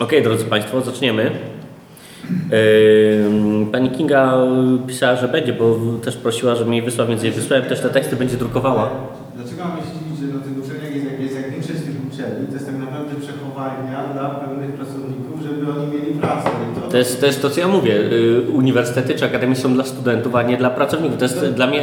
Okej, drodzy Państwo, zaczniemy. Yy, Pani Kinga pisała, że będzie, bo też prosiła, żeby mi wysłał, więc jej wysłałem. Też te teksty będzie drukowała. Dlaczego mamy się dziwić, że na tych uczelniach jest jak, jest jak większość tych uczelni, to jest tak naprawdę przechowalnia dla pewnych pracowników, żeby oni mieli pracę. To, To jest, to jest to, co ja mówię. Yy, Uniwersytety czy akademie są dla studentów, a nie dla pracowników. To jest dla mnie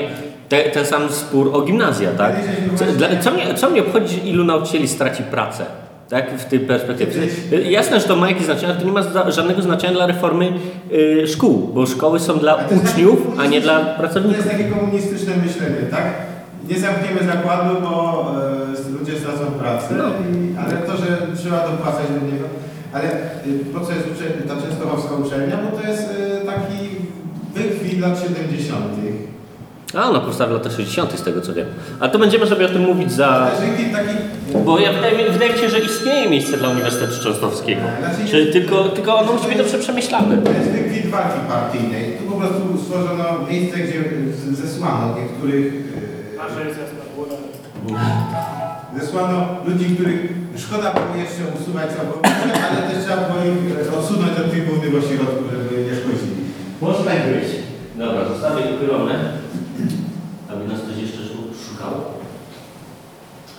te, ten sam spór o gimnazja, tak? Co, dla, co, mnie, co mnie obchodzi, ilu nauczycieli straci pracę? Tak, w tej perspektywie. Jasne, że to ma jakieś znaczenie, ale to nie ma żadnego znaczenia dla reformy yy, szkół, bo szkoły są dla uczniów, a nie dla komunistyczne- To pracowników. jest takie komunistyczne myślenie, tak? Nie zamkniemy zakładu, bo e, ludzie stracą pracę, No. i, ale to, że trzeba dopłacać do niego. Ale y, po co jest uczelnia, ta Częstochowska uczelnia? Bo to jest y, taki wykwit lat 70. A, ona powstała w latach 60. z tego co wiem. Ale to będziemy sobie o tym mówić za... Bo ja wydaje, mi- wydaje mi się, że istnieje miejsce dla Uniwersytetu Częstochowskiego. Czy jest- tylko, tylko ono musi być dobrze przemyślane. To jest wykwit walki partyjnej. Tu po prostu stworzono miejsce, gdzie z- zesłano niektórych... y, Zesłano ludzi, których szkoda było jeszcze usuwać całkowicie, ale też trzeba było ich e, odsunąć od tych głównych ośrodków, żeby nie szkodzili. Może tak być. Dobra, zostawię uchylone. Aby nas ktoś jeszcze szu- szukał.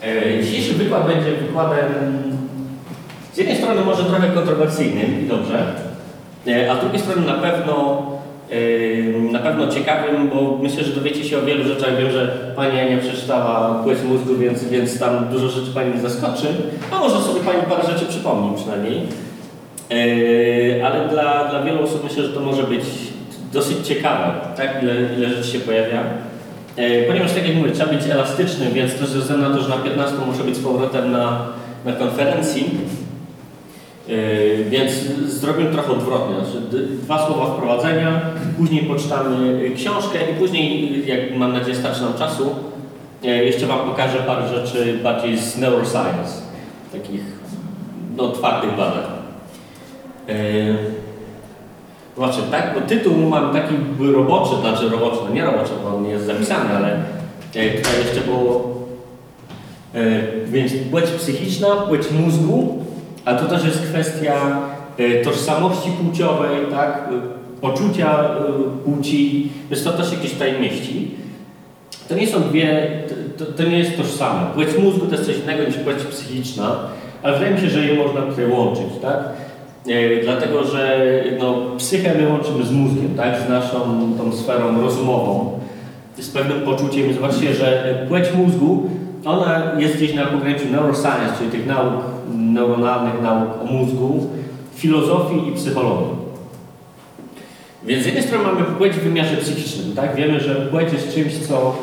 E, dzisiejszy wykład będzie wykładem z jednej strony może trochę kontrowersyjnym i dobrze, e, a z drugiej strony na pewno e, na pewno ciekawym, bo myślę, że dowiecie się o wielu rzeczach. Wiem, że Pani Ania przeczytała płeć mózgu, więc, więc tam dużo rzeczy Pani nie zaskoczy, a może sobie Pani parę rzeczy przypomni przynajmniej. Ale dla, dla wielu osób myślę, że to może być dosyć ciekawe, tak? ile, ile rzeczy się pojawia. E, Ponieważ tak jak mówię, trzeba być elastycznym, więc też ze względu na to, że na 15 muszę być z powrotem na, na konferencji, e, więc zrobimy trochę odwrotnie. Dwa słowa wprowadzenia, później poczytamy książkę i później, jak mam nadzieję starczy nam czasu, e, jeszcze Wam pokażę parę rzeczy bardziej z neuroscience, takich no, twardych badań. Zobaczcie, tak, bo tytuł mam taki roboczy, znaczy roboczy, no nie roboczy, bo on nie jest zapisany, ale tutaj jeszcze było, e, więc płeć psychiczna, płeć mózgu, a to też jest kwestia e, tożsamości płciowej, tak, e, poczucia płci, więc to też jakieś tutaj mieści. To nie są dwie, to, to nie jest tożsame. Płeć mózgu to jest coś innego niż płeć psychiczna, ale wydaje mi się, że je można tutaj łączyć, tak? E, dlatego, że no, psychę my łączymy z mózgiem, tak? z naszą tą sferą rozumową, z pewnym poczuciem. Zobaczcie, że płeć mózgu, ona jest gdzieś na pograniczu neuroscience, czyli tych nauk neuronalnych, nauk o mózgu, filozofii i psychologii. Więc z jednej strony mamy płeć w wymiarze psychicznym, tak? Wiemy, że płeć jest czymś, co,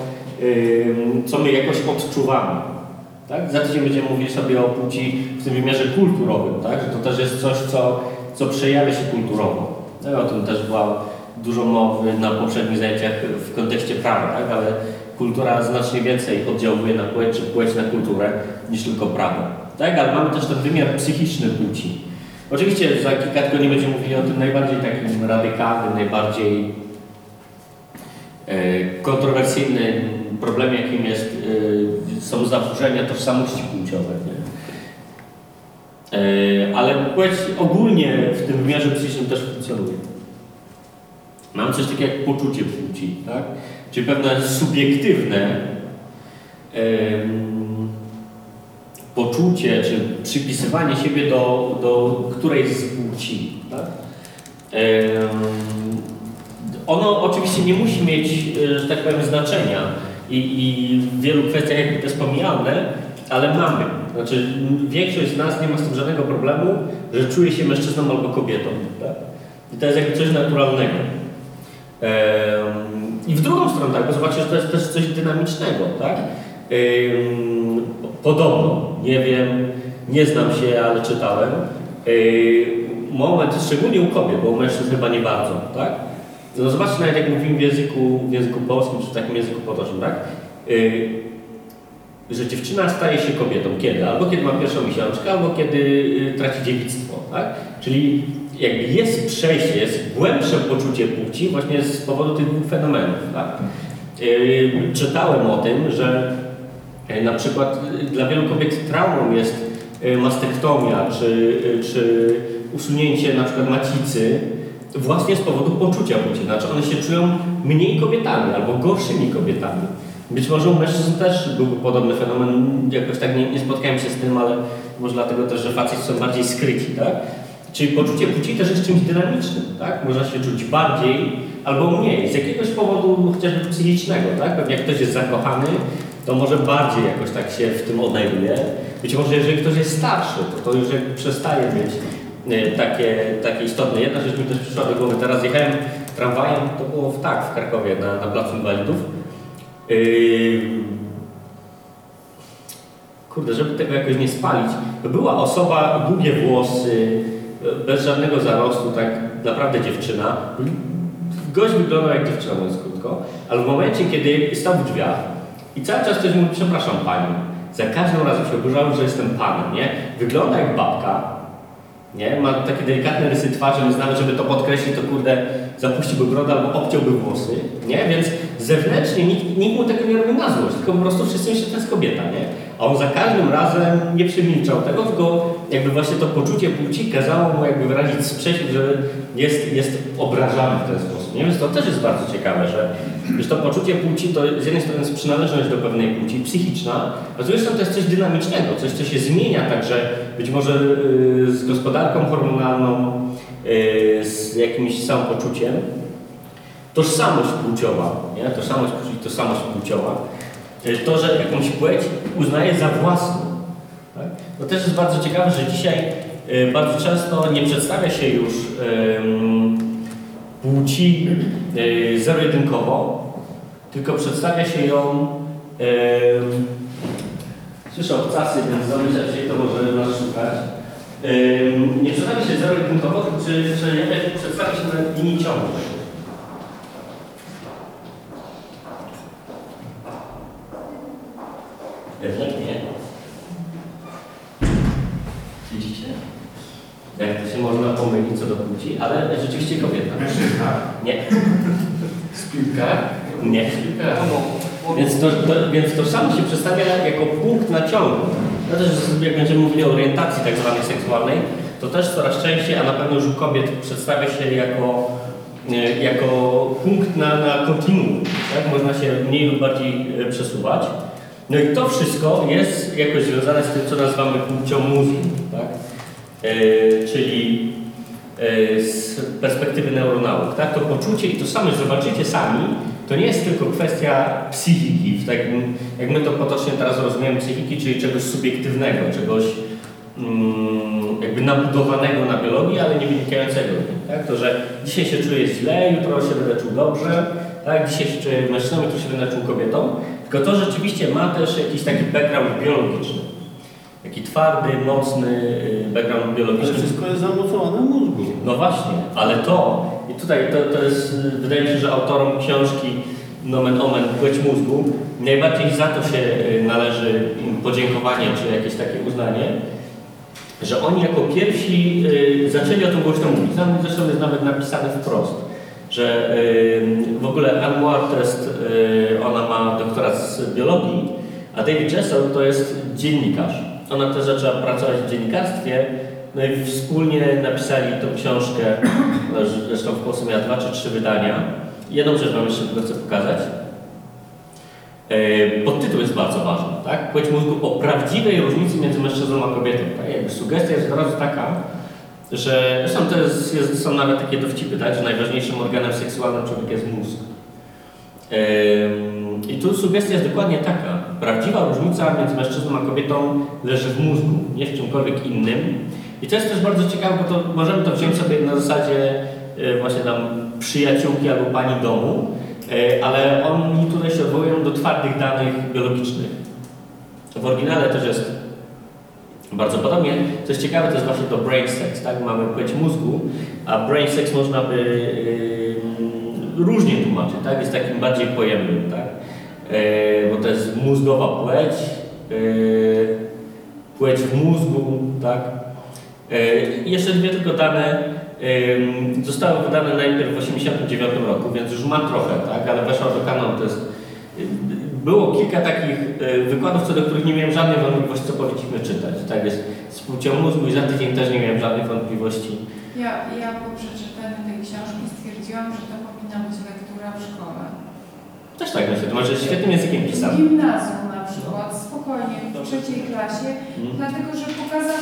ym, co my jakoś odczuwamy. Tak? Za tydzień będziemy mówili sobie o płci w tym wymiarze kulturowym, tak? że to też jest coś, co, co przejawia się kulturowo. No, o tym też była dużo mowy na poprzednich zajęciach w kontekście prawa, tak? ale kultura znacznie więcej oddziałuje na płeć, czy płeć na kulturę, niż tylko prawo. Tak? Ale mamy też ten wymiar psychiczny płci. Oczywiście za kilka tygodni będziemy mówili o tym najbardziej takim radykalnym, najbardziej e, problemie, jakim jest, e, są zaburzenia tożsamości płciowej. E, ale płeć ogólnie w tym wymiarze psychicznym też funkcjonuje. Mamy coś takiego jak poczucie płci, tak? czyli pewne subiektywne em, poczucie, czy przypisywanie siebie do, do którejś z płci. Tak? Em, ono oczywiście nie musi mieć, e, że tak powiem, znaczenia i, i w wielu kwestiach jakby to jest pomijane, ale mamy. Znaczy większość z nas nie ma z tym żadnego problemu, że czuje się mężczyzną albo kobietą. Tak? I to jest jakby coś naturalnego. I w drugą stronę, tak, bo zobaczcie, że to jest też coś dynamicznego, tak? Podobno, nie wiem, nie znam się, ale czytałem. Em, Moment, szczególnie u kobiet, bo u mężczyzn chyba nie bardzo, tak? No zobaczcie, nawet jak mówimy w języku, w języku polskim, czy w takim języku potocznym, tak? Yy, że dziewczyna staje się kobietą. Kiedy? Albo kiedy ma pierwszą miesiączkę, albo kiedy yy, traci dziewictwo, tak? Czyli jakby jest przejście, jest głębsze poczucie płci właśnie z powodu tych dwóch fenomenów, tak? Yy, czytałem o tym, że yy, na przykład yy, dla wielu kobiet traumą jest y, mastektomia, czy, y, czy usunięcie na przykład macicy właśnie z powodu poczucia płci. Znaczy one się czują mniej kobietami albo gorszymi kobietami. Być może u mężczyzn też byłby podobny fenomen, jakoś tak nie, nie spotkałem się z tym, ale może dlatego też, że faceci są bardziej skryci, tak? Czyli poczucie płci też jest czymś dynamicznym, tak? Można się czuć bardziej albo mniej, z jakiegoś powodu chociażby psychicznego, tak? Pewnie jak ktoś jest zakochany, to może bardziej jakoś tak się w tym odnajduje. Być może jeżeli ktoś jest starszy, to to już przestaje być takie, takie istotne. Jedna rzecz mi też przyszła do głowy. Teraz jechałem tramwajem, to było w tak w Krakowie na, na Placu Inwalidów. Yy, Kurde, żeby tego jakoś nie spalić, to była osoba, długie włosy, bez żadnego zarostu, tak naprawdę dziewczyna. Gość wyglądał jak dziewczyna, mówiąc krótko, ale w momencie, kiedy stał w drzwiach i cały czas ktoś mówi, przepraszam pani, za każdym razem się oburzały, że jestem panem, nie? Wygląda jak babka, nie? Ma takie delikatne rysy twarzy, więc nawet żeby to podkreślić, to kurde zapuściłby brodę albo obciąłby włosy, nie? Więc zewnętrznie nikt, nikt mu tego nie robi na złość, tylko po prostu wszyscy myślą, że to jest kobieta, nie? A on za każdym razem nie przemilczał tego, tylko jakby właśnie to poczucie płci kazało mu jakby wyrazić sprzeciw, że jest, jest obrażany w ten sposób, nie? Więc to też jest bardzo ciekawe, że wiesz, to poczucie płci to z jednej strony jest przynależność do pewnej płci psychiczna, a z drugiej strony to jest coś dynamicznego, coś, co się zmienia także być może yy, z gospodarką hormonalną, yy, z jakimś samopoczuciem. Tożsamość płciowa, nie? Tożsamość płci, tożsamość płciowa. Yy, To, że jakąś płeć uznaje za własną. To też jest bardzo ciekawe, że dzisiaj yy, bardzo często nie przedstawia się już płci yy, zero-jedynkowo, tylko przedstawia się ją Słyszę obcasy, więc zamyślać się to może nas szukać. Nie przedstawia się zero-jedynkowo, czy, czy przedstawia się na linii ciągu. Jednak nie. Widzicie? Można pomylić co do płci, ale rzeczywiście kobieta. Mężczyzna. Nie. Z piłka? Nie. Więc, to, to, więc tożsamość się przedstawia jako punkt naciągu. No też jak będziemy mówili o orientacji tak zwanej seksualnej, to też coraz częściej, a na pewno już u kobiet przedstawia się jako, e, jako punkt na, na kontinuum. Tak? Można się mniej lub bardziej e, przesuwać. No i to wszystko jest jakoś związane z tym, co nazywamy płcią mózgu. Tak? E, czyli e, z perspektywy neuronauk. Tak? To poczucie i tożsamość, zobaczycie sami, to nie jest tylko kwestia psychiki, tak jak, my to potocznie teraz rozumiemy psychiki, czyli czegoś subiektywnego, czegoś mm, jakby nabudowanego na biologii, ale nie wynikającego. Tak? To, że dzisiaj się czuję źle, jutro się będę czuł dobrze, tak? dzisiaj się czuję mężczyzną, jutro się będę czuł kobietą, tylko to rzeczywiście ma też jakiś taki background biologiczny. Taki twardy, mocny y, background Ale biologiczny. wszystko jest zamocowane w mózgu. No właśnie, ale to, i tutaj to, to jest, y, wydaje mi się, że autorom książki Nomen Omen, Płeć Mózgu, najbardziej za to się y, należy podziękowanie, czy jakieś takie uznanie, że oni jako pierwsi zaczęli o tym głośno mówić. Tam zresztą jest nawet napisane wprost, że w ogóle Anne Moore to jest, y, ona ma doktorat z biologii, a David Jessel to jest dziennikarz. Ona też zaczęła pracować w dziennikarstwie, no i wspólnie napisali tą książkę, zresztą w Polsce miała dwa czy trzy wydania. Jedną rzecz Wam jeszcze tylko chcę pokazać. E, Podtytuł jest bardzo ważny, tak? Płeć mózgu o prawdziwej różnicy między mężczyzną a kobietą. Tak? Jakby sugestia jest od razu taka, że zresztą to jest, jest, są nawet takie dowcipy, tak? że najważniejszym organem seksualnym człowieka jest mózg. Ym, I tu sugestia jest dokładnie taka. Prawdziwa różnica między mężczyzną a kobietą leży w mózgu, nie w czymkolwiek innym. I to jest też bardzo ciekawe, bo to możemy to wziąć sobie na zasadzie y, właśnie tam przyjaciółki albo pani domu, y, ale oni tutaj się odwołują do twardych danych biologicznych. W oryginale też jest bardzo podobnie. Co jest ciekawe, to jest właśnie to brain sex, tak? Mamy płeć mózgu, a brain sex można by różnie tłumaczyć, tak? Jest takim bardziej pojemnym, tak? Yy, bo to jest mózgowa płeć, yy, płeć w mózgu, tak? Yy, jeszcze dwie tylko dane. Zostały wydane najpierw w 1989 roku, więc już ma trochę, tak? Ale weszła do kanonu, to jest było kilka takich e, wykładów, co do których nie miałem żadnej wątpliwości, co powinniśmy czytać. Tak jest z płcią mózgu i za tydzień też nie miałem żadnych wątpliwości. Ja, ja po przeczytaniu tej książki stwierdziłam, że to powinna być lektura w szkole. Też tak myślę, to może świetnym językiem W pisanym. gimnazjum na przykład, spokojnie, w trzeciej klasie, Mhm. dlatego że pokazał,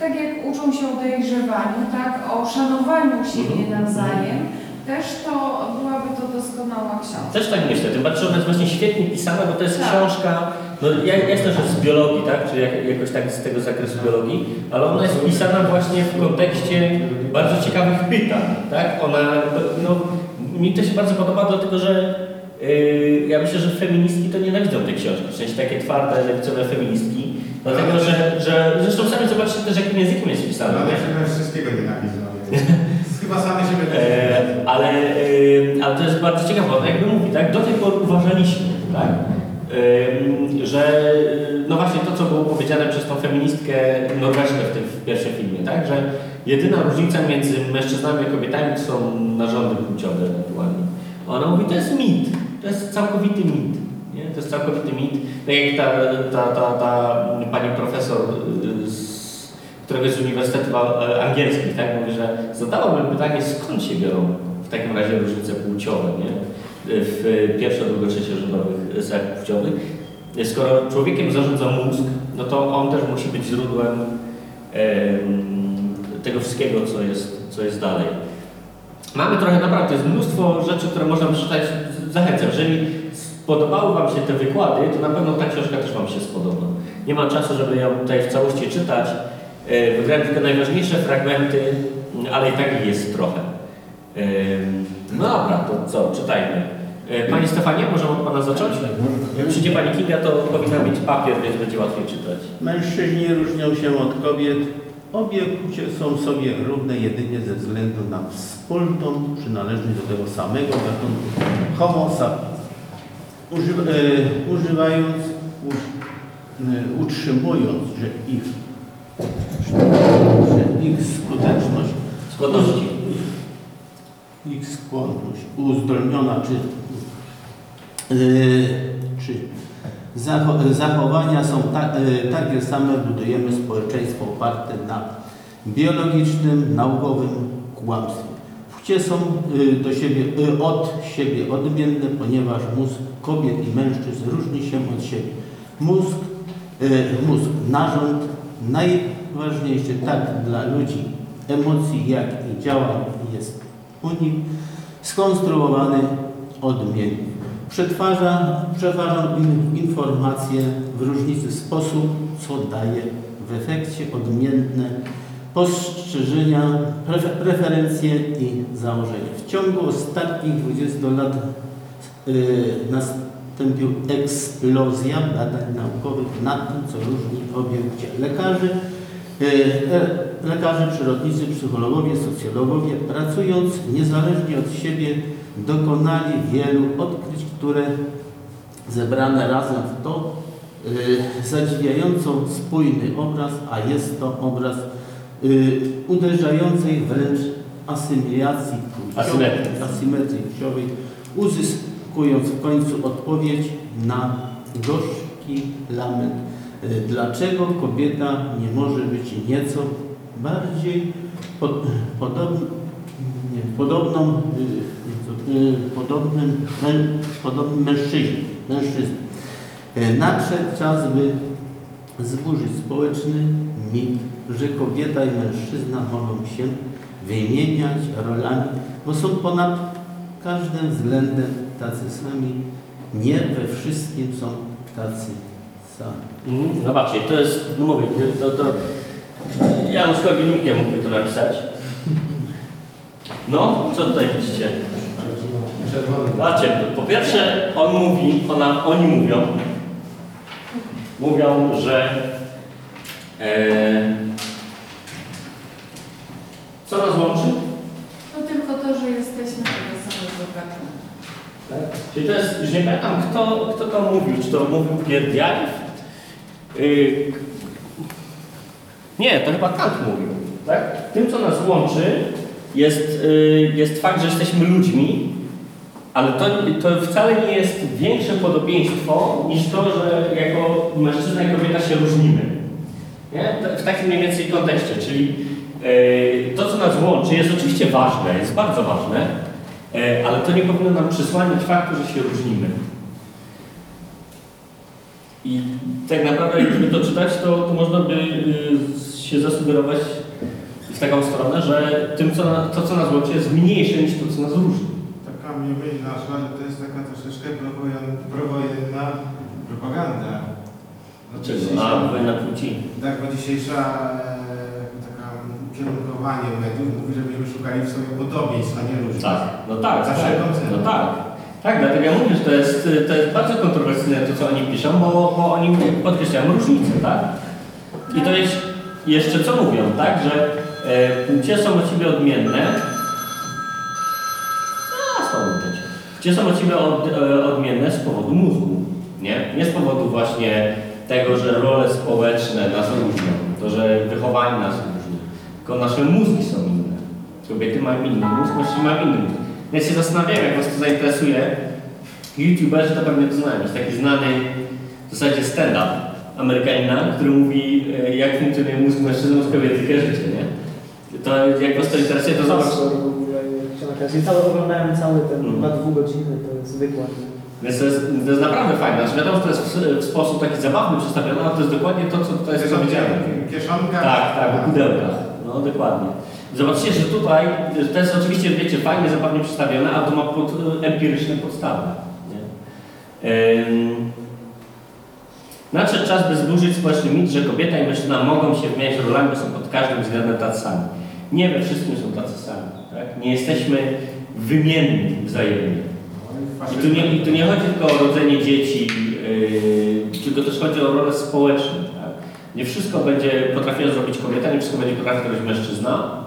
tak jak uczą się o dojrzewaniu, tak, o szanowaniu siebie Mhm. nawzajem, też to byłaby to doskonała książka. Też tak myślę, tym bardziej, że ona jest właśnie świetnie pisana, bo to jest Tak. książka, no ja jestem też z biologii, tak, czy jak, jakoś tak z tego zakresu biologii, ale ona jest pisana właśnie w kontekście bardzo ciekawych pytań, tak, ona, no, mi to się bardzo podoba, dlatego że ja myślę, że feministki to nienawidzą tej książki, w sensie takie twarde, lewicowe feministki, dlatego że, że zresztą sami zobaczcie też, jakim językiem jest pisane. Ale nie? się wszystkiego nienawidzą. Chyba same siebie E, ale, e, ale to jest bardzo ciekawe, bo jakby mówi, tak, do tej pory uważaliśmy, tak, e, że no właśnie to, co było powiedziane przez tą feministkę norweską w tym w pierwszym filmie, tak, że jedyna różnica między mężczyznami a kobietami to są narządy płciowe ewentualnie. Ona mówi, to jest mit, to jest całkowity mit. Nie? To jest całkowity mit. Tak jak ta, ta, ta, ta pani profesor y, z któregoś z uniwersytetów e, angielskich, tak, mówi, że zadałabym pytanie, skąd się biorą w takim razie różnice płciowe, nie? W pierwszo, drugo, trzeciorzędowych zach płciowych. Skoro człowiekiem zarządza mózg, no to on też musi być źródłem em, tego wszystkiego, co jest, co jest dalej. Mamy trochę naprawdę, jest mnóstwo rzeczy, które można przeczytać. Zachęcam, jeżeli spodobały Wam się te wykłady, to na pewno ta książka też Wam się spodoba. Nie mam czasu, żeby ją tutaj w całości czytać. E, Wygrałem tylko najważniejsze fragmenty, ale i tak ich jest trochę. Em, No dobra, to co, czytajmy. E, Panie Stefanie, możemy od Pana zacząć? Jak przyjdzie Pani Kinga, to powinna mieć papier, więc będzie łatwiej czytać. Mężczyźni różnią się od kobiet. Obie płcie są sobie równe jedynie ze względu na wspólną przynależność do tego samego gatunku Homo sapiens. E, używając, e, utrzymując, że ich, że ich skuteczność Składności. ich skłonność uzdolniona czy, yy, czy zachowania są yy, takie same, budujemy społeczeństwo oparte na biologicznym, naukowym kłamstwie. Płcie są yy, do siebie, yy, od siebie odmienne, ponieważ mózg kobiet i mężczyzn różni się od siebie. Mózg, mózg narząd najważniejszy tak dla ludzi emocji, jak i działań jest unik skonstruowany odmiennie. Przetwarza, przetwarza in, informacje w różnicy sposób, co daje w efekcie odmienne postrzeżenia, prefe, preferencje i założenia. W ciągu ostatnich 20 lat yy, nastąpił eksplozja badań naukowych nad tym, co różni obie płcie. Lekarzy E, Lekarze, przyrodnicy, psychologowie, socjologowie, pracując niezależnie od siebie, dokonali wielu odkryć, które zebrane razem w to e, zadziwiająco spójny obraz, a jest to obraz e, uderzającej wręcz asymilacji płciowej, Asymetrii. płciowej, uzyskując w końcu odpowiedź na gorzki lament Y, Dlaczego kobieta nie może być nieco bardziej pod, podob, nie, podobną, y, y, podobnym, podobnym mężczyźnie, mężczyznie? Y, Nadszedł czas, by zburzyć społeczny mit, że kobieta i mężczyzna mogą się wymieniać rolami, bo są ponad każdym względem tacy sami. Nie we wszystkim są tacy sami. Mhm, Zobaczcie, to jest, no mówię, to, to Janusz Korwin-Mikke mógłby to napisać. No, co tutaj widzicie? Zobaczcie, po pierwsze on mówi, ona, oni mówią, mówią, że e, co nas łączy? No tylko to, że jesteśmy tego samego gatunku. Czyli to jest, już nie pamiętam kto, kto to mówił, czy to mówił Gierdiajew? Yy, nie, to chyba Kant mówił. Tak? Tym, co nas łączy, jest, yy, jest fakt, że jesteśmy ludźmi, ale to, to wcale nie jest większe podobieństwo niż to, że jako mężczyzna i kobieta się różnimy. Nie? W takim mniej więcej kontekście, czyli e, to, co nas łączy, jest oczywiście ważne, jest bardzo ważne, e, ale to nie powinno nam przysłaniać faktu, że się różnimy. I tak naprawdę, jakby to czytać, to, to można by y, się zasugerować w taką stronę, że tym, co na, to, co nas łączy, jest mniejsze niż to, co nas różni. Taka mnie będzie naszła, że to jest taka troszeczkę prowojen- prowojenna propaganda. No, Dlaczego? dzisiejsza- A wojna płci. Tak, bo dzisiejsza e, taka kierunkowanie mediów mówi, że będziemy szukali w sobie podobieństw, a nie różnic. Tak, no tak, Za tak, no tak. Tak, dlatego ja mówię, że to jest, to jest bardzo kontrowersyjne to, co oni piszą, bo, bo oni podkreślają różnice, tak? I to jest jeszcze co mówią, tak, że płcie są od odmienne. A, słabo widać. Płcie są od od, e, odmienne z powodu mózgu, nie? Nie z powodu właśnie tego, że role społeczne nas różnią, to, że wychowanie nas różni, tylko nasze mózgi są inne. Kobiety mają inny mózg, mężczyźni mają inny mózg. Więc się zastanawiam, jak Was to zainteresuje. YouTuberzy to pewnie to znają. Jest taki znany w zasadzie stand-up Amerykanina, który mówi, e, jak funkcjonuje mózg mężczyzny, mózg kobiety, kojarzycie, nie? To jak Was to interesuje, to zobacz. na. Cały, oglądałem cały ten, chyba dwóch godziny, to jest wykład. Więc to jest, to jest naprawdę fajne. Znaczy wiadomo, że to jest w, w sposób taki zabawny przedstawione, ale to jest dokładnie to, co tutaj jest powiedziane. kieszonka. Tak, tak, o pudełkach. No dokładnie. Zobaczcie, że tutaj to jest oczywiście, wiecie, fajnie, zabawnie przedstawione, a to ma pod, empiryczne podstawy. Nie? Ym, Nadszedł czas, by zburzyć społeczny mit, że kobieta i mężczyzna mogą się wymieniać rolami, bo są pod każdym względem tacy sami. Nie we wszystkim są tacy sami. Tak? Nie jesteśmy wymienni wzajemnie. I tu nie, i tu nie chodzi tylko o rodzenie dzieci, yy, tylko też chodzi o rolę społeczną. Tak? Nie wszystko będzie potrafiła zrobić kobieta, nie wszystko będzie potrafił zrobić mężczyzna.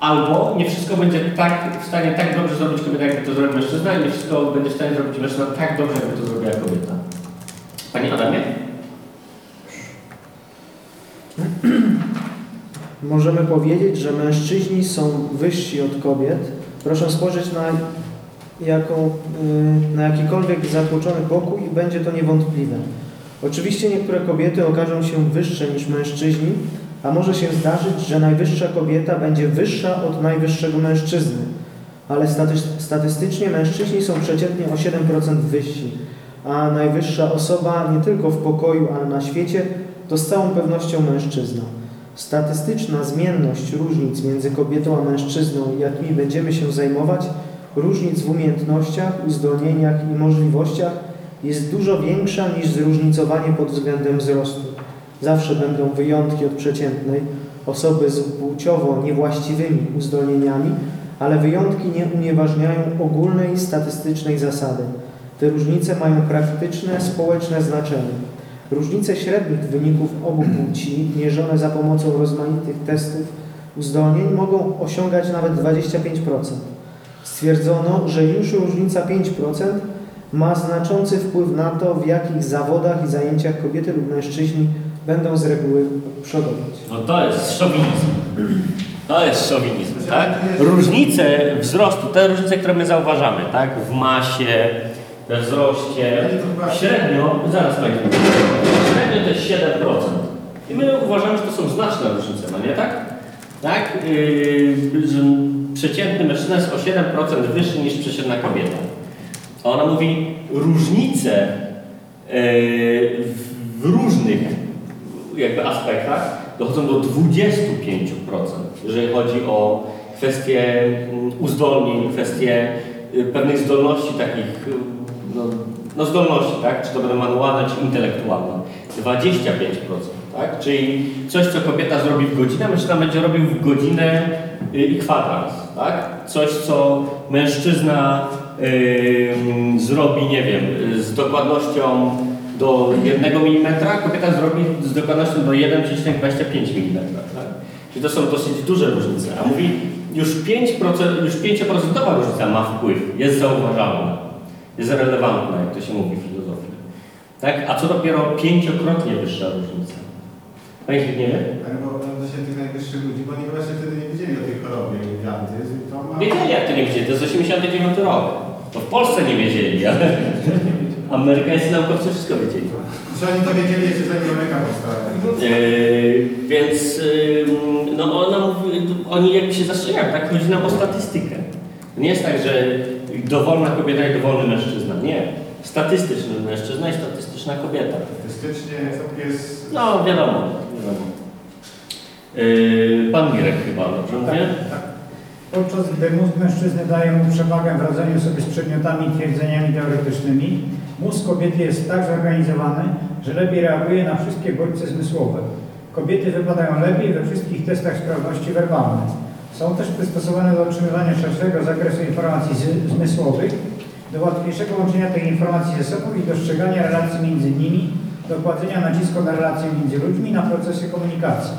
Albo nie wszystko będzie tak, w stanie tak dobrze zrobić kobieta, jakby to zrobił mężczyzna, i nie wszystko będzie w stanie zrobić mężczyzna tak dobrze, jakby to zrobiła kobieta. Panie Adamie? Możemy powiedzieć, że mężczyźni są wyżsi od kobiet. Proszę spojrzeć na, jaką, y, na jakikolwiek zatłoczony pokój i będzie to niewątpliwe. Oczywiście niektóre kobiety okażą się wyższe niż mężczyźni, a może się zdarzyć, że najwyższa kobieta będzie wyższa od najwyższego mężczyzny. Ale staty- statystycznie mężczyźni są przeciętnie o 7% wyżsi, a najwyższa osoba nie tylko w pokoju, ale na świecie to z całą pewnością mężczyzna. Statystyczna zmienność różnic między kobietą a mężczyzną, jakimi będziemy się zajmować, różnic w umiejętnościach, uzdolnieniach i możliwościach jest dużo większa niż zróżnicowanie pod względem wzrostu. Zawsze będą wyjątki od przeciętnej, osoby z płciowo niewłaściwymi uzdolnieniami, ale wyjątki nie unieważniają ogólnej statystycznej zasady. Te różnice mają praktyczne, społeczne znaczenie. Różnice średnich wyników obu płci, mierzone za pomocą rozmaitych testów uzdolnień, mogą osiągać nawet 25%. Stwierdzono, że już różnica 5% ma znaczący wpływ na to, w jakich zawodach i zajęciach kobiety lub mężczyźni będą z reguły przodować. No to jest szowinizm. To jest szowinizm, tak? Różnice wzrostu, te różnice, które my zauważamy, tak? W masie, we wzroście, średnio, zaraz Pani, średnio to jest 7%. I my uważamy, że to są znaczne różnice, no nie tak? Tak? Yy, przeciętny mężczyzna jest o 7% wyższy niż przeciętna kobieta. A ona mówi, różnice yy, w- w różnych jakby aspektach dochodzą do 25%, jeżeli chodzi o kwestie mm, uzdolnień, kwestie y, pewnych zdolności takich, y, no, no zdolności, tak? Czy to będą manualne, czy intelektualne. 25%, tak? Czyli coś, co kobieta zrobi w godzinę, mężczyzna będzie robił w godzinę y, i kwadrans, tak? Coś, co mężczyzna y, zrobi, nie wiem, z dokładnością do 1 mm, kobieta zrobi z dokładnością do 1,25 mm. Tak? Czyli to są dosyć duże różnice. A mówi, już 5%, już 5% różnica ma wpływ, jest zauważalna, jest relevantna, jak to się mówi w filozofii. Tak? A co dopiero pięciokrotnie wyższa różnica. Pani Zbigniewie? Ale bo odnośnie tych najwyższych ludzi, bo oni właśnie wtedy nie wiedzieli o tej chorobie gigantyzm. To ma... Wiedzieli jak to nie wiedzieli, to jest 89 rok. To w Polsce nie wiedzieli, ale amerykańscy naukowcy wszystko wiedzieli. Czy oni to wiedzieli jeszcze zanim Ameryka powstała? Yy, więc yy, no ona oni jakby się zastrzegają, tak? Chodzi nam o statystykę. Nie jest tak, że dowolna kobieta i dowolny mężczyzna. Nie. Statystyczny mężczyzna i statystyczna kobieta. Statystycznie jest... No wiadomo, wiadomo. Yy, pan Mirek chyba, dobrze mówię? Podczas gdy mózg mężczyzny daje mu przewagę w radzeniu sobie z przedmiotami i twierdzeniami teoretycznymi, mózg kobiety jest tak zorganizowany, że lepiej reaguje na wszystkie bodźce zmysłowe. Kobiety wypadają lepiej we wszystkich testach sprawności werbalnej. Są też przystosowane do otrzymywania szerszego zakresu informacji zmysłowych, do łatwiejszego łączenia tych informacji ze sobą i dostrzegania relacji między nimi, do kładzenia nacisku na relacje między ludźmi, na procesy komunikacji.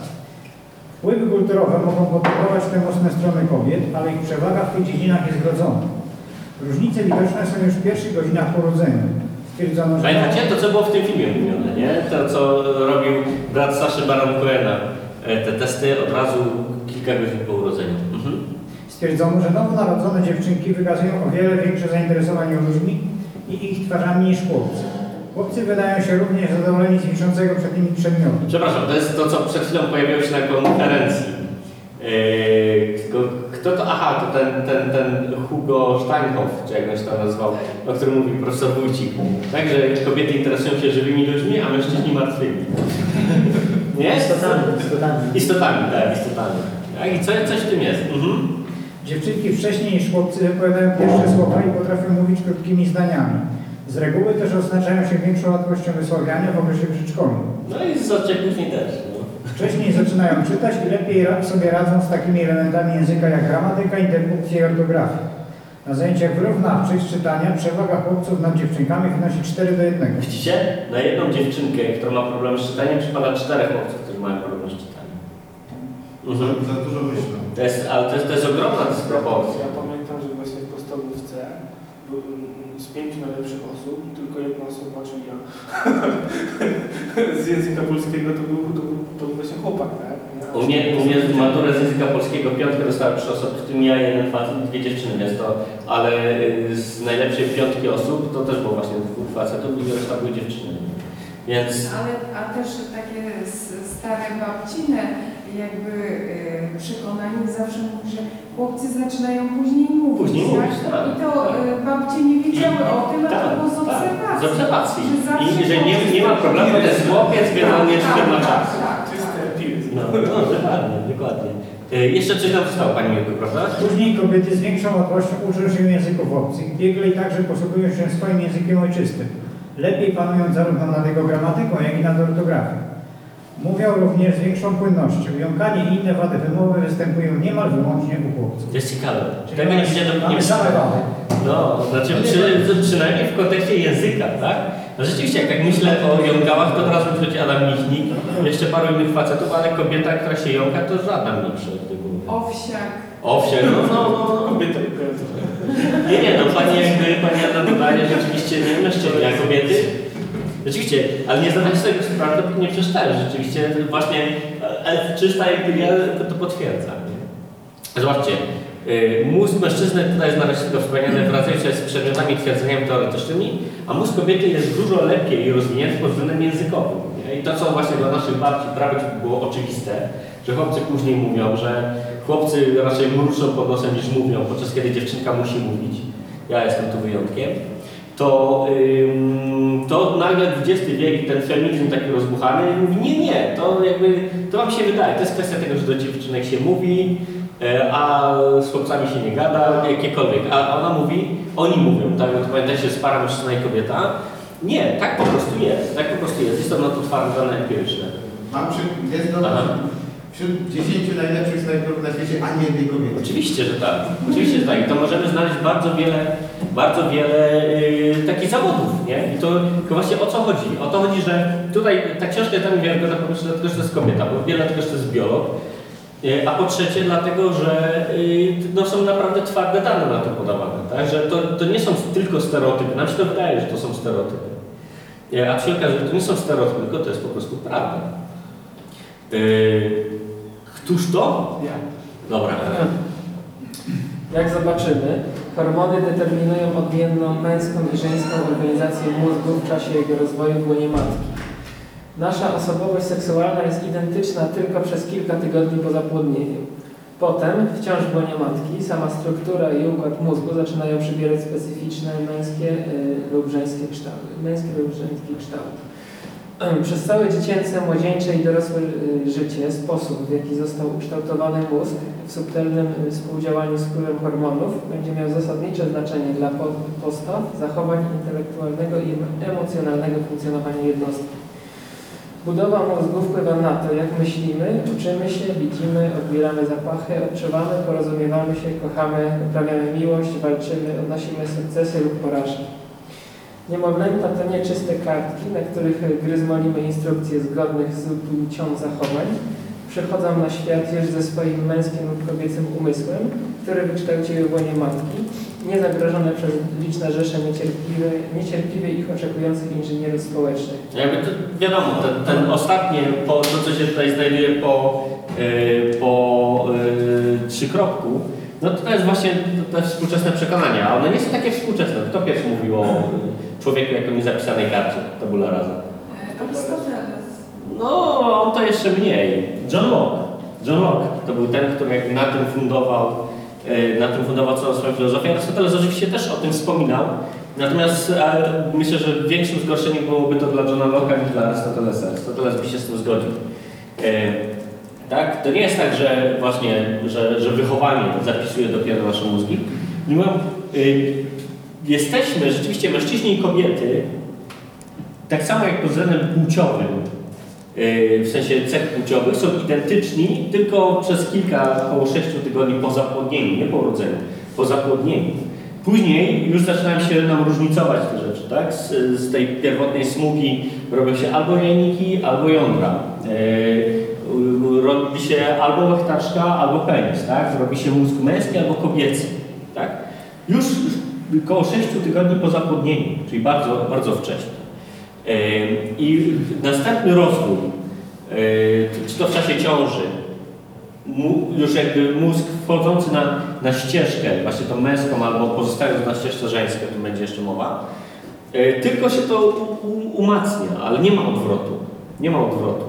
Wpływy kulturowe mogą podbudować te mocne strony kobiet, ale ich przewaga w tych dziedzinach jest wrodzona. Różnice widoczne są już w pierwszych godzinach porodzenia. Stwierdzono, że Pamiętacie to, co było w tym filmie mówione, nie? To, co robił brat Saszy Baron Cohena. E, Te testy od razu kilka godzin po urodzeniu. Mhm. stwierdzono, że nowonarodzone dziewczynki wykazują o wiele większe zainteresowanie ludźmi i ich twarzami niż chłopcy. Chłopcy wydają się również zadowoleni z wiszącego przed nimi przedmiotu. Przepraszam, to jest to, co przed chwilą pojawiło się na konferencji. Eee, kto to? Aha, to ten, ten, ten Hugo Steinhoff, czy jak on się tam nazywał, o którym mówił profesor Wójcik. Tak, że kobiety interesują się żywymi ludźmi, a mężczyźni martwymi. Nie? Istotami, istotami. Istotami, tak, istotami. Tak, I co, coś w tym jest. Mhm. Dziewczynki wcześniej niż chłopcy wypowiadają pierwsze słowa i potrafią mówić krótkimi zdaniami. Z reguły też oznaczają się większą łatwością wysławiania w okresie przedszkolnym. No i zobaczcie, później też. No. Wcześniej zaczynają czytać i lepiej sobie radzą z takimi elementami języka jak gramatyka, interpunkcja i ortografia. Na zajęciach wyrównawczych z czytania przewaga chłopców nad dziewczynkami wynosi 4 do 1. Widzicie? Na jedną dziewczynkę, która ma problem z czytaniem, przypada czterech chłopców, którzy mają problem z czytaniem. Mhm. Za dużo myślą. To jest, ale to jest, to jest ogromna dysproporcja. Ja pamiętam, że właśnie w podstawówce z pięciu najlepszych osób, tylko jedna osoba, czyli ja, z języka polskiego to był, to był, to był właśnie chłopak, tak? Ja- U mnie, u mnie maturę z języka polskiego piątkę dostałem trzy osoby, w tym ja, jeden facet i dwie dziewczyny, więc to, ale y, z najlepszej piątki osób to też było właśnie dwóch facetów i reszta były dziewczyny. Więc Ale a też takie stare babcine jakby przekonanie zawsze mówi, że chłopcy zaczynają później mówić. Później tak? mówić, tak. I to y, babcie nie wiedziały o tym, a tak, to było z tak, obserwacji. z obserwacji. Że zawsze I że nie, nie ma problemu, to jest chłopiec, więc on Tak, ma tak, tak, Czyste tak. piły. No, no, dokładnie, dokładnie. Y, Jeszcze coś nam zostało, Pani Mirku, prawda? Później kobiety z większą łatwością uczą się języków obcych, bieglej także posługują się swoim językiem ojczystym, lepiej panując zarówno nad jego gramatyką, jak i nad ortografią. Mówią również z większą płynnością. Jąkanie i inne wady wymowy występują niemal wyłącznie u chłopców. To jest ciekawe. Czyli Tego nie widziałem, nie same wady. No, znaczy przy, przynajmniej w kontekście języka, tak? No rzeczywiście, jak tak myślę o jąkałach, to od razu przychodzi Adam Michnik, jeszcze paru innych facetów, ale kobieta, która się jąka, to nie przychodzi do głowy. Owsiak. Owszem, no, no, no, no. Kobieta Nie, nie, no pani jakby, pani Adam dodaje rzeczywiście nie mężczyźni, a kobiety. Rzeczywiście, ale nie zdawajcie sobie sprawy, to nie przeczytałem, rzeczywiście właśnie e, czysta empiria to, to potwierdza. Nie? Zobaczcie, y, mózg mężczyzny tutaj jest nareszcie wspomniany, wracając się z przedmiotami i twierdzeniami teoretycznymi, a mózg kobiety jest dużo lepiej rozwinięty pod względem językowym. Nie? I to, co właśnie dla naszych babci prawie było oczywiste, że chłopcy później mówią, że chłopcy raczej mruczą pod nosem niż mówią, podczas kiedy dziewczynka musi mówić. Ja jestem tu wyjątkiem. To, to nagle XX wiek, ten feminizm taki rozbuchany mówi, nie, nie, to jakby, to wam się wydaje, to jest kwestia tego, że do dziewczynek się mówi, e, a z chłopcami się nie gada, jakiekolwiek. A ona mówi, oni mówią, tak, to pamiętajcie, jest para mężczyzna i kobieta. Nie, tak po prostu jest, tak po prostu jest. Jest to na to twarde dane empiryczne. Mam przy, jest do, Aha. wśród 10 najlepszych snajperów na świecie ani jednej kobiety. Oczywiście, że tak. Oczywiście, że tak. I to możemy znaleźć bardzo wiele, bardzo wiele yy, takich zawodów, nie? I to właśnie o co chodzi? O to chodzi, że tutaj ta książka jest dla mnie wiarygodna po pierwsze dlatego, że to jest kobieta, bo wiele dlatego, że to jest biolog, yy, a po trzecie dlatego, że yy, no, są naprawdę twarde dane na to podawane, tak? Że to, to nie są tylko stereotypy. Nam się to wydaje, że to są stereotypy. A się okaże, że to nie są stereotypy, tylko to jest po prostu prawda. Yy, któż to? Ja. Dobra. Jak zobaczymy, hormony determinują odmienną męską i żeńską organizację mózgu w czasie jego rozwoju w łonie matki. Nasza osobowość seksualna jest identyczna tylko przez kilka tygodni po zapłodnieniu. Potem, wciąż w łonie matki, sama struktura i układ mózgu zaczynają przybierać specyficzne męskie y, lub żeńskie kształty. Męskie lub żeńskie kształty. Przez całe dziecięce, młodzieńcze i dorosłe y, życie sposób, w jaki został ukształtowany mózg w subtelnym y, współdziałaniu z wpływem hormonów będzie miał zasadnicze znaczenie dla po- postaw, zachowań intelektualnego i em- emocjonalnego funkcjonowania jednostki. Budowa mózgu wpływa na to, jak myślimy, uczymy się, widzimy, odbieramy zapachy, odczuwamy, porozumiewamy się, kochamy, uprawiamy miłość, walczymy, odnosimy sukcesy lub porażki. Niemowlęta to nie czyste kartki, na których gryzmolimy instrukcje zgodnych z płcią zachowań. Przychodzą na świat już ze swoim męskim lub kobiecym umysłem, który wykształciły łonie matki, niezagrożone przez liczne rzesze niecierpliwe, niecierpliwie ich oczekujących inżynierów społecznych. Jakby to, wiadomo, ten, ten ostatnie, po, to co się tutaj znajduje po, yy, po yy, trzykropku, no to, to jest właśnie te współczesne przekonania, one nie są takie współczesne. Kto pierwszy mówił o człowieku jako niezapisanej karcie tabula rasa? Arystoteles. No, on to jeszcze mniej. John Locke. John Locke to był ten, który na tym fundował, e, na tym fundował całą swoją filozofię. Arystoteles oczywiście też o tym wspominał, natomiast e, myślę, że większym zgorszeniem byłoby to dla Johna Locke'a niż dla Arystotelesa. Arystoteles by się z tym zgodził. E, tak? To nie jest tak, że właśnie, że, że wychowanie zapisuje dopiero nasze mózgi. Mimo, y, jesteśmy rzeczywiście mężczyźni i kobiety, tak samo jak pod względem płciowym, yy, w sensie cech płciowych, są identyczni tylko przez kilka, około 6 tygodni po zapłodnieniu, nie po urodzeniu, po zapłodnieniu. Później już zaczynają się nam różnicować te rzeczy, tak? Z, z tej pierwotnej smugi robią się albo jajniki, albo jądra. Yy, robi się albo łechtaczka, albo penis, tak? Robi się mózg męski albo kobiecy, tak? Już około 6 tygodni po zapłodnieniu, czyli bardzo, bardzo wcześnie. I następny rozwój, yy, czy to w czasie ciąży, już jakby mózg wchodzący na, na ścieżkę, właśnie tą męską albo pozostając na ścieżce żeńskiej, o tym będzie jeszcze mowa, yy, tylko się to umacnia, ale nie ma odwrotu. Nie ma odwrotu.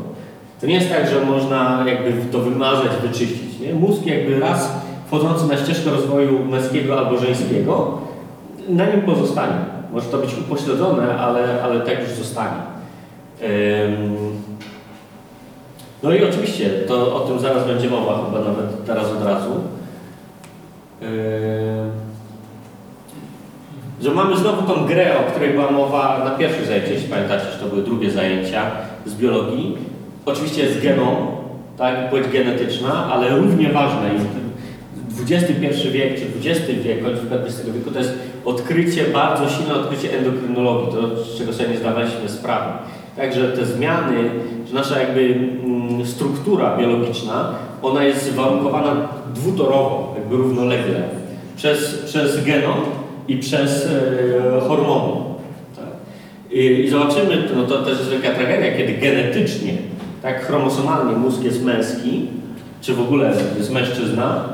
To nie jest tak, że można jakby to wymazać, wyczyścić. Nie? Mózg jakby raz wchodzący na ścieżkę rozwoju męskiego albo żeńskiego, na nim pozostanie. Może to być upośledzone, ale, ale tak już zostanie. No i oczywiście, to o tym zaraz będzie mowa, chyba nawet teraz od razu. Że mamy znowu tą grę, o której była mowa na pierwszych zajęciach, jeśli pamiętacie, że to były drugie zajęcia z biologii. Oczywiście jest genom, tak, płeć genetyczna, ale równie ważne jest XXI wiek czy XX wiek, końcówka XX wieku to jest odkrycie, bardzo silne odkrycie endokrynologii, to z czego sobie nie zdawaliśmy sprawy. Także te zmiany, że nasza jakby mm, struktura biologiczna, ona jest warunkowana dwutorowo, jakby równolegle, przez, przez genom i przez e, hormony. Tak? I, I zobaczymy, no to też jest wielka tragedia, kiedy genetycznie, tak chromosomalnie mózg jest męski, czy w ogóle jest mężczyzna,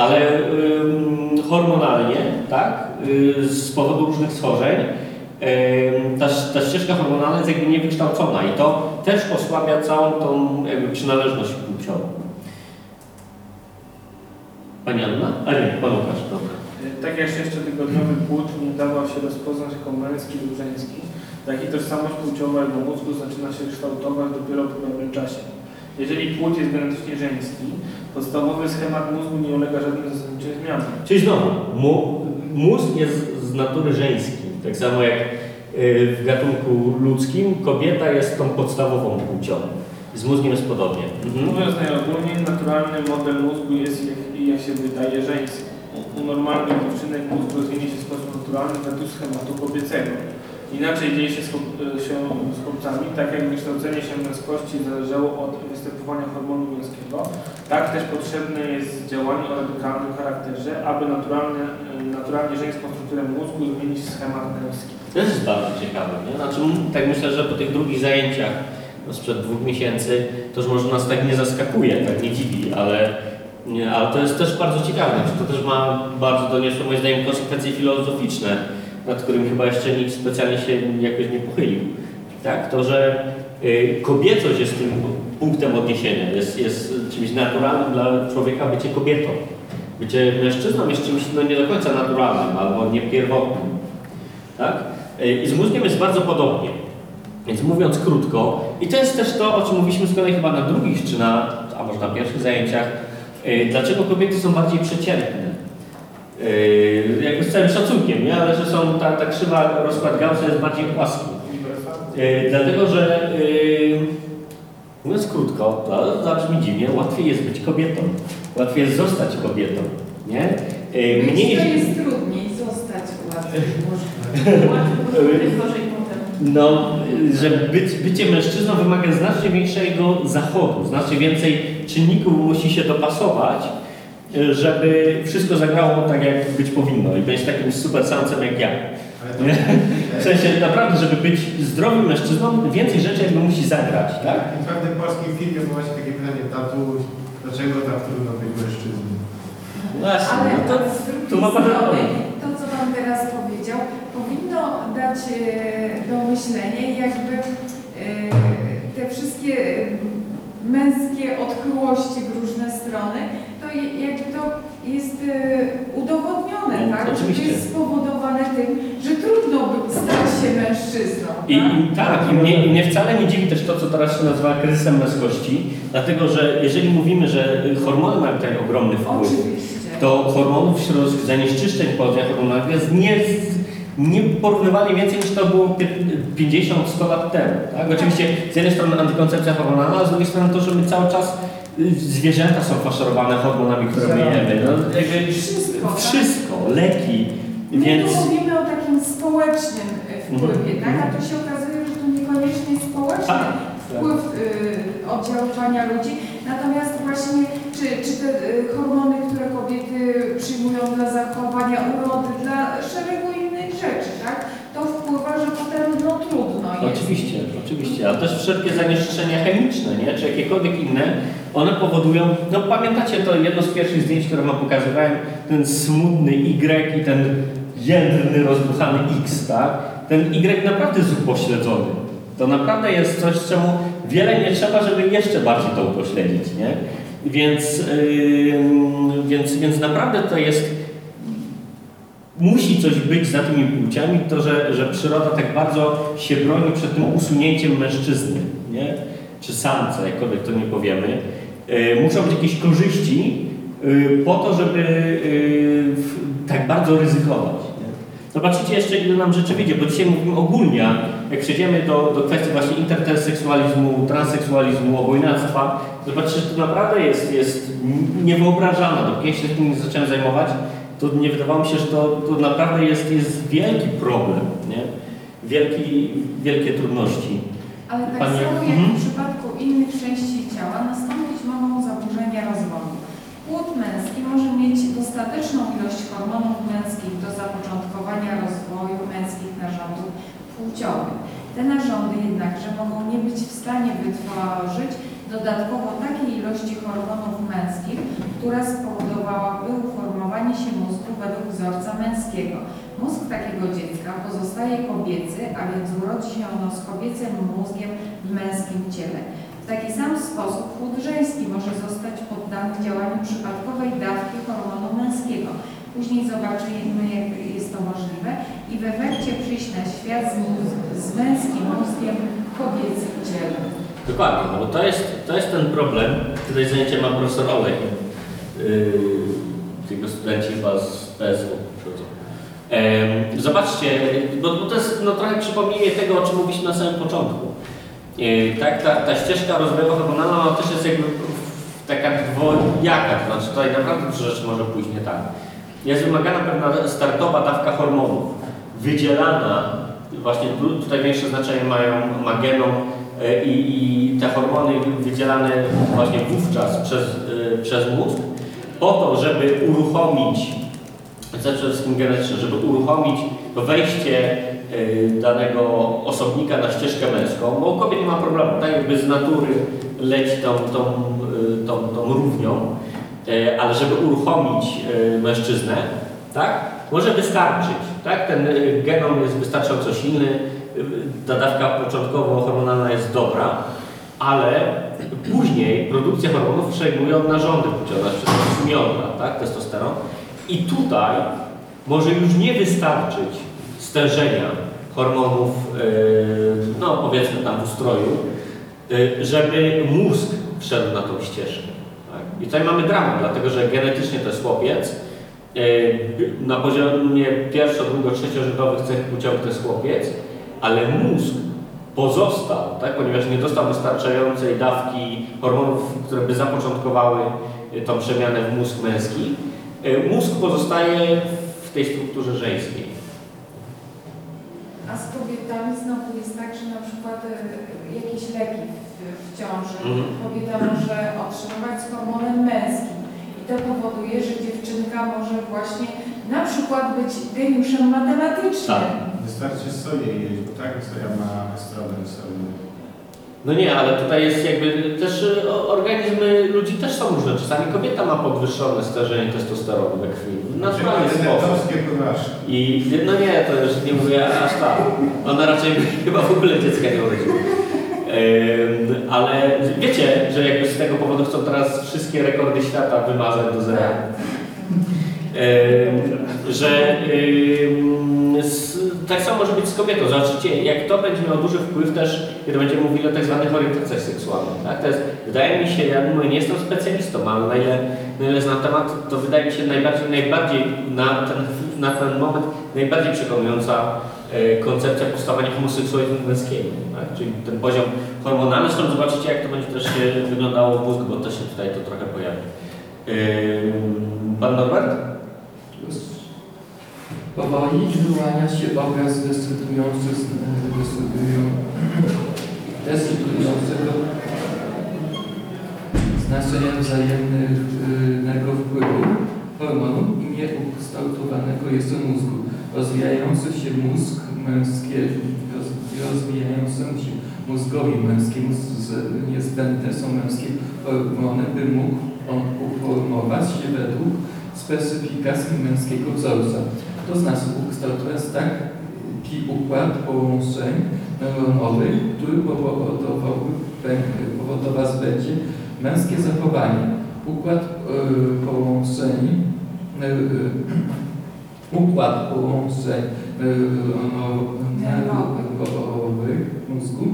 ale ym, hormonalnie, tak, y, z powodu różnych schorzeń, ym, ta, ta ścieżka hormonalna jest jakby niewykształcona i to też osłabia całą tą jakby przynależność płciową. Pani Anna? A nie, Pan Łukasz, dobra. Tak jak sześciotygodniowy płód nie dawał się rozpoznać jako męski lub żeński, tak i tożsamość płciowa jego mózgu zaczyna się kształtować dopiero po pewnym czasie. Jeżeli płód jest genetycznie żeński, podstawowy schemat mózgu nie ulega żadnym zasadniczym zmianom. Czyli znowu, mu, mózg jest z natury żeński, tak samo jak y, w gatunku ludzkim kobieta jest tą podstawową płcią. Z mózgiem jest podobnie. Mhm. Mówiąc najogólniej, naturalny model mózgu jest, jak, jak się wydaje, żeński. U, u normalnych dziewczynek mózg rozwinie się w sposób naturalny według schematu kobiecego. Inaczej dzieje się z, chłop- się z chłopcami, tak jak wykształcenie się męskości zależało od występowania hormonu męskiego, tak też potrzebne jest działanie o radykalnym charakterze, aby naturalnie, naturalnie żeńską strukturę mózgu zmienić schemat męski. To jest bardzo ciekawe. Nie? Znaczy, tak myślę, że po tych drugich zajęciach no sprzed dwóch miesięcy to już może nas tak nie zaskakuje, tak nie dziwi, ale, nie, ale to jest też bardzo ciekawe. To też ma bardzo doniosłe moim zdaniem konsekwencje filozoficzne, nad którym chyba jeszcze nikt specjalnie się jakoś nie pochylił. Tak? To, że y, kobiecość jest tym punktem odniesienia, jest, jest czymś naturalnym dla człowieka bycie kobietą. Bycie mężczyzną jest czymś no, nie do końca naturalnym albo nie pierwotnym. Tak? Y, I z mózgiem jest bardzo podobnie. Więc mówiąc krótko, i to jest też to, o czym mówiliśmy z kolei chyba na drugich, czy na, a może na pierwszych zajęciach, y, dlaczego kobiety są bardziej przeciętne. Yy, jakby z całym szacunkiem, nie? ale że są ta, ta krzywa rozkład Gaussa jest bardziej płaski. Yy, dlatego, że yy, mówiąc krótko, to zabrzmi dziwnie, łatwiej jest być kobietą. Łatwiej jest zostać kobietą. Nie? Yy, mniej, to jest trudniej, zostać łatwiej może. no, że być, bycie mężczyzną wymaga znacznie większego zachodu, znacznie więcej czynników musi się dopasować, żeby wszystko zagrało tak, jak być powinno i być takim super samcem jak ja. To? W sensie naprawdę, żeby być zdrowym mężczyzną, więcej rzeczy jakby musi zagrać, tak? W pewnym polskim filmie było właśnie takie pytanie, tatuś, dlaczego tak trudno być mężczyzną? Właśnie, Ale no to, tu ma problemów. to, co Pan teraz powiedział, powinno dać e, do myślenia i jakby e, te wszystkie męskie odkryłości w różne strony, to jakby to jest e, udowodnione, No, tak? Że oczywiście. to jest spowodowane tym, że trudno stać się mężczyzną. I, tak? i tak, i mnie, mnie wcale nie dziwi też to, co teraz się nazywa kryzysem męskości, dlatego że jeżeli mówimy, że hormony mają tutaj ogromny wpływ, Oczywiście. to hormonów wśród zanieczyszczeń po hormonach jest nie, nieporównywalnie więcej niż to było pie- 50-100 lat temu. Tak? Oczywiście z jednej strony antykoncepcja hormonalna, a z drugiej strony to, że my cały czas zwierzęta są faszerowane hormonami, które my jemy. No, jakby Wszystko, tak? wszystko, leki, My więc... tu mówimy o takim społecznym e, wpływie, Mhm. tak? A tu się okazuje, że to niekoniecznie społeczny Tak, wpływ y, oddziaływania ludzi. Natomiast właśnie, czy, czy te y, hormony, które kobiety przyjmują dla zachowania urody, dla szeregu innych rzeczy, tak? To wpływa, że potem no trudno jest. Oczywiście, oczywiście, ale też wszelkie zanieczyszczenia chemiczne, nie? czy jakiekolwiek inne, one powodują, no pamiętacie to jedno z pierwszych zdjęć, które wam pokazywałem, ten smutny Y i ten jędrny, rozbuchany X, tak? Ten Y naprawdę jest upośledzony. To naprawdę jest coś, czemu wiele nie trzeba, żeby jeszcze bardziej to upośledzić, nie? Więc, yy, więc, więc naprawdę to jest musi coś być za tymi płciami, to że, że przyroda tak bardzo się broni przed tym usunięciem mężczyzny, nie? czy samca, jakkolwiek to nie powiemy. E, muszą być jakieś korzyści e, po to, żeby e, tak bardzo ryzykować. Nie? Zobaczycie jeszcze, ile nam rzeczy wyjdzie, bo dzisiaj mówimy ogólnie, jak przejdziemy do, do kwestii właśnie interseksualizmu, transseksualizmu, obojnactwa, zobaczycie, że to naprawdę jest, jest niewyobrażalne. Do 5 lat nim zacząłem zajmować, to nie wydawało mi się, że to, to naprawdę jest, jest wielki problem, nie? Wielki, wielkie trudności. Ale tak Panie- samo jak Mhm. w przypadku innych części ciała nastąpić mogą zaburzenia rozwoju. Płód męski może mieć dostateczną ilość hormonów męskich do zapoczątkowania rozwoju męskich narządów płciowych. Te narządy jednakże mogą nie być w stanie wytworzyć dodatkowo takiej ilości hormonów męskich, która spowodowałaby uformowanie się mózgu według wzorca męskiego. Mózg takiego dziecka pozostaje kobiecy, a więc urodzi się ono z kobiecym mózgiem w męskim ciele. W taki sam sposób płód żeński może zostać poddany działaniu przypadkowej dawki hormonu męskiego. Później zobaczymy, jak jest to możliwe i w efekcie przyjść na świat z, z męskim mózgiem w kobiecym ciele. Dokładnie, no bo to jest, to jest ten problem. Tutaj zajęcie ma profesor Olech. Yy, jego studenci chyba z PSW przychodzą. Em, Zobaczcie, bo, bo to jest no, trochę przypomnienie tego, o czym mówiliśmy na samym początku. Yy, tak, ta, ta ścieżka rozwojowa hormonalna ona też jest jakby taka dwojaka, to znaczy tutaj naprawdę dużo rzeczy może pójść nie tak. Jest wymagana pewna startowa dawka hormonów, wydzielana, właśnie tu, tutaj większe znaczenie mają magenom i, i te hormony wydzielane właśnie wówczas przez, e, przez mózg, po to, żeby uruchomić, przede wszystkim genetycznie, żeby uruchomić wejście e, danego osobnika na ścieżkę męską, bo u kobiet nie ma problemu, tak jakby z natury leci tą, tą, e, tą, tą równią, e, ale żeby uruchomić e, mężczyznę, tak, może wystarczyć, tak, ten e, genom jest wystarczająco silny, ta dawka początkowo hormonalna jest dobra, ale później produkcja hormonów przejmuje od narządy płciowe, przez jądra, tak, testosteron. I tutaj może już nie wystarczyć stężenia hormonów, yy, no powiedzmy tam w ustroju, yy, żeby mózg wszedł na tą ścieżkę. Tak? I tutaj mamy dramat, dlatego że genetycznie to jest chłopiec, yy, na poziomie pierwszo, drugo, trzeciorzędowych cech płciowych to jest chłopiec, ale mózg pozostał, tak? ponieważ nie dostał wystarczającej dawki hormonów, które by zapoczątkowały y, tą przemianę w mózg męski, y, mózg pozostaje w tej strukturze żeńskiej. A z kobietami znowu jest tak, że na przykład e, jakieś leki w, w ciąży Mhm. kobieta może otrzymywać z hormonem męskim. I to powoduje, że dziewczynka może właśnie na przykład być geniuszem matematycznym. Tak. Wystarczy soję jeść, bo tak soja ma estrogen sobie. No nie, ale tutaj jest jakby też y, organizmy ludzi też są różne. Czasami kobieta ma podwyższone stężenie testosteronu we krwi. W naturalny sposób. I no nie, to już nie mówię aż tak. Ona raczej chyba w ogóle dziecka nie urodziła. Ale wiecie, że jakby z tego powodu chcą teraz wszystkie rekordy świata wymazać do zera. Ym, że ym, z, tak samo może być z kobietą. Zobaczycie, jak to będzie miało duży wpływ też, kiedy będziemy mówili o tak zwanych orientacjach seksualnych. Tak? To jest, wydaje mi się, ja mówię, nie jestem specjalistą, ale na ile, na ile znam temat, to wydaje mi się najbardziej, najbardziej na, ten, na ten moment najbardziej przekonująca e, koncepcja powstawania homoseksualizmu męskiego. Tak? Czyli ten poziom hormonalny. Zresztą zobaczycie, jak to będzie też się wyglądało w mózgu, bo też się tutaj to trochę pojawi. Pan Norbert? Powoli wyłania się obraz destruujący, destruują- destruującego znaczenia wzajemnego wpływu hormonu i nieukształtowanego jest to mózgu. Rozwijający się mózg męski, roz, rozwijającemu się mózgowi męskiemu niezbędne są męskie hormony, by mógł on uformować się według specyfikacji męskiego wzorca. To znaczy ukształtować taki układ połączeń neuronowych, który powodować będzie męskie zachowanie. Układ y, połączeń y, układ połączeń neuronowych mózgu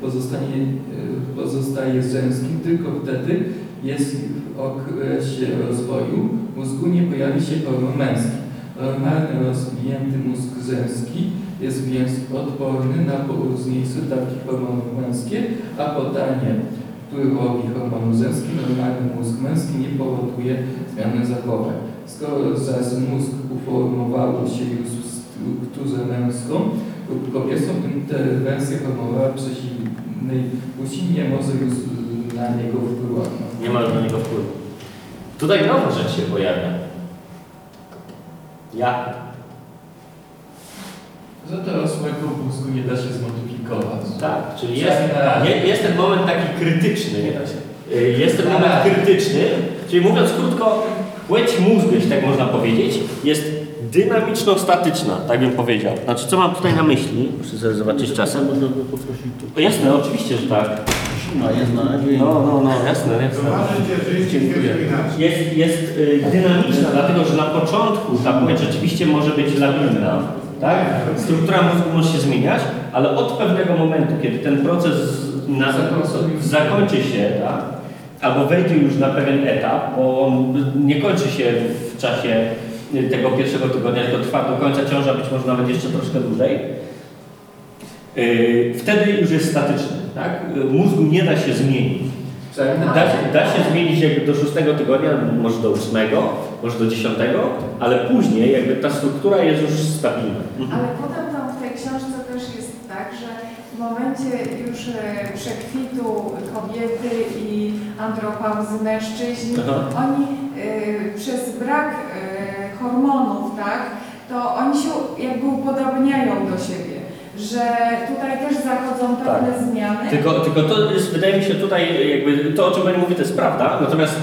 pozostanie, y, pozostaje żeńskim tylko wtedy, jeśli okresie rozwoju mózgu nie pojawi się hormon męski. Normalny rozwinięty mózg żeński jest więc odporny na późniejsze dawki hormonów męskie, a poddanie wpływowi hormonu żeńskim normalny mózg męski nie powoduje zmiany zachowań. Skoro zaś mózg uformował się już w strukturze męską lub kobiecą, interwencja hormonowa przeciwnej płci nie może już na niego wpływać. Nie ma na niego wpływu. Tutaj nowa rzecz się pojawia. Ja. Że dorosłego mózgu nie da się zmodyfikować. Tak, czyli jest, je- jest ten moment taki krytyczny. Nie da się. Y, Jest ten moment krytyczny, czyli mówiąc krótko, płeć mózgu, jeśli tak można powiedzieć, jest dynamiczno-statyczna, tak bym powiedział. Znaczy, co mam tutaj na myśli? Muszę sobie zobaczyć czasem. Można by poprosić tu. Jasne, oczywiście, że tak. A jest na razie. No, no, no, jasne, jasne. Dziękuję. Jest, jest y, dynamiczna, dlatego że na początku ta płeć rzeczywiście może być labilna. Tak? Struktura mózgu może się zmieniać, ale od pewnego momentu, kiedy ten proces na, zakończy się, tak? albo wejdzie już na pewien etap, bo on nie kończy się w czasie tego pierwszego tygodnia, tylko trwa do końca ciąża, być może nawet jeszcze troszkę dłużej. Yy, wtedy już jest statyczny, tak? Mózgu nie da się zmienić. Da się, da się zmienić jakby do szóstego tygodnia, może do ósmego, może do dziesiątego, ale później jakby ta struktura jest już stabilna. Ale potem tam w tej książce też jest tak, że w momencie już e, przekwitu kobiety i andropauzy mężczyźni, Aha. oni e, przez brak e, hormonów, tak, to oni się jakby upodobniają do siebie. Że tutaj też zachodzą pewne zmiany. Tylko, tylko to jest, wydaje mi się tutaj, jakby to o czym Pani mówi, to jest prawda, natomiast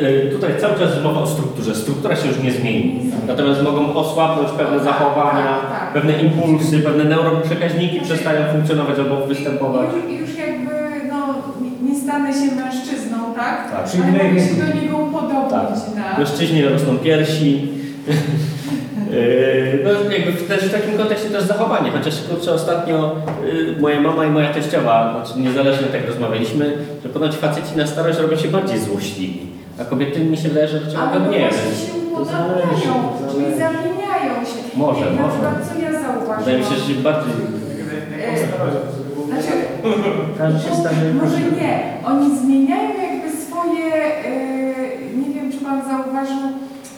E, Tutaj cały czas jest mowa o strukturze. Struktura się już nie zmieni. Natomiast mogą osłabnąć pewne zachowania, Tak, tak. pewne impulsy, pewne neuroprzekaźniki przestają funkcjonować albo występować. Już, już jakby no, nie- stanę się mężczyzną, tak? Tak. Ale mogę się do niego upodobnić, tak? Mężczyźnie rosną piersi. Yy, No jakby w- też w takim kontekście też zachowanie, chociaż kurczę ostatnio yy, moja mama i moja teściowa, znaczy niezależnie tak rozmawialiśmy, że ponoć faceci na starość robią się bardziej złośliwi, a kobiety mi się wydaje, że no nie się to czyli zamieniają się. Może, na może. co ja zauważyłam. Wydaje mi się, że się bardziej... Znaczy, Każdy się stanie Może nie. Oni zmieniają jakby swoje, e, nie wiem czy Pan zauważył,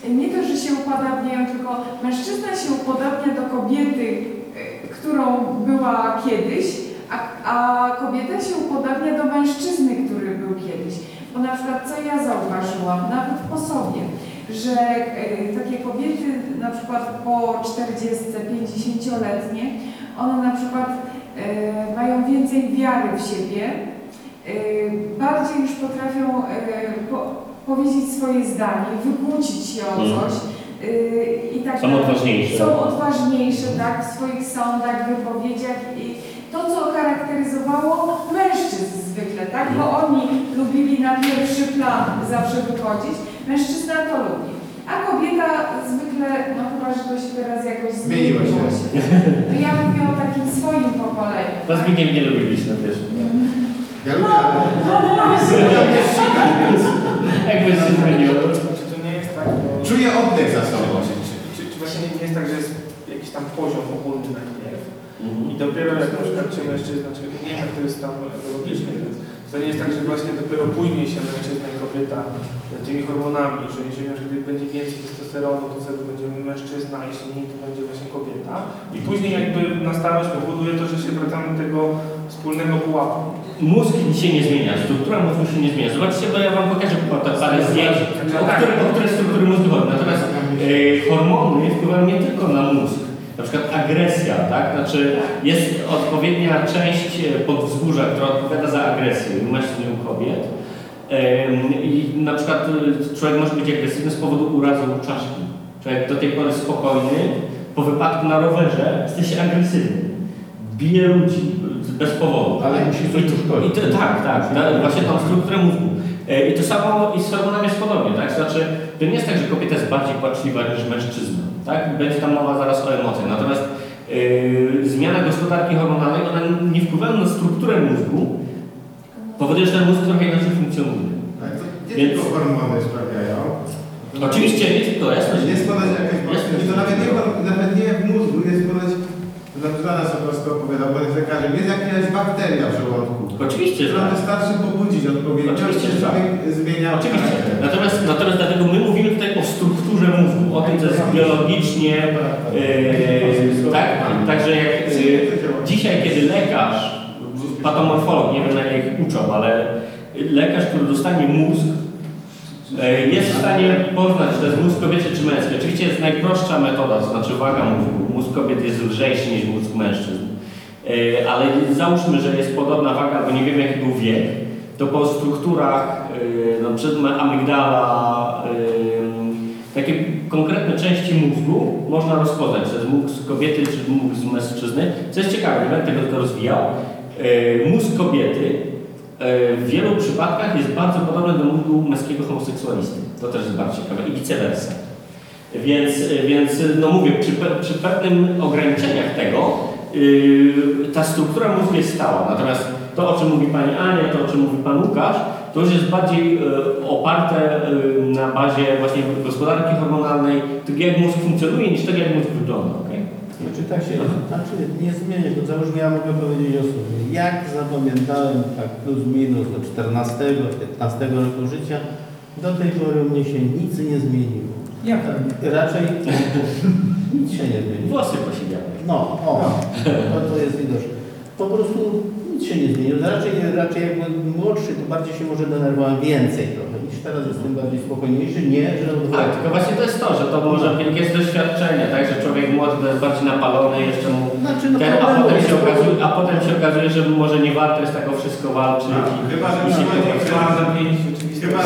nie to, że się upodabniają, tylko mężczyzna się upodabnia do kobiety, e, którą była kiedyś, a, a kobieta się upodabnia do mężczyzny, który był kiedyś. Bo na przykład co ja zauważyłam, nawet po sobie, że e, takie kobiety na przykład po 40, 50-letnie, one na przykład e, mają więcej wiary w siebie, bardziej już potrafią po, powiedzieć swoje zdanie, wykłócić się o Mhm. coś. e, I tak Są odważniejsze. Są odważniejsze tak, w swoich sądach, wypowiedziach i to, co charakteryzowało mężczyzn zwykle, tak? Bo Mhm. oni lubili na pierwszy plan zawsze wychodzić, mężczyzna to lubi. A kobieta zwykle, no chyba, że to się teraz jakoś Zmieniło się. To ja mówię o takim swoim pokoleniu. No Zbigniew nie lubi być na pierwszym. Ja lubię, ale Jakby zmieniło. Czy to nie jest tak, bo... czuję oddech za sobą. Czy, czy, czy, czy właśnie nie jest tak, że jest jakiś tam poziom ogólny najpierw Mhm. i dopiero jak na przykład się mężczyzna, czy nie wiem to jest tam biologicznie, więc to nie jest tak, że właśnie dopiero później się mężczyzna i kobieta tymi hormonami, że jeżeli na przykład będzie więcej testosteronu, to wtedy będzie mężczyzna, a jeśli nie, to będzie właśnie kobieta. I później jakby na starość powoduje to, że się wracamy do tego wspólnego pułapu. Mózg się nie zmienia, struktura mózgu się nie zmienia. Zobaczcie, bo ja Wam pokażę pa- parę zdjęć, o które, o które struktury mózgu chodzi. Natomiast e, hormony wpływają nie tylko na mózg. Na przykład agresja, tak? Znaczy jest odpowiednia część e, podwzgórza, która odpowiada za agresję u mężczyzn i u kobiet. I na przykład e, człowiek może być agresywny z powodu urazu czaszki. Człowiek do tej pory spokojny, po wypadku na rowerze staje się agresywny. Bije ludzi bez powodu. Ale musi coś uszkodzić. I to, tak, tak, na, właśnie tą strukturę mózgu. E, I to samo i z hormonami jest podobnie, tak? Znaczy, to nie jest tak, że kobieta jest bardziej płaczliwa niż mężczyzna, tak? Będzie tam mowa zaraz o emocjach. Natomiast e, zmiana gospodarki hormonalnej, one nie wpływają na strukturę mózgu, powoduje, że ten mózg trochę inaczej funkcjonuje. Tak, to nie Więc- tylko hormony sprawiają. Oczywiście nie tylko, jasne, Jest ponoć jakaś. I to nawet nie, nawet nie w mózgu, to nam Żana Sokolska opowiadał, bo jest lekarzem, jest jakaś bakteria w żołądku, Oczywiście, że tak. wystarczy pobudzić odpowiednio, Oczywiście, że tak. człowiek zmienia. Oczywiście. Natomiast, natomiast dlatego my mówimy tutaj o strukturze mózgu, o tym, co jest biologicznie, e, tak? Także jak e, dzisiaj, kiedy lekarz, patomorfolog, nie wiem na jak ich uczą, ale lekarz, który dostanie mózg, e, jest w stanie poznać, czy to jest mózg kobiety czy męski. Oczywiście jest najprostsza metoda, to znaczy waga mózgu. Mózg kobiety jest lżejszy niż mózg mężczyzn. E, Ale załóżmy, że jest podobna waga, albo nie wiemy jaki był wiek, to po strukturach, yy, no przed amygdala, takie konkretne części mózgu można rozpoznać, czy jest mózg kobiety, czy mózg mężczyzny. Co jest ciekawe, nie będę tego rozwijał. Mózg kobiety w wielu przypadkach jest bardzo podobny do mózgu męskiego homoseksualisty. To też jest bardzo ciekawe i vice versa. Więc, więc no mówię, przy, przy pewnym ograniczeniach tego yy, ta struktura mózgu jest stała. Natomiast to, o czym mówi Pani Ania, to, o czym mówi Pan Łukasz, to już jest bardziej yy, oparte yy, na bazie właśnie gospodarki hormonalnej, tego jak mózg funkcjonuje, niż tego jak mózg wygląda. Okay? Znaczy tak się, znaczy nie zmienię, bo załóżmy ja mogę powiedzieć o sobie. Jak zapamiętałem tak plus minus do 14, 15 roku życia, do tej pory u mnie się nic nie zmieniło. Jak nie? Raczej nic się nie zmieniło. Włosy posiedziały. No, o, to, to jest widoczne. Po prostu nic się nie zmieniło. Raczej, raczej jak byłem młodszy, to bardziej się może denerwowałem więcej trochę teraz jestem bardziej spokojniejszy. Nie, że Tak, odwrotnie. tylko właśnie to jest to, że to może jest doświadczenie, tak, że człowiek młody to jest bardziej napalony, jeszcze mu Znaczy, no ten, a potem się okazuje, a potem się okazuje, że może nie warto jest tak o wszystko walczyć. Tak, i- Chyba, że i się Chyba,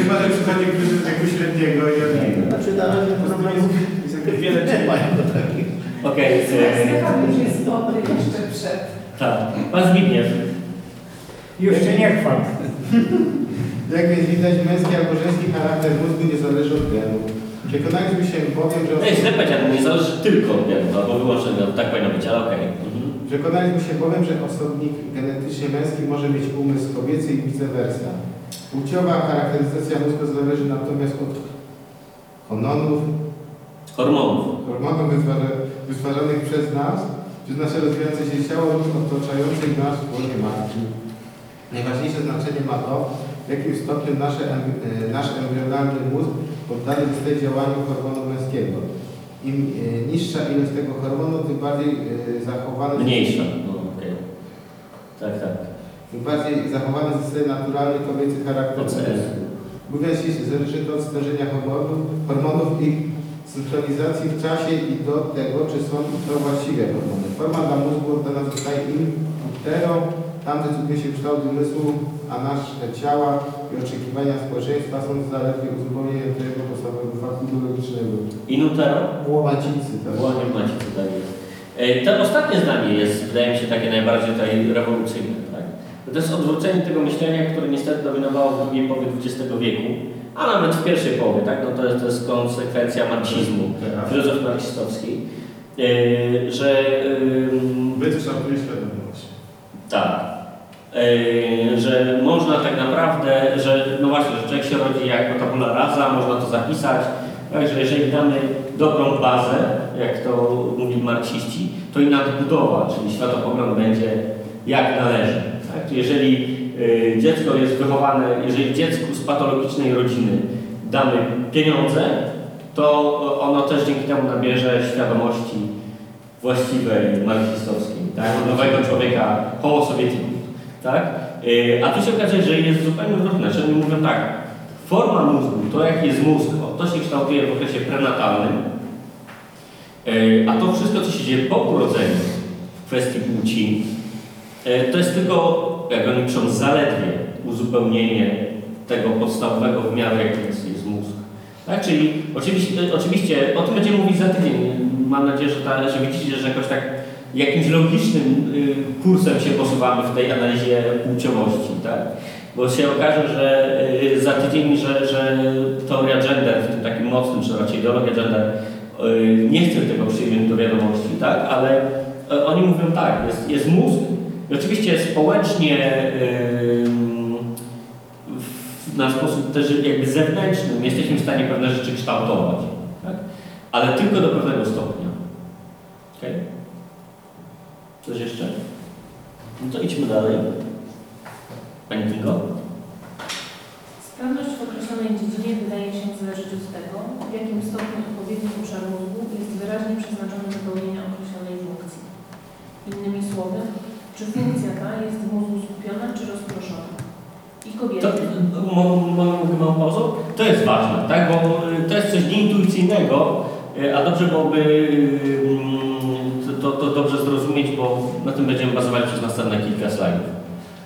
chyba że przychodzi wieku średniego i on Znaczy na razie problemów Wiele nie mają takich. Okej, e, Stefan już jest dobry jeszcze przed. tak. Pan Zbigniew. Już się nie chwal. Jak więc widać, męski albo żeński charakter mózgu nie zależy od genu. Przekonaliśmy się bowiem, że... No i źle powiedziane, nie zależy tylko od genu, albo wyłącznie, no, tak powinno być, ale okej. Mhm. Przekonaliśmy się bowiem, że osobnik genetycznie męski może mieć umysł kobiecy i vice versa. Płciowa charakteryzacja mózgu zależy natomiast od hormonów, Hormonów. hormonów wytwarza- wytwarzanych przez nas, przez nasze rozwijające się ciało lub otaczających nas w matki. Najważniejsze znaczenie ma to, jakim stopniu nasze, e, nasz embrionalny mózg poddany zostaje działaniu hormonu męskiego. Im e, niższa ilość tego hormonu, tym bardziej e, zachowany Mniejsza. No, okej. Tak, tak. Im bardziej zachowany zostaje naturalny kobiecy charakter. Mówiąc zależy to od stężenia hormonów, hormonów ich synchronizacji w czasie i do tego, czy są to właściwe hormony. Forma dla mózgu oddana zostaje im utero, tam decyduje się kształt umysłu, a nasze ciała i oczekiwania społeczeństwa są zaledwie uzupełnieniem tego podstawowego faktu biologicznego. Inutero? Macicy, tak. Ładnie macie tutaj jest. E, To ostatnie zdanie jest, wydaje mi się, takie najbardziej tutaj rewolucyjne. Tak? To jest odwrócenie tego myślenia, które niestety dominowało w drugiej połowie XX wieku, a nawet w pierwszej połowie. Tak? No to, jest, to jest konsekwencja marksizmu, filozofii marksistowskiej, e, że ym, Wykształtuje świadomość. tak. Yy, że można tak naprawdę, że no właśnie, że człowiek się rodzi jako tabula rasa, można to zapisać, tak, że jeżeli damy dobrą bazę, jak to mówili marksiści, to i nadbudowa, czyli światopogląd będzie jak należy. Tak? Jeżeli yy, dziecko jest wychowane, jeżeli dziecku z patologicznej rodziny damy pieniądze, to ono też dzięki temu nabierze świadomości właściwej, marksistowskiej, tak? nowego człowieka, homo sovietikus. Tak? Yy, A tu się okazuje, że jest zupełnie odwrotne, oni mówią tak, forma mózgu, to jaki jest mózg, to się kształtuje w okresie prenatalnym, yy, a to wszystko, co się dzieje po urodzeniu w kwestii płci, yy, to jest tylko, jak oni piszą, zaledwie uzupełnienie tego podstawowego wymiaru, jakim jest, jest mózg. Tak? Czyli oczywiście, oczywiście o tym będziemy mówić za tydzień. Mam nadzieję, że, ta, że widzicie, że jakoś tak jakimś logicznym y, kursem się posuwamy w tej analizie płciowości, tak? Bo się okaże, że y, za tydzień, że, że teoria gender, w tym takim mocnym, czy raczej ideologia gender, y, nie chce tego przyjąć do wiadomości, tak? Ale oni mówią tak, jest, jest mózg i oczywiście społecznie na sposób też jakby zewnętrzny jesteśmy w stanie pewne rzeczy kształtować, tak? ale tylko do pewnego stopnia. Okay? Coś jeszcze? No to idźmy dalej. Pani Kingo? Sprawność w określonej dziedzinie wydaje się zależeć od tego, w jakim stopniu odpowiedni obszar mózgu jest wyraźnie przeznaczony do pełnienia określonej funkcji. Innymi słowy, czy funkcja ta jest w mózgu skupiona czy rozproszona. I kobiety. To, mo- mo- pauzą? To jest ważne, tak? Bo y, to jest coś nieintuicyjnego, a dobrze byłoby y, to, to dobrze zrozumieć, bo na tym będziemy bazować przez następne kilka slajdów.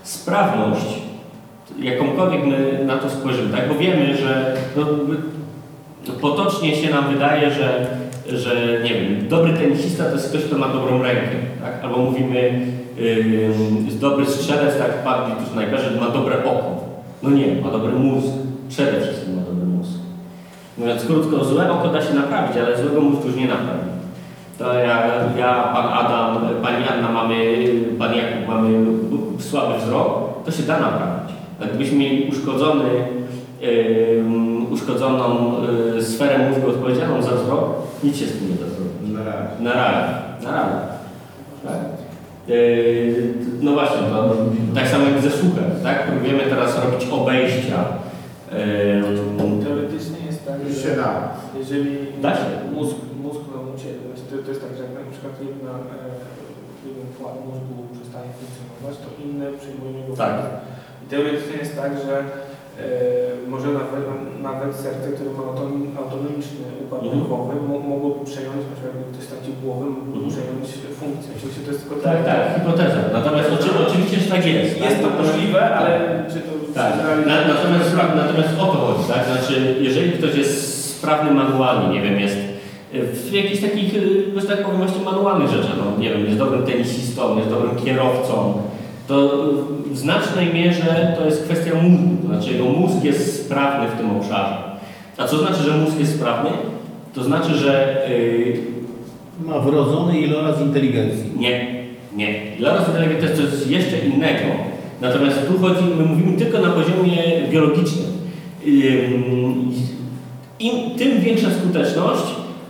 Sprawność, jakąkolwiek my na to spojrzymy, tak? Bo wiemy, że no, my- potocznie się nam wydaje, że, że nie wiem, dobry tenisista to jest ktoś, kto ma dobrą rękę, tak? Albo mówimy, yy, dobry strzelec, tak padli tu snajperzy, ma dobre oko. No nie, ma dobry mózg. Przede wszystkim ma mózg. Mówiąc krótko, złe oko da się naprawić, ale złego mózgu już nie naprawi. To ja, ja, pan Adam, pani Anna mamy, pan Jakub mamy słaby wzrok, to się da naprawić. A gdybyśmy mieli uszkodzony, yy, uszkodzoną yy, sferę mózgu odpowiedzialną za wzrok, nic się z tym nie da zrobić. Na razie. Na razie. Na razie. Tak? Yy, no właśnie, to tak samo jak ze słuchem, tak? Próbujemy teraz robić obejścia. Yy, się da. jeżeli Da się. mózg, mózg no, znaczy to, to jest tak, że jak na przykład jedna, e, jeden płat mózgu przestaje funkcjonować, to inne przyjmują jego Tak. I teoretycznie jest tak, że może nawet, nawet serce, które ma autonom- autonomiczny układ Mhm. nerwowy, mo, mogłoby przejąć, na przykład jakby ktoś stracił głowę, mógłby Mhm. przejąć funkcję. Oczywiście to jest tylko Tak, tak, hipoteza. Natomiast oczy- oczywiście, że tak jest. Jest to tak? możliwe, ale czy to Tak, na, natomiast, natomiast o to chodzi, tak? Znaczy, jeżeli ktoś jest sprawny manualnie, nie wiem, jest w jakichś takich, y, że tak powiem, właśnie manualnych rzeczach, no, nie wiem, jest dobrym tenisistą, jest dobrym kierowcą, to w znacznej mierze to jest kwestia mózgu, to znaczy jego mózg jest sprawny w tym obszarze. A co znaczy, że mózg jest sprawny? To znaczy, że y, Ma wrodzony iloraz inteligencji. nie, nie. Dla nas inteligencja to jest jeszcze innego. Natomiast tu chodzi, my mówimy tylko na poziomie biologicznym. Ym, Im, tym większa skuteczność,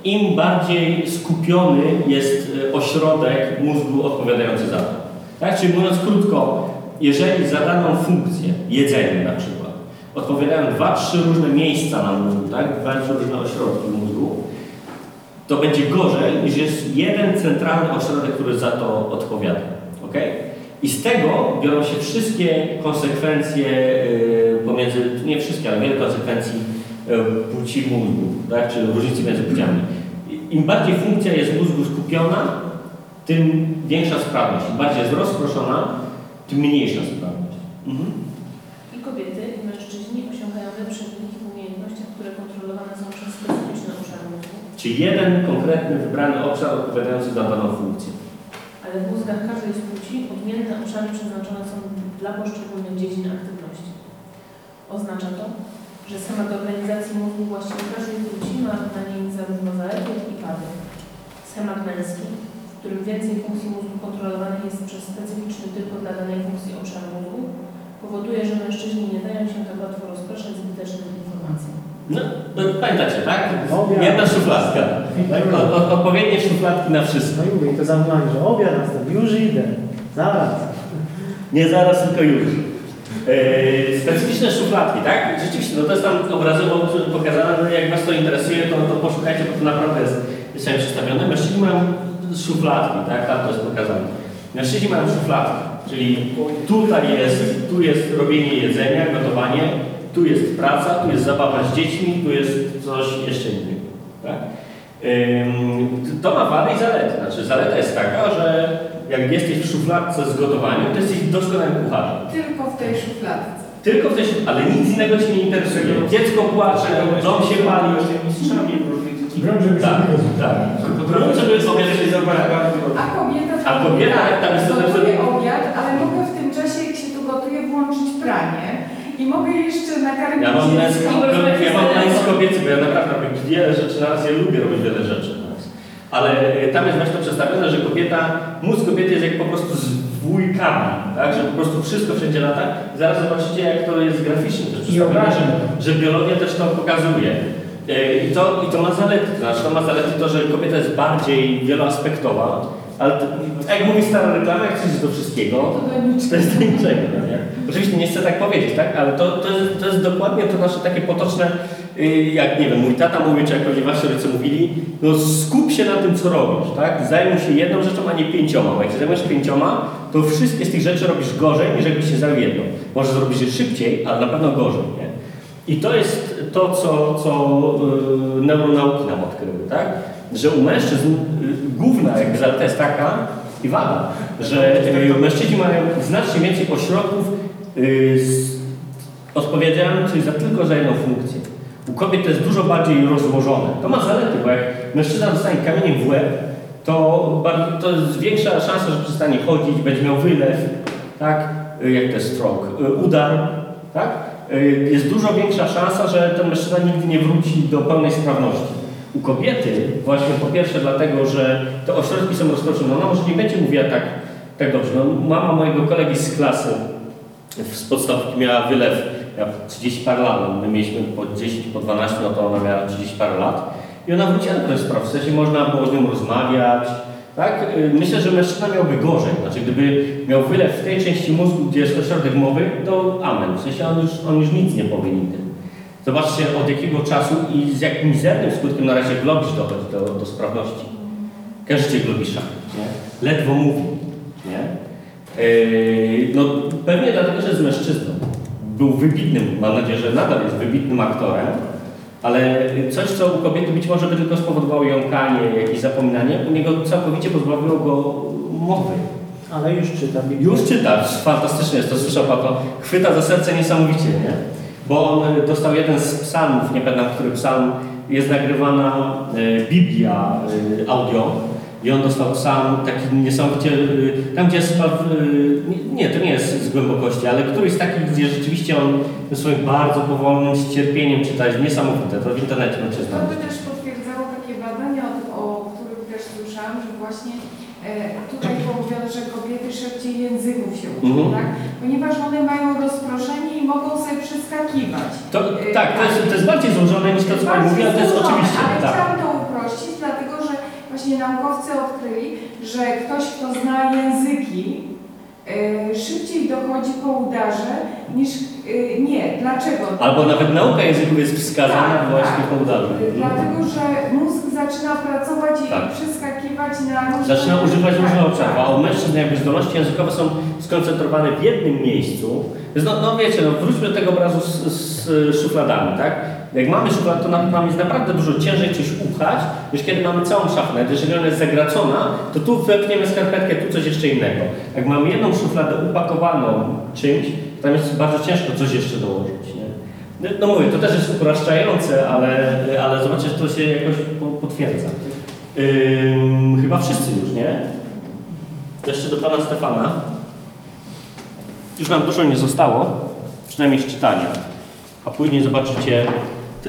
im bardziej skupiony jest y, ośrodek mózgu odpowiadający za to. Tak? Czyli mówiąc krótko, jeżeli za daną funkcję, jedzenie na przykład, odpowiadają dwa, trzy różne miejsca na mózgu, tak? dwa, trzy różne ośrodki mózgu, to będzie gorzej niż jest jeden centralny ośrodek, który za to odpowiada. ok? I z tego biorą się wszystkie konsekwencje yy, pomiędzy, nie wszystkie, ale wiele konsekwencji yy, płci mózgu, tak? czy różnicy między płciami. Im bardziej funkcja jest mózgu skupiona, tym większa sprawność. Im bardziej jest rozproszona, tym mniejsza sprawność. Mhm. I kobiety, i mężczyźni osiągają lepsze wyniki w umiejętnościach, które kontrolowane są przez specyficzne obszary mózgu, Czyli jeden konkretny, wybrany obszar odpowiadający za daną funkcję. ale w mózgach każdej z płci odmienne obszary przeznaczone są dla poszczególnych dziedzin aktywności. Oznacza to, że schemat organizacji mózgu właściwie każdej płci ma na niej zarówno zalety, jak i wady. Schemat męski, którym więcej funkcji mózgu kontrolowanych jest przez specyficzny tylko dla danej funkcji obszar mózgu, powoduje, że mężczyźni nie dają się tak łatwo rozpraszać zbytecznych informacji. No, no pamiętacie, tak? Obiad. Jedna szufladka. Tak? O, o, odpowiednie szufladki na wszystko. No i mówię, to zamknąłem, że obiad nastąpi, już idę, zaraz. Nie zaraz, tylko już. Yy, specyficzne szufladki, tak? Rzeczywiście, no to jest tam obrazowo pokazane, no jak Was to interesuje, to, to poszukajcie, bo to naprawdę jest dzisiaj przedstawione. Mężczyźni mają szufladki, tak? Tam to jest pokazane. Mężczyźni mają szufladki, czyli tutaj jest, tu jest robienie jedzenia, gotowanie, tu jest praca, tu jest zabawa z dziećmi, tu jest coś jeszcze innego. Tak? To ma wady i zalety. Znaczy, zaleta jest taka, że jak jesteś w szufladce z gotowaniem, to jesteś doskonałym kucharzem. Tylko w tej szufladce. Tylko w tej szufladce, ale nic innego Cię nie interesuje. Dziecko płacze, dom się pali. mistrzami w. Broń, żeby się Tak, nie rozumie. tak. Broń, żeby obiad się. A kobieta A kobieta, jak tam jest to gotuje obiad, ale mogę w tym czasie, jak się tu gotuje, włączyć pranie i mogę jeszcze nakarmić Ja mam dziecko. ja mam męski kobiecy, bo ja naprawdę robię wiele rzeczy na raz, ja lubię robić wiele rzeczy na raz. Ale e, tam jest właśnie to przedstawione, że kobieta, mózg kobiety jest jak po prostu zwój kabli, tak? Że po prostu wszystko wszędzie lata. Zaraz zobaczycie, jak to jest graficznie też przedstawione, że, że biologia też to pokazuje. E, I to, I to ma zalety, to znaczy to ma zalety to, że kobieta jest bardziej wieloaspektowa, ale to, jak mówi stara reklama, jak chcesz do wszystkiego, To niczego. to jest do niczego, no nie? Oczywiście nie chcę tak powiedzieć, tak? Ale to, to, jest, to jest dokładnie to nasze takie potoczne, y, jak nie wiem, mój tata mówi, czy jak pewnie wasi rodzice mówili, no skup się na tym, co robisz, tak? Zajmuj się jedną rzeczą, a nie pięcioma. Bo jak się zajmujesz pięcioma, to wszystkie z tych rzeczy robisz gorzej, niż jakbyś się zajął jedną. Może zrobić je szybciej, ale na pewno gorzej, nie? I to jest to, co, co y, neuronauki nam odkryły, tak? Że u mężczyzn y, główna zaleta jest taka i wada, że y, mężczyźni mają znacznie więcej ośrodków odpowiedzialnych za tylko za jedną funkcję. U kobiet to jest dużo bardziej rozłożone. To ma zalety, bo jak mężczyzna dostanie kamieniem w łeb, to, to jest większa szansa, że przestanie chodzić, będzie miał wylew, tak? Jak to jest stroke, y, udar, tak? Y, Jest dużo większa szansa, że ten mężczyzna nigdy nie wróci do pełnej sprawności. U kobiety właśnie po pierwsze dlatego, że te ośrodki są rozproszone. Ona może nie będzie mówiła tak, tak dobrze. No, mama mojego kolegi z klasy z podstawki miała wylew ja 30 parę lat, no, my mieliśmy po 10, po 12, no to ona miała 30 parę lat i ona wróciła do tej sprawy, w sensie można było z nią rozmawiać, tak? Y, Myślę, że mężczyzna miałby gorzej, znaczy gdyby miał wylew w tej części mózgu, gdzie jest ośrodek mowy, to amen, w sensie on już, on już nic nie powie. Zobaczcie od jakiego czasu i z jak mizernym skutkiem na razie globisz dochodzi do, do sprawności. Każdy globisza, nie? Ledwo mówi, nie? Yy, no pewnie dlatego, że jest mężczyzną. był wybitnym, mam nadzieję, że nadal jest wybitnym aktorem, ale coś, co u kobiety być może by tylko spowodowało jąkanie, jakieś zapominanie, u niego całkowicie pozbawiło go mowy. Ale już czyta Biblię. Już czyta, fantastycznie jest to, słyszał Pan to, chwyta za serce niesamowicie, nie? Bo on y, dostał jeden z psalmów, nie pamiętam, który psalm, jest nagrywana y, Biblia y, audio i on dostał psalm taki niesamowicie, y, tam gdzie y, nie, to nie jest z głębokości, ale któryś z takich, gdzie rzeczywiście on swoim bardzo powolnym, z cierpieniem czyta, jest niesamowite, to w internecie To znaleźć. by też potwierdzało takie badania, o, o których też słyszałam, że właśnie e, tutaj powiedziano, że kobiety szybciej języków się uczą, Mhm. tak? Ponieważ one mają rozproszenie i mogą sobie przeskakiwać. To, tak, to jest, to jest bardziej złożone niż to, co Pani mówi, ale to jest oczywiście, Ale tak. chciałam to właśnie naukowcy odkryli, że ktoś, kto zna języki, e, szybciej dochodzi po udarze niż e, nie. Dlaczego? Albo nawet nauka języków jest wskazana Tak, właśnie tak. po udarze. Dlatego, że mózg zaczyna pracować i Tak. przeskakiwać na różne... Zaczyna używać Tak, różnych obszarów, tak. a u mężczyzn jakby zdolności językowe są skoncentrowane w jednym miejscu. Więc No, no wiecie, no wróćmy do tego obrazu z, z szufladami, tak? Jak mamy szuflad, to nam, nam jest naprawdę dużo ciężej coś upchać, niż kiedy mamy całą szafę. Jeżeli ona jest zagracona, to tu wepniemy skarpetkę, tu coś jeszcze innego. Jak mamy jedną szufladę upakowaną czymś, tam jest bardzo ciężko coś jeszcze dołożyć, nie? No, no mówię, to też jest upraszczające, ale, ale że to się jakoś po- potwierdza. Ym, chyba wszyscy już, nie? Jeszcze do pana Stefana. Już nam dużo nie zostało, przynajmniej z czytania. A później zobaczycie.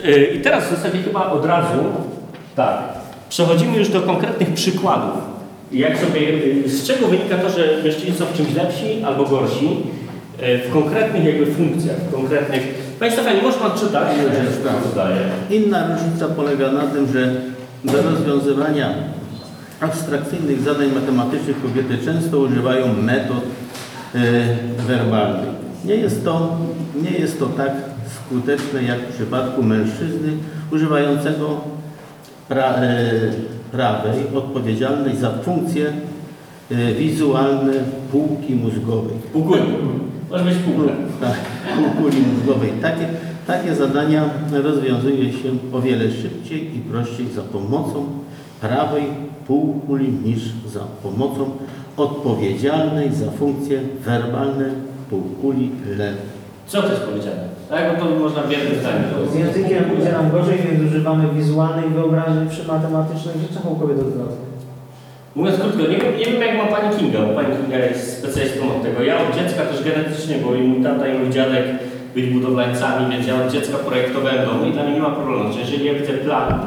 Yy, I teraz w zasadzie chyba od razu, tak, przechodzimy już do konkretnych przykładów. Jak sobie, yy, z czego wynika to, że mężczyźni są w czymś lepsi albo gorsi yy, w konkretnych jakby funkcjach, w konkretnych... Panie Stefanie, może pan czytać? Zdaje. Inna różnica polega na tym, że do rozwiązywania abstrakcyjnych zadań matematycznych kobiety często używają metod e, werbalnych. Nie jest, to, nie jest to tak skuteczne jak w przypadku mężczyzny używającego pra, e, prawej odpowiedzialnej za funkcje e, wizualne półki mózgowej. Półkuli. Może być półka. Tak, półkuli mózgowej. Takie, takie zadania rozwiązuje się o wiele szybciej i prościej za pomocą prawej półkuli niż za pomocą odpowiedzialnej za funkcje werbalne półkuli lewej. Co to jest powiedziane? Tak, bo to można w jednym zdaniu. Z językiem idzie nam gorzej, więc używamy wizualnej wyobraźni przy matematycznych rzeczach u kobiet odwrotnie. Mówiąc krótko, nie, wiem- nie wiem jak ma Pani Kinga, bo Pani Kinga jest specjalistą od tego. Ja od dziecka też genetycznie, bo i mój tata i mój dziadek byli budowlańcami, więc ja od dziecka projektowałem domy i dla mnie nie ma problemu. Że jeżeli ja widzę plan,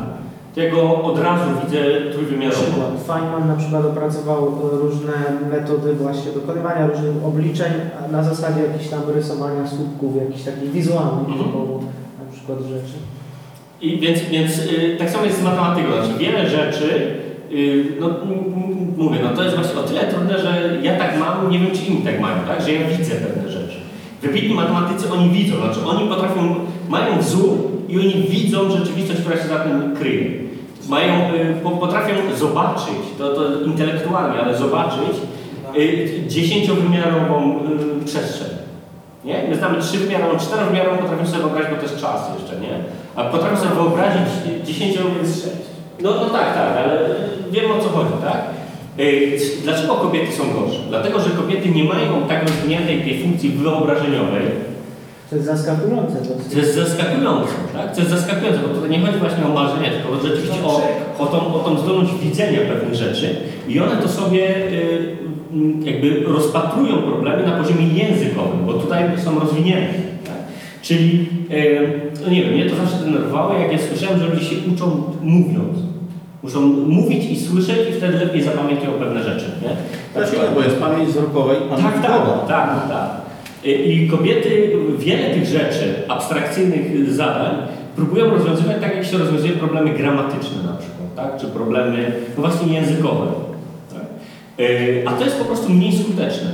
to ja go od razu widzę trójwymiarowo. Przykład. Feynman na przykład opracował e, różne metody właśnie dokonywania różnych obliczeń na zasadzie jakichś tam rysowania słupków, jakichś takich wizualnych Mhm. typowo na przykład rzeczy. I więc, więc y, tak samo jest z matematyką, znaczy wiele rzeczy, y, no mówię, no to jest właśnie o tyle trudne, że ja tak mam, nie wiem czy inni tak mają, tak, że ja widzę pewne rzeczy. Wybitni matematycy oni widzą, znaczy oni potrafią, mają wzór i oni widzą rzeczywistość, która się za tym kryje. Mają, y, po- potrafią zobaczyć, to, to intelektualnie, ale zobaczyć y, dziesięciowymiarową y, przestrzeń. Nie? My znamy trzywymiarową, czterowymiarową, potrafimy sobie wyobrazić, bo jest czas jeszcze, nie? A potrafię sobie wyobrazić sześć. No, no tak, tak, ale wiem o co chodzi, tak? Dlaczego kobiety są gorsze? Dlatego, że kobiety nie mają tak rozwiniętej tej funkcji wyobrażeniowej, To jest zaskakujące dosyć. jest zaskakujące, tak? Co jest zaskakujące, bo tutaj nie chodzi właśnie o marzenie, tylko rzeczywiście o, o, tą, o tą zdolność widzenia pewnych rzeczy i one to sobie y, jakby rozpatrują problemy na poziomie językowym, bo tutaj są rozwinięte. Tak? Czyli, y, no nie wiem, mnie to zawsze denerwowało, jak ja słyszałem, że ludzie się uczą mówiąc. Muszą mówić i słyszeć i wtedy lepiej zapamiętują pewne rzeczy, nie? Na Znaczy bo jest pamięć wzrokowa i pamięć tak, tak, słowa. tak, tak. I i kobiety wiele tych rzeczy, abstrakcyjnych zadań, próbują rozwiązywać tak, jak się rozwiązuje problemy gramatyczne na przykład, tak? czy problemy no właśnie językowe. Tak? Yy, A to jest po prostu mniej skuteczne.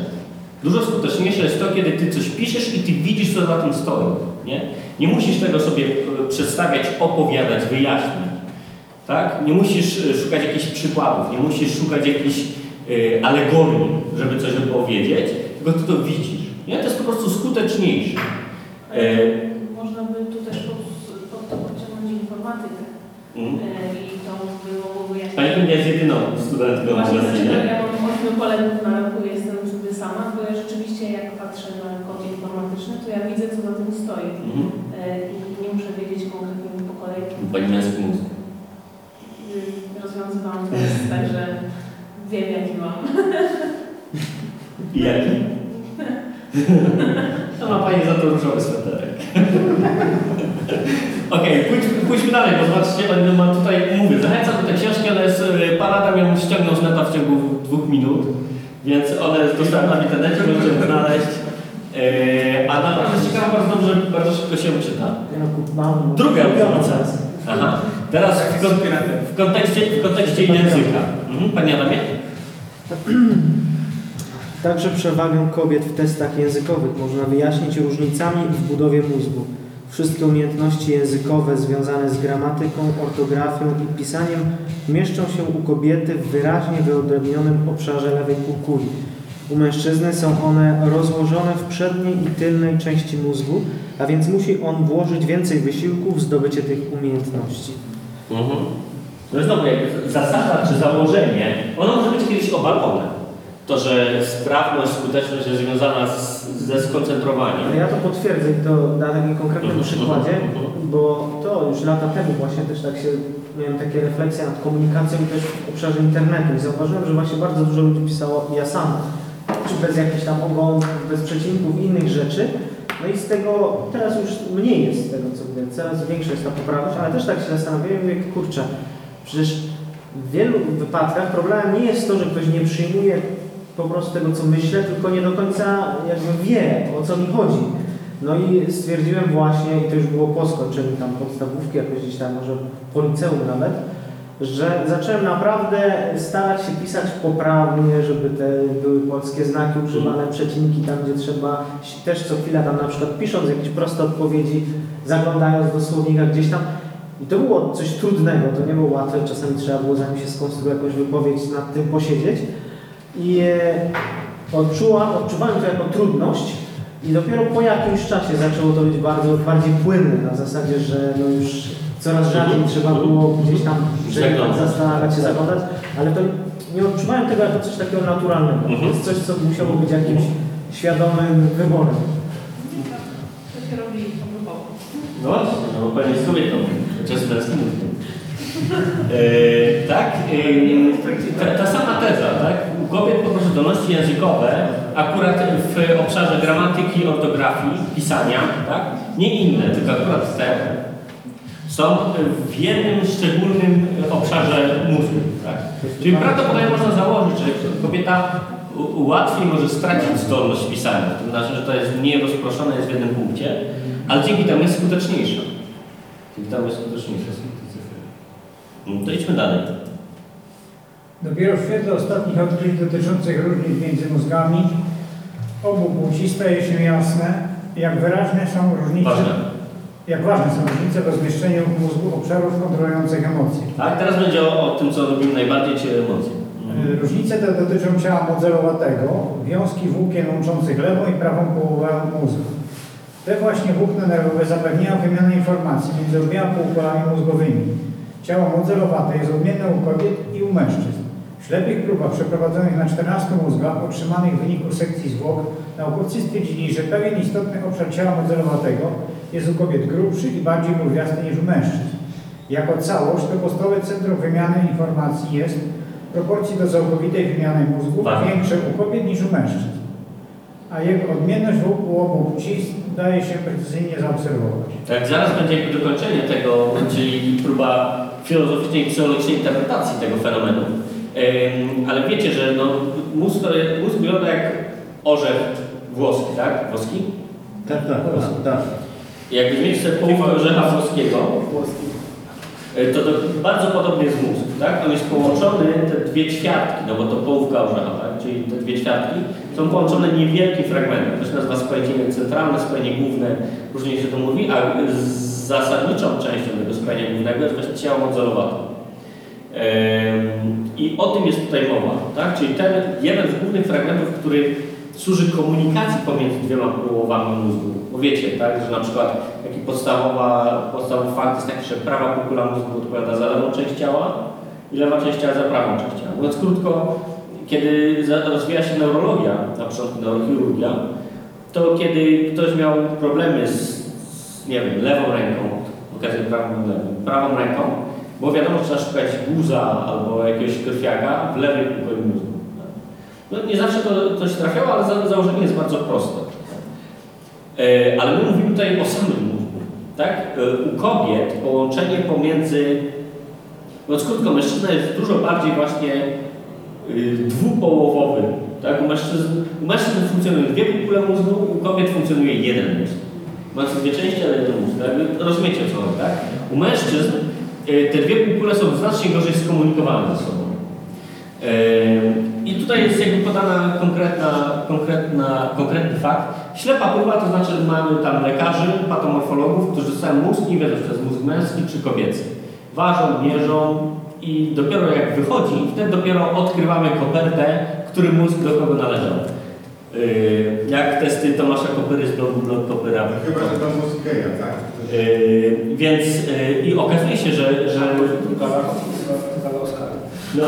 Dużo skuteczniejsze jest to, kiedy ty coś piszesz i ty widzisz, co za tym stoi. Nie, nie musisz tego sobie e, przedstawiać, opowiadać, wyjaśniać. Tak? Nie musisz e, szukać jakichś przykładów, nie musisz szukać jakichś e, alegorii, żeby coś opowiedzieć, tylko ty to widzisz. Nie? To jest po prostu skuteczniejsze. E, Można by tu też pod, to podciągnąć informatykę mm. i to by mogłoby jak... Pani nie jest jedyną studentką Właśnie, dlaczego nie? ja mam ośmiu kolegów na roku, jestem sobie sama, bo ja rzeczywiście jak patrzę na kod informatyczny, to ja widzę, co na tym stoi. E, I nie muszę wiedzieć konkretnie po kolei. Pani męski mózg. Y, Rozwiązywałam to jest tak, że wiem, jaki mam. I jaki? To ma Pani za to różowy sweterek. Okej, pójdźmy, pójdźmy dalej, bo zobaczcie, będę ma tutaj, mówię, zachęcam do tej książki, ona jest, e, Pan Adam ją ściągnął neta w ciągu dwóch minut, więc ona jest dostępna w internecie, możecie ją znaleźć. E, A naprawdę ciekawa, bardzo dobrze, bardzo szybko się czyta. Druga różnica. Aha, teraz w, kon w, kontekście, w kontekście języka. Mhm, Panie Adamie? Także przewagę kobiet w testach językowych można wyjaśnić różnicami w budowie mózgu. Wszystkie umiejętności językowe związane z gramatyką, ortografią i pisaniem mieszczą się u kobiety w wyraźnie wyodrębnionym obszarze lewej półkuli. U mężczyzny są one rozłożone w przedniej i tylnej części mózgu, a więc musi on włożyć więcej wysiłku w zdobycie tych umiejętności. Mhm. Jest znowu jakby zasada czy założenie, ono może być kiedyś obalone. To, że sprawność, skuteczność jest związana z, ze skoncentrowaniem. No Ja to potwierdzę i to na takim konkretnym Mhm, przykładzie, mhm, mhm. bo to już lata temu właśnie też tak się miałem takie refleksje nad komunikacją i też w obszarze internetu i zauważyłem, że właśnie bardzo dużo ludzi pisało ja sam, czy bez jakichś tam ogonów, bez przecinków i innych rzeczy. No i z tego teraz już mniej jest z tego co mówię, coraz większa jest ta poprawność, ale też tak się zastanawiałem, mówię, kurczę, przecież w wielu wypadkach problemem nie jest to, że ktoś nie przyjmuje po prostu tego, co myślę, tylko nie do końca jakby wie, o co mi chodzi. No i stwierdziłem właśnie, i to już było po skończeniu tam podstawówki, jakoś gdzieś tam może po liceum nawet, że zacząłem naprawdę starać się pisać poprawnie, żeby te były polskie znaki używane, przecinki tam, gdzie trzeba, też co chwila tam na przykład pisząc jakieś proste odpowiedzi, zaglądając do słownika gdzieś tam. I to było coś trudnego, to nie było łatwe, czasami trzeba było zanim się skonstruuje jakąś wypowiedź nad tym posiedzieć. I e, odczułam, odczuwałem to jako trudność i dopiero po jakimś czasie zaczęło to być bardzo bardziej płynne, na zasadzie, że no już coraz rzadziej trzeba było gdzieś tam Zaglądać. zastanawiać się, zaglądać, ale to nie odczuwałem tego jako coś takiego naturalnego. To Mhm. jest coś, co musiało być jakimś świadomym wyborem. To się robi próbowo. No właśnie, no bo Pani jest kobietą, chociaż z męskim E, tak, e, ta, ta sama teza, tak? U kobiet po prostu zdolności językowe, akurat w obszarze gramatyki, ortografii, pisania, tak? Nie inne, tylko akurat te, są w jednym szczególnym obszarze mózgu, tak? Czyli prawdopodobnie można założyć, że kobieta łatwiej może stracić zdolność pisania, to znaczy, że to jest mniej rozproszone, jest w jednym punkcie, ale dzięki temu jest skuteczniejsza. Dzięki temu jest skuteczniejsza. No to idźmy dalej. Dopiero w świetle ostatnich odkryć dotyczących różnic między mózgami obu płci staje się jasne, jak wyraźne są różnice, Ważne. jak ważne są różnice w rozmieszczeniu w mózgu obszarów kontrolujących emocje. Tak, teraz będzie o, o tym, co robimy najbardziej, czyli emocje. E, Różnice te dotyczą ciała modelowatego, wiązki włókien łączących lewą i prawą połowę mózgu. Te właśnie włókna nerwowe zapewniają wymianę informacji między obiema półkulami mózgowymi. Ciało modelowate jest odmienne u kobiet i u mężczyzn. W ślepych próbach przeprowadzonych na 14 mózgach otrzymanych w wyniku sekcji zwłok naukowcy stwierdzili, że pewien istotny obszar ciała modelowatego jest u kobiet grubszy i bardziej murwiasty niż u mężczyzn. Jako całość to podstawowe centrum wymiany informacji jest w proporcji do całkowitej wymiany mózgu Ważne. większe u kobiet niż u mężczyzn. A jego odmienność wokół obu płci daje się precyzyjnie zaobserwować. Tak, zaraz będzie dokończenie tego, czyli próba filozoficznej i psychologicznej interpretacji tego fenomenu. Ale wiecie, że no, mózg, to jest- mózg wygląda jak orzech włoski, tak? Włoski? Tak, tak, tak. tak. Jakby mieć sobie połowę orzecha włoskiego, y, to, to bardzo podobny jest mózg, tak? On jest połączony, te dwie ćwiartki, no bo to połówka orzecha, tak? Czyli te dwie ćwiartki są połączone niewielkim fragmentem. To się nazywa spojenie centralne, spojenie główne, różnie się to mówi, a z zasadniczą częścią tego spojenia głównego jest właśnie ciało modelowate. Ym, I o tym jest tutaj mowa, tak? Czyli ten jeden z głównych fragmentów, który służy komunikacji pomiędzy dwiema połowami mózgu. Bo wiecie, tak, że na przykład taki podstawowa, podstawowy fakt jest taki, że prawa półkula mózgu odpowiada za lewą część ciała i lewa część ciała za prawą część ciała. Mówiąc krótko, kiedy rozwija się neurologia, na początku neurochirurgia, to kiedy ktoś miał problemy z nie wiem, lewą ręką, okazję prawą, lewą, prawą ręką, bo wiadomo, trzeba szukać guza albo jakiegoś krwiaka w lewej półkuli mózgu. No, nie zawsze to, to się trafiało, ale za, założenie jest bardzo proste. E, ale my mówimy tutaj o samym mózgu. Tak? E, u kobiet połączenie pomiędzy, no krótko, mężczyzna jest dużo bardziej właśnie y, dwupołowowy. Tak? U, mężczyzn, u mężczyzn funkcjonują dwie półkule mózgu, u kobiet funkcjonuje jeden mózg. Macie dwie części, ale jeden mózg. Tak? Rozumiecie o co chodzi, tak? U mężczyzn y, te dwie półkule są znacznie gorzej skomunikowane ze sobą. Yy, I tutaj jest jakby podana konkretna, konkretna, konkretny fakt. Ślepa pływa to znaczy, że mamy tam lekarzy, patomorfologów, którzy dostają mózg i wiedzą, czy to jest mózg męski czy kobiecy. Ważą, mierzą i dopiero jak wychodzi, wtedy dopiero odkrywamy kopertę, który mózg do kogo należał. Yy, Jak testy Tomasza Kopyry z blogu Blog Kopyra. Chyba, że to mózg geja, tak? Yy, Więc yy, i okazuje się, że, że no,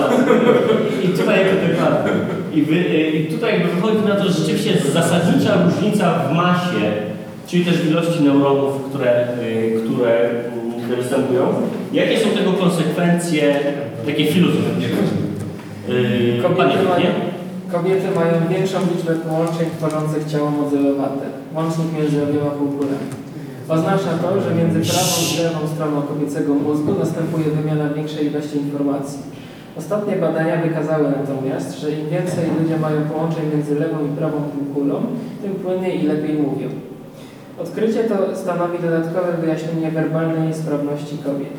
i tutaj jakby dokładnie. I, wy, I tutaj jakby wychodzi na to, że rzeczywiście jest zasadnicza różnica w masie, czyli też w ilości neuronów, które, y, które występują. Jakie są tego konsekwencje takie filozoficzne? Yy, Kobiety panie, mają, nie? Kobiety mają większą liczbę połączeń tworzących ciało modelowate, łącznik między obiema półkulami. Oznacza to, że między prawą i lewą stroną kobiecego mózgu następuje wymiana większej ilości informacji. Ostatnie badania wykazały natomiast, że im więcej ludzie mają połączeń między lewą i prawą półkulą, tym płynniej i lepiej mówią. Odkrycie to stanowi dodatkowe wyjaśnienie werbalnej niesprawności kobiet.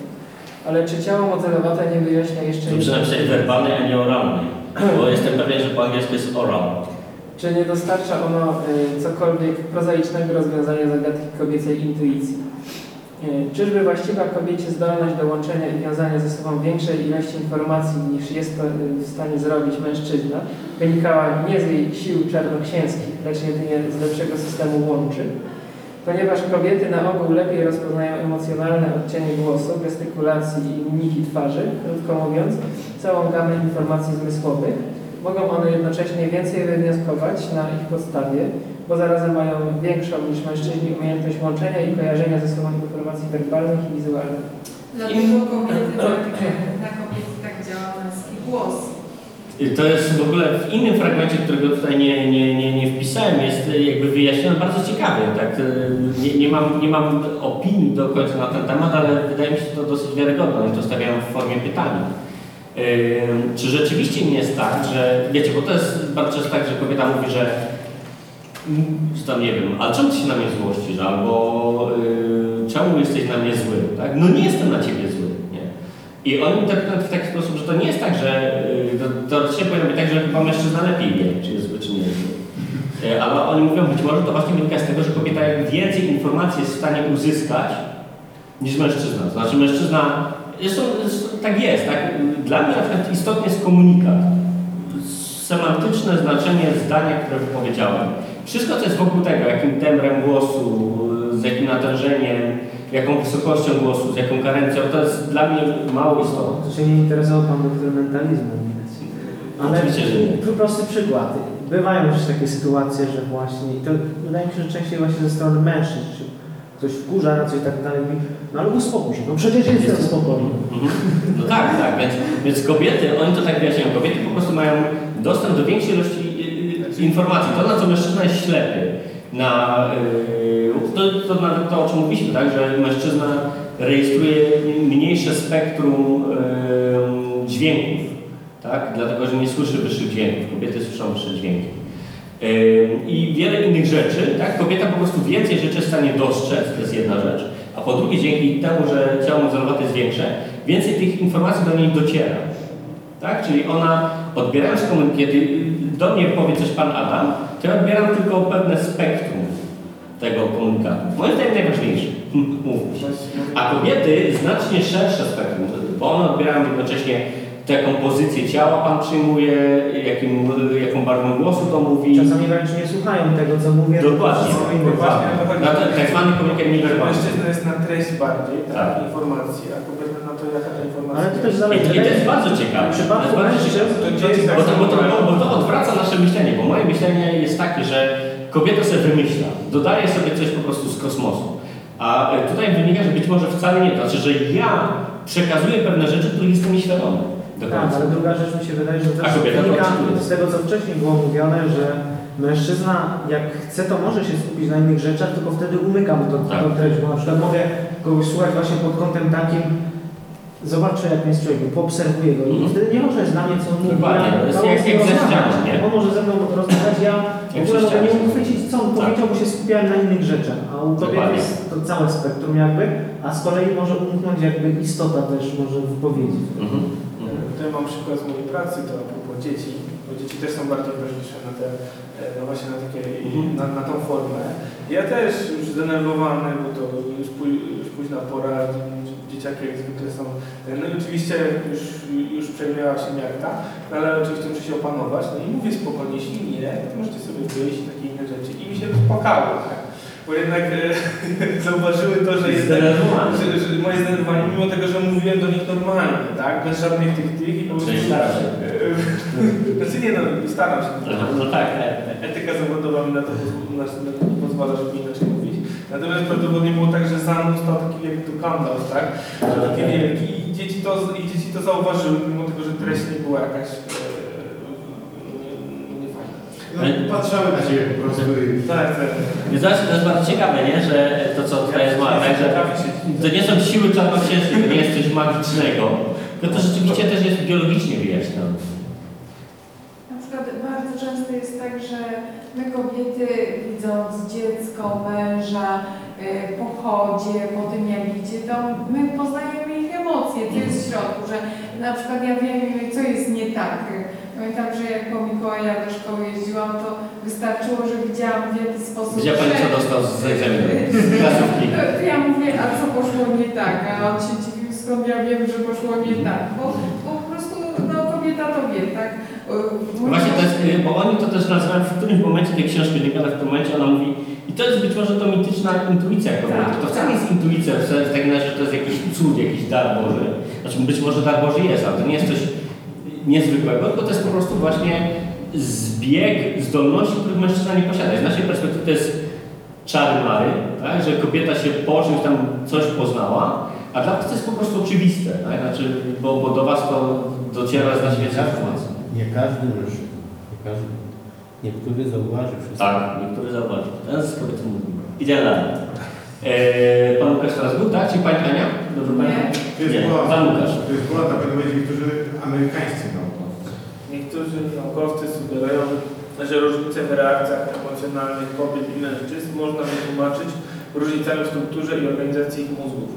Ale czy ciało modelowate nie wyjaśnia jeszcze Dobrze napisać werbalnej, a nie oralnej. Bo jestem pewien, że po angielsku jest oral. Czy nie dostarcza ono y, cokolwiek prozaicznego rozwiązania zagadki kobiecej intuicji? Y, czyżby właściwa kobiecie zdolność do łączenia i wiązania ze sobą większej ilości informacji niż jest to y, w stanie zrobić mężczyzna wynikała nie z jej sił czarnoksięskich, lecz jedynie z lepszego systemu łączy? Ponieważ kobiety na ogół lepiej rozpoznają emocjonalne odcienie głosu, gestykulacji i mimiki twarzy, krótko mówiąc, całą gamę informacji zmysłowych, mogą one jednocześnie więcej wywnioskować na ich podstawie, bo zarazem mają większą niż mężczyźni umiejętność łączenia i kojarzenia ze sobą informacji werbalnych i wizualnych. Dlatego kobiety tak, na kobiety tak działa męski głos. I To jest w ogóle w innym fragmencie, którego tutaj nie, nie, nie, nie wpisałem, jest jakby wyjaśnione bardzo ciekawie. Tak? Nie, nie, mam, nie mam opinii do końca na ten temat, ale wydaje mi się to dosyć wiarygodne i to stawiam w formie pytania. Czy rzeczywiście nie jest tak, że wiecie, bo to jest bardzo często tak, że kobieta mówi, że mm, tam nie wiem, ale czemu ty się na mnie złościsz, albo yy, czemu jesteś na mnie zły, tak? No nie jestem na ciebie zły, nie? I oni interpretują to w taki sposób, że to nie jest tak, że yy, to, teoretycznie powinno być tak, że chyba mężczyzna lepiej wie, czy jest zły, czy nie jest zły. Yy, Ale oni mówią, być może to właśnie wynika z tego, że kobieta więcej informacji jest w stanie uzyskać niż mężczyzna. To znaczy mężczyzna, zresztą tak jest, tak? Dla mnie na przykład istotny jest komunikat. Semantyczne znaczenie zdania, które wypowiedziałem. Wszystko, co jest wokół tego, jakim tembrem głosu, z jakim natężeniem, jaką wysokością głosu, z jaką karencją, to jest dla mnie mało istotne. To się nie interesował Pan widać. Ale Oczywiście, że nie. tu prosty przykład. Bywają już takie sytuacje, że właśnie, to wydaje mi się, że częściej właśnie ze strony mężczyzn, ktoś wkurza coś tak dalej, mówi, no ale uspokój się, no przecież jestem spokojny. Mhm. No tak, tak, więc, więc kobiety, oni to tak wyjaśniają, kobiety po prostu mają dostęp do większej ilości y, y, informacji. To, na co mężczyzna jest ślepy, na, y, to, to, na to, o czym mówiliśmy, tak, że mężczyzna rejestruje mniejsze spektrum dźwięków, tak, dlatego, że nie słyszy wyższych dźwięków, kobiety słyszą wyższe dźwięki. I wiele innych rzeczy, tak? Kobieta po prostu więcej rzeczy jest w stanie dostrzec, to jest jedna rzecz, a po drugie dzięki temu, że ciało modelowate jest większe, więcej tych informacji do niej dociera. Tak? Czyli ona odbierając komunikat, kiedy do mnie powie coś Pan Adam, to ja odbieram tylko pewne spektrum tego komunikatu. Moim zdaniem się. A kobiety znacznie szersze spektrum, bo one odbierają jednocześnie jaką pozycję ciała Pan przyjmuje, jakim, jaką barwą głosu to mówi. Czasami wręcz nie słuchają tego, co mówię. Dokładnie. Dokładnie. to chodzi. Na ten tak zwany komunikat niewerbalny. Mężczyzna jest na treść bardziej, tak, Tak. informacji, a kobieta na to, jaka ta informacja Ale to też I, zależy. I to jest bardzo ciekawe. W To przypadku jest bardzo ciekawe. mężczyzn, To gdzie jest Bo to, bo, to, samo bo, bo to odwraca nasze myślenie, bo moje myślenie jest takie, że kobieta sobie wymyśla, dodaje sobie coś po prostu z kosmosu. A e, tutaj wynika, że być może wcale nie, to znaczy, że ja przekazuję pewne rzeczy, których jestem nieświadomy. Tak, ale druga rzecz mi się wydaje, że też wynika z tego, co wcześniej było mówione, że mężczyzna jak chce, to może się skupić na innych rzeczach, tylko wtedy umykam to, Tak. tą treść, bo na przykład mogę kogoś słuchać właśnie pod kątem takim, zobaczę jak jest człowiek, poobserwuję go i Mhm. wtedy nie może znać co on mówi. Dokładnie, to jest jak- ze? On może ze mną rozmawiać, ja w ogóle mogę nie uchwycić co on Tak. powiedział, bo się skupiałem na innych rzeczach, a u kobiet jest to całe spektrum jakby, a z kolei może umknąć jakby istota też może wypowiedzi. Mhm. Tutaj mam przykład z mojej pracy, to a propos dzieci, bo dzieci też są bardzo wrażliwe na te, e, no właśnie na takie, Mhm. na, na tą formę. Ja też już zdenerwowany, bo to już, pój, już późna pora, dzieciaki jak zwykle są, e, no i oczywiście już, już przejmowała się miarka, no ale oczywiście muszę się opanować, no i mówię spokojnie, jeśli nie, to możecie sobie wyjść takie inne rzeczy. I mi się rozpłakało? Bo jednak e, zauważyły to, że jest Zdenerwowany. że, że moje zdenerwowanie, mimo tego, że mówiłem do nich normalnie, tak? Bez żadnych tych tych i po prostu... Czyli stara się. E, Znaczy nie no, staram się. Aha, No tak, tak. tak. Etyka zawodowa mi na to, na na to pozwala, żeby inaczej mówić. Natomiast prawdopodobnie było tak, że za mną stał taki wielki kandał, tak? Że taki wielki i dzieci to, i dzieci to zauważyły, mimo tego, że treść nie była jakaś e, nie- niefajna. No, patrzymy na siebie po prostu. Tak, tak. Więc to jest bardzo ciekawe, nie? że to co tutaj jest ma, tak, że to nie są siły czarnoksiężne, to nie jest coś magicznego, tylko to rzeczywiście też jest biologicznie wyjaśnione. Na przykład bardzo często jest tak, że my kobiety widząc dziecko, męża y, po chodzie, po tym jak idzie, to my poznajemy ich emocje, co jest w środku, że na przykład ja wiem, co jest nie tak. Pamiętam, że jak po Mikołaja do szkoły jeździłam, to wystarczyło, że widziałam w jaki sposób... Widziała Pani, co dostał z egzaminu? Z klasówki. To ja mówię, a co poszło nie tak? A on się dziwił, skąd ja wiem, że poszło nie tak? Bo, bo po prostu no, kobieta to wie, tak? Y, mój Właśnie to jest, bo oni to też nazywają w którymś momencie tej książki, wygląda w tym momencie, ona mówi i to jest być może to mityczna intuicja kobiety. To wcale nie jest intuicja, w sensie tak razie, że to jest jakiś cud, jakiś dar Boży. Znaczy być może dar Boży jest, ale to nie jest coś niezwykłego, tylko to jest po prostu właśnie zbieg zdolności, których mężczyzna nie posiada. Z naszej perspektywy to jest czary mary, tak? że kobieta się po czymś tam coś poznała, a dla was to jest po prostu oczywiste, tak? znaczy, bo, bo do was to dociera z na świecie informacji. Nie każdy mężczyzna, nie każdy. Niektóry zauważy wszystko. Tak, niektórzy zauważył. Teraz z kobietą mówimy. Idziemy dalej. Eee, pan Łukasz teraz był, tak? Czy pani Ania? Dobrze Nie. pamiętam? To jest Nie, była, pan Łukasz. to jest była, tak będzie niektórzy amerykańscy naukowcy. Niektórzy naukowcy sugerują, że różnice w reakcjach emocjonalnych kobiet i mężczyzn można wytłumaczyć różnicami w strukturze i organizacji ich mózgów.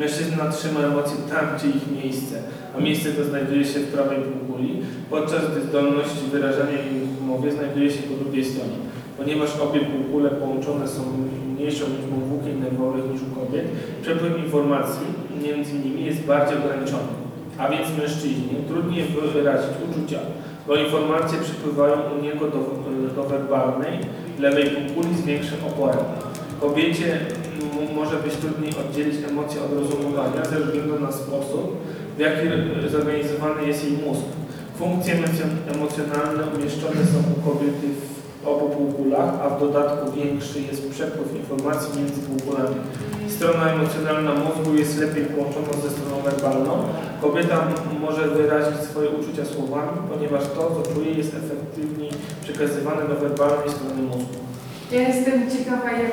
Mężczyzna trzyma emocje tam, gdzie ich miejsce, a miejsce to znajduje się w prawej półkuli, podczas gdy zdolność wyrażania ich w mowie znajduje się po drugiej stronie. Ponieważ obie półkule połączone są mniejszą liczbą włókien nerwowych niż u kobiet, przepływ informacji między nimi jest bardziej ograniczony. A więc mężczyźnie trudniej wyrazić uczucia, bo informacje przypływają u niego do, do werbalnej, lewej półkuli z większym oporem. Kobiecie może być trudniej oddzielić emocje od rozumowania ze względu na sposób, w jaki zorganizowany jest jej mózg. Funkcje emocjon- emocjonalne umieszczone są u kobiety w obu półkulach, a w dodatku większy jest przepływ informacji między półkulami. Strona emocjonalna mózgu jest lepiej połączona ze stroną werbalną. Kobieta może wyrazić swoje uczucia słowami, ponieważ to, co czuje, jest efektywniej przekazywane do werbalnej strony mózgu. Ja jestem ciekawa, jak,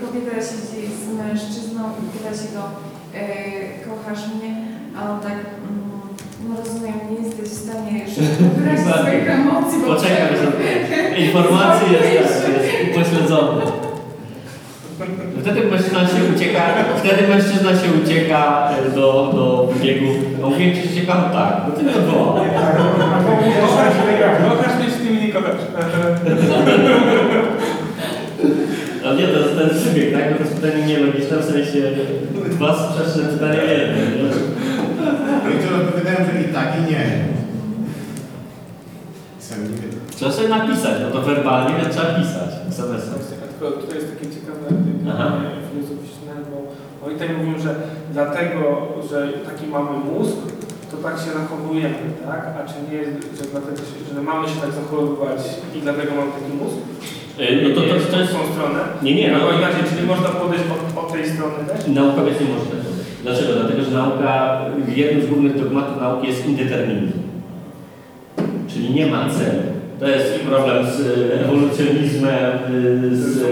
kobieta siedzi z mężczyzną i pyta się go, e, kochasz mnie, a on tak, mm, rozumiem, nie jesteś w stanie szybko wyrazić swoich emocji, bo Poczekaj, że jest, tak, jest upośledzony. Wtedy mężczyzna się ucieka, wtedy mężczyzna się ucieka e, do, do biegu. A mówię, czy się kocham? Tak, no ty nie odwołał. Kochasz mnie, czy ty mnie nie kochasz? No nie, to jest ten przybieg, tak? No to jest pytanie nielogiczne, w sensie dwa sprzeczne pytania jedno. Nie? No i to wydaje odpowiadają, że i tak, i nie. Trzeba sobie napisać, no to werbalnie trzeba pisać. SMS-em. Tylko tutaj jest takie ciekawe Aha. filozoficzne, bo oni tutaj mówią, że dlatego, że taki mamy mózg, to tak się zachowujemy, tak? A czy nie jest, że dlatego, się, że mamy się tak zachowywać i dlatego mamy taki mózg? Y, No to, to, to jest... w tą stronę. Nie, nie, no, Albo inaczej, czyli można podejść od, od tej strony też? Naukowiec nie może tego. Dlaczego? Dlatego, że nauka, jednym z głównych dogmatów nauki jest indeterminizm. Czyli nie ma celu. To jest problem z ewolucjonizmem, y, z...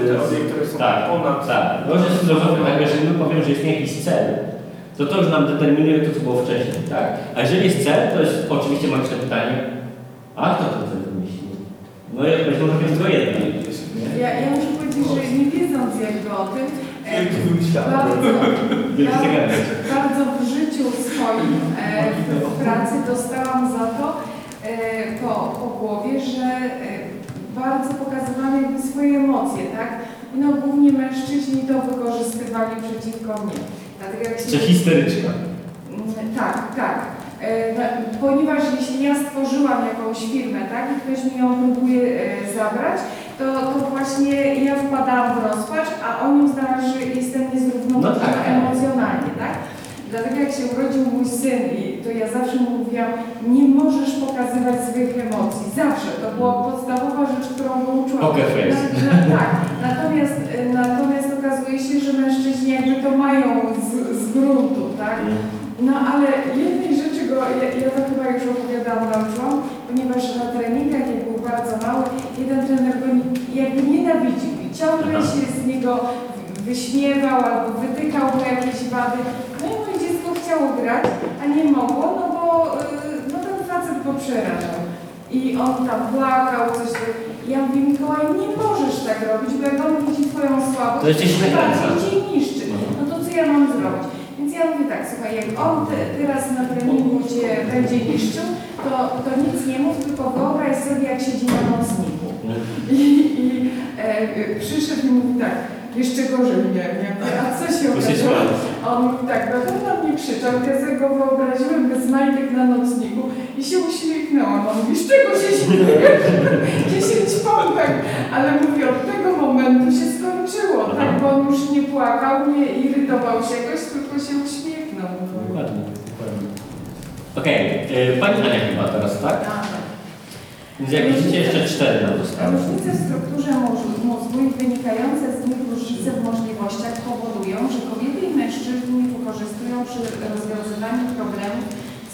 Są tak, ponad... tak. Że jest filozofia tak, że my powiem, że jest jakiś cel, to to już nam determinuje to, co było wcześniej, tak? A jeżeli jest cel, to jest oczywiście magiczne pytanie, a kto ten cel wymyślił? No i odpowiedź może być tylko jedna. Ja, ja muszę powiedzieć, że nie wiedząc jakby o tym, Wielki wymyślany. bardzo, Wielki w życiu swoim e, w, pracy dostałam za to e, po, po głowie, że e, bardzo pokazywałam jakby swoje emocje, tak? No głównie mężczyźni to wykorzystywali przeciwko mnie. Dlatego jak się... Czy histeryczka? Mm, Tak, tak. E, na- Ponieważ jeśli ja stworzyłam jakąś firmę, tak, i ktoś mi ją próbuje e, zabrać, to, to właśnie ja wpadałam w rozpacz, a oni uznali, że jestem niezrównoważona No tak, emocjonalnie, tak? Dlatego jak się urodził mój syn, to ja zawsze mu mówiłam, nie możesz pokazywać swoich emocji. Zawsze. To była podstawowa rzecz, którą go uczyłam. Face. Na, na, tak. Natomiast, natomiast okazuje się, że mężczyźni jakby to mają z, z gruntu, tak? No ale jednej rzeczy go, ja, ja to chyba już opowiadałam, nauczyłam, ponieważ na treningach, jak był bardzo mały, jeden trener nie- jakby nienawidził i ciągle Aha. się z niego wyśmiewał albo wytykał mu jakieś wady. No i moje dziecko chciało grać, a nie mogło, no bo y, no ten facet go przerażał. I on tam płakał, coś tam. Ja mówię, Mikołaj, nie możesz tak robić, bo jak on widzi twoją słabość, To bardziej cię niszczy. No to co ja mam zrobić? Ja mówię tak, słuchaj, jak on te, teraz na treningu cię będzie niszczył, to, to nic nie mów, tylko wyobraź sobie, jak siedzi na nocniku. I, i e, przyszedł i mówi tak, jeszcze gorzej ja mówię, a co się okazało? on mówi tak, no to na mnie krzyczał, ja sobie go wyobraziłem bez majtek na nocniku i się uśmiechnęłam. On mówi, z czego się śmiejesz? 10 pompek. Ale mówi, od tego momentu się skończyło, tak, bo on już nie płakał, nie irytował się jakoś, tylko się uśmiechnął. Dokładnie, dokładnie. Okej, y, Pani Ania chyba teraz, tak? A, tak. Więc jak widzicie, jeszcze cztery nam zostały. Różnice w strukturze mózgu i wynikające z nich różnice w możliwościach powodują, że kobiety i mężczyźni wykorzystują przy rozwiązywaniu problemów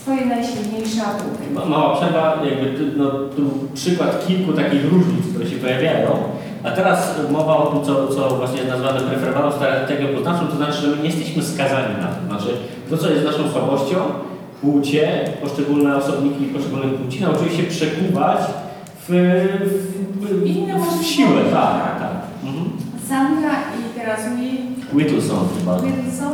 swoje najsilniejsze atuty. Ma- Mała przerwa, jakby no, tu przykład kilku takich różnic, które się pojawiają. A teraz mowa o tym, co, co właśnie jest nazwane preferowaną strategią poznawczą, to znaczy, że my nie jesteśmy skazani na to. Znaczy, to, co jest naszą słabością, płcie, poszczególne osobniki poszczególnych płci nauczyły się przekuwać w, w, Inne w, w siłę. Tak, tak. Mhm. Sandra i teraz mi Whittleson chyba. Wilson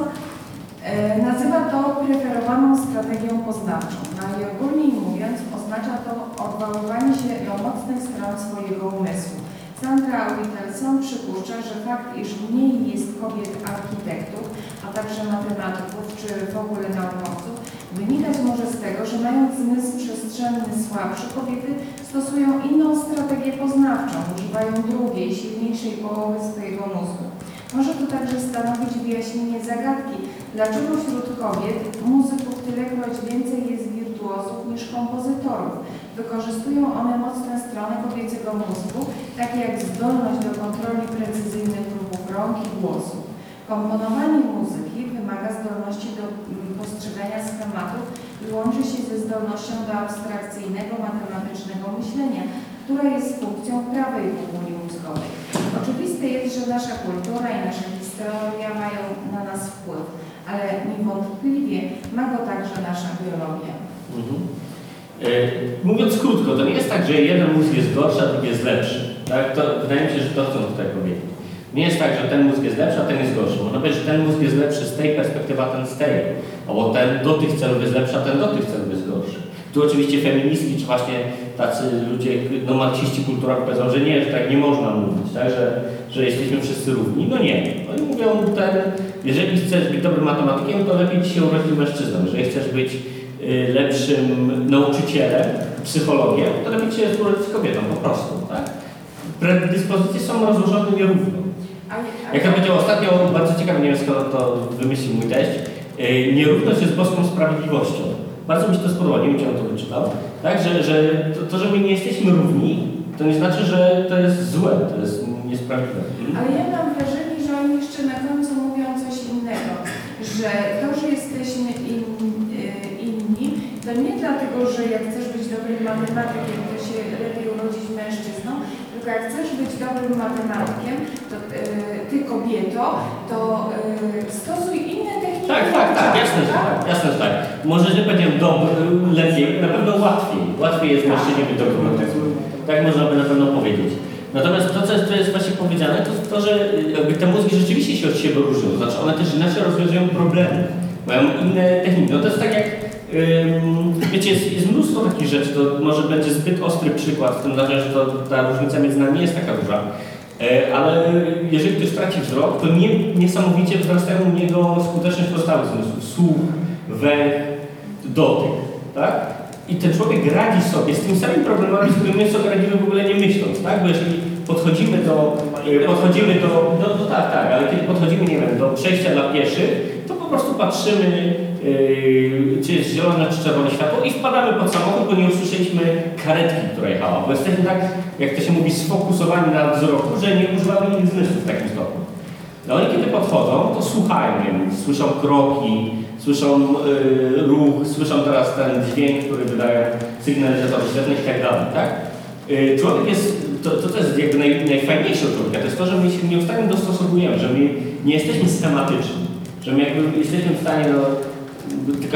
e, nazywa to preferowaną strategią poznawczą. Najogólniej mówiąc oznacza to odwoływanie się do mocnych stron swojego umysłu. Sandra Whittelson przypuszcza, że fakt, iż mniej jest kobiet architektów, a także matematyków czy w ogóle naukowców, wynikać może z tego, że mając zmysł przestrzenny słabszy, kobiety stosują inną strategię poznawczą, używają drugiej, silniejszej połowy swojego mózgu. Może to także stanowić wyjaśnienie zagadki, dlaczego wśród kobiet muzyków tylekroć więcej jest wirtuozów niż kompozytorów. Wykorzystują one mocne strony kobiecego mózgu, takie jak zdolność do kontroli precyzyjnych ruchów rąk i głosu. Komponowanie muzyki wymaga zdolności do mm, postrzegania schematów i łączy się ze zdolnością do abstrakcyjnego, matematycznego myślenia, która jest funkcją prawej komórki mózgowej. Oczywiste jest, że nasza kultura i nasza historia mają na nas wpływ, ale niewątpliwie ma go także nasza biologia. Mhm. E, Mówiąc krótko, to nie jest tak, że jeden mózg jest gorszy, a drugi jest lepszy. Tak? To, wydaje mi się, że to chcą tutaj powiedzieć. Nie jest tak, że ten mózg jest lepszy, a ten jest gorszy. Można powiedzieć, że ten mózg jest lepszy z tej perspektywy, a ten z tej. Albo ten do tych celów jest lepszy, a ten do tych celów jest gorszy. Tu oczywiście feministki, czy właśnie tacy ludzie, no marksiści kulturowi powiedzą, że nie, że tak nie można mówić, tak? że, że jesteśmy wszyscy równi. No nie. Oni mówią, ten, jeżeli chcesz być dobrym matematykiem, to lepiej ci się urodzić mężczyzną. Jeżeli chcesz być lepszym nauczycielem, psychologiem, to lepiej się jest służyć kobietom po prostu, tak? Predyspozycje są rozłożone nierówno. Jak to powiedział ostatnio, bardzo ciekawe, nie wiem skąd to wymyślił mój teść, yy, nierówność jest boską sprawiedliwością. Bardzo mi się to spodobało, nie wiem, on to wyczytał. Tak, że, że to, to, że my nie jesteśmy równi, to nie znaczy, że to jest złe, to jest niesprawiedliwe. Ale ja mam wrażenie, że oni jeszcze na końcu mówią coś innego, że to, że jesteśmy in, y, inni, nie dlatego, że jak chcesz być dobrym matematykiem, to się lepiej urodzić mężczyzną, tylko jak chcesz być dobrym matematykiem, to y, ty kobieto, to y, stosuj inne techniki. Tak, tak, tak, jasne, że tak, jasne, że tak. Może nie powiedziałem dobry, lepiej, na pewno łatwiej. Łatwiej jest mężczyźnie być dobrym matematykiem. Tak można by na pewno powiedzieć. Natomiast to, co jest, to jest właśnie powiedziane, to to, że jakby te mózgi rzeczywiście się od siebie różnią. Znaczy one też inaczej rozwiązują problemy. Mają inne techniki. No to jest tak jak, wiecie, jest, jest mnóstwo takich rzeczy, to może będzie zbyt ostry przykład w tym znaczeniu, że to, ta różnica między nami nie jest taka duża. E, Ale jeżeli ktoś traci wzrok, to nie, niesamowicie wzrastają u niego skuteczność pozostałych zmysłów. Słuch, węch, dotyk. Tak? I ten człowiek radzi sobie z tymi samymi problemami, z którymi my sobie radzimy w ogóle nie myśląc, tak? Bo jeżeli podchodzimy do, e, podchodzimy do, no, no tak, tak, ale kiedy podchodzimy, nie wiem, do przejścia dla pieszych, to po prostu patrzymy, czy jest zielone, czy czerwone światło i wpadamy pod samochód, bo nie usłyszeliśmy karetki, która jechała, bo jesteśmy tak, jak to się mówi, sfokusowani na wzroku, że nie używamy innych zmysłów w takim stopniu. No oni kiedy podchodzą, to słuchają, wiem, słyszą kroki, słyszą y, ruch, słyszą teraz ten dźwięk, który wydają sygnalizatory świetlne i tak dalej, tak? Y, człowiek jest, to, to, to jest jakby naj, najfajniejsze u człowieka, to jest to, że my się nieustannie dostosowujemy, że my nie jesteśmy schematyczni, że my jakby jesteśmy w stanie, no,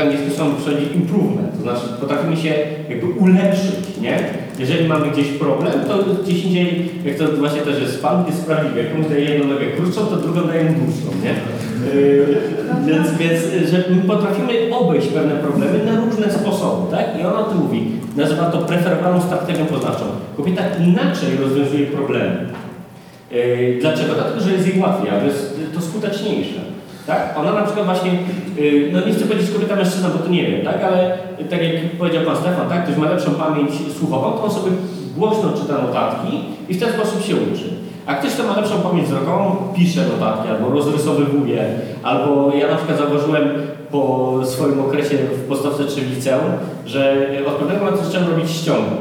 angielskie słowo przychodzi improvement, to znaczy potrafimy się jakby ulepszyć, nie? Jeżeli mamy gdzieś problem, to gdzieś indziej, jak to właśnie też jest pan, jest sprawiedliwy. Jak komuś daje jedną nogę krótszą, to drugą daje mu dłuższą, nie? Yy, więc, więc, że my potrafimy obejść pewne problemy na różne sposoby, tak? I on o tym mówi. Nazywa to preferowaną strategią poznawczą. Kobieta inaczej rozwiązuje problemy. Yy, dlaczego? Dlatego, że jest jej łatwiej, a to jest to skuteczniejsze. Tak? Ona na przykład właśnie, yy, no nie chcę powiedzieć kobieta mężczyzna, bo to nie wiem, tak? Ale tak jak powiedział pan Stefan, tak? Ktoś ma lepszą pamięć słuchową, to on sobie głośno czyta notatki i w ten sposób się uczy. A ktoś, kto ma lepszą pamięć wzrokową, pisze notatki albo rozrysowywuje, albo ja na przykład zauważyłem po swoim okresie w podstawce czy w liceum, że od pewnego momentu zacząłem robić ściągi.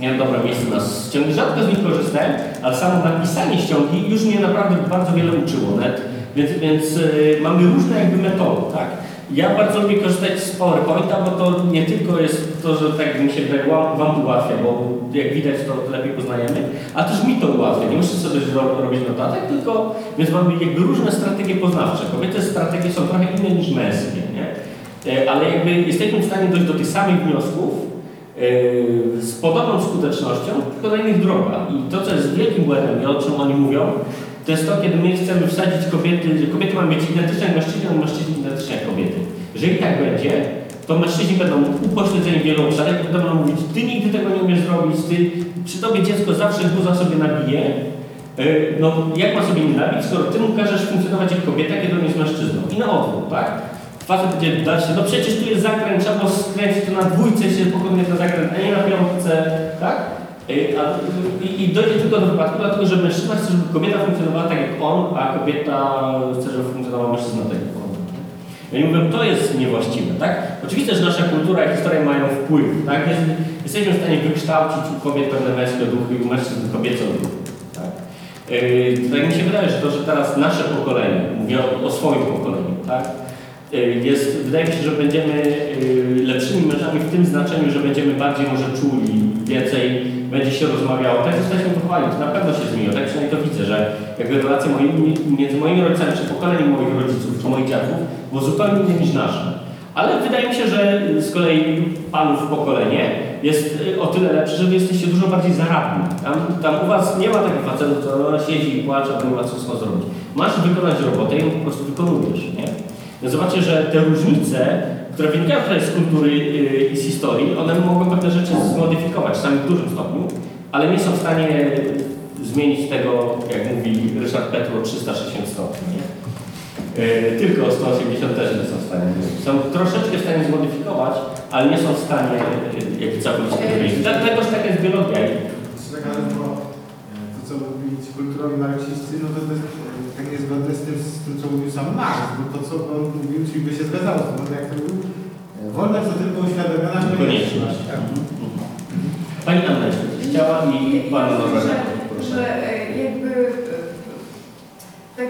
Miałem dobre miejsce na ściągi, rzadko z nich korzystałem, ale samo napisanie ściągi już mnie naprawdę bardzo wiele uczyło. Net. Więc, więc yy, mamy różne jakby metody, tak? Ja bardzo lubię korzystać z PowerPointa, bo to nie tylko jest to, że tak mi się wydaje, wam, ułatwia, bo jak widać to lepiej poznajemy, a też mi to ułatwia. Nie muszę sobie ro robić notatek, tylko więc mamy jakby różne strategie poznawcze. Kobiety strategie są trochę inne niż męskie, nie? E, Ale jakby jesteśmy w stanie dojść do tych samych wniosków e, z podobną skutecznością, tylko na innych drogach. I to, co jest wielkim błędem i o czym oni mówią, to jest to, kiedy my chcemy wsadzić kobiety, kobiety mają być identyczne jak mężczyźni, a mężczyźni identyczne jak kobiety. Jeżeli tak będzie, to mężczyźni będą upośledzeni w wielu obszarach, będą mówić, ty nigdy tego nie umiesz zrobić, ty, przy tobie dziecko zawsze guza sobie nabije. Yy, No, jak ma sobie nie nabić, skoro ty mu każesz funkcjonować jak kobieta, kiedy on jest mężczyzną? I na odwrót, tak? Facet będzie dalszy, no przecież tu jest zakręt, trzeba skręcić, to na dwójce się pokonuje ten zakręt, a nie na piątce, tak? A, i, I dojdzie tylko do wypadku, dlatego że mężczyzna chce, żeby kobieta funkcjonowała tak jak on, a kobieta chce, żeby funkcjonował mężczyzna tak jak on. Ja nie mówię, to jest niewłaściwe, tak? Oczywiście, że nasza kultura i historia mają wpływ, tak? Jest, jesteśmy w stanie wykształcić u kobiet pewne męskie duchy i u mężczyzn kobiece duchy, tak? Yy, tak mi się wydaje, że to, że teraz nasze pokolenie, mówię o, o swoim pokoleniu, tak? Yy, jest, wydaje mi się, że będziemy yy, lepszymi mężami w tym znaczeniu, że będziemy bardziej może czuli, więcej będzie się rozmawiało. Tak jesteśmy wychowani, to na pewno się zmieniło, tak przynajmniej to widzę, że jakby relacje moi, między moimi rodzicami, czy pokoleniem moich rodziców, czy moich dziadków, było zupełnie inne niż nasze. Ale wydaje mi się, że z kolei panów pokolenie jest y, o tyle lepsze, że wy jesteście dużo bardziej zaradni. Tam, tam u was nie ma takich facetów, co ona siedzi i płacze, a nie ma co zrobić. Masz wykonać robotę i ją po prostu wykonujesz, nie? No zobaczcie, że te różnice, które wynikają tutaj z kultury yy, i z historii, one mogą pewne rzeczy zmodyfikować, sami w dużym stopniu, ale nie są w stanie zmienić tego, jak mówi Ryszard Petru, o 360 stopni. E, Tylko 180 też nie są w stanie zrobić. Są troszeczkę w stanie zmodyfikować, ale nie są w stanie e, jakby całkowicie zmienić. Dlatego, że taka jest biologia. Tak, ale to, co mówili ci kulturowi marksisty, no to, jest tak niezgodne z tym, z tym, co mówił sam Marx, bo to, co on mówił, czyli by się zgadzało z tym, bo jak to mówił, e, wolność to tylko uświadomiona Konieczność. Tak. Pani jeszcze coś chciała i Pan Proszę. że e, jakby e, tak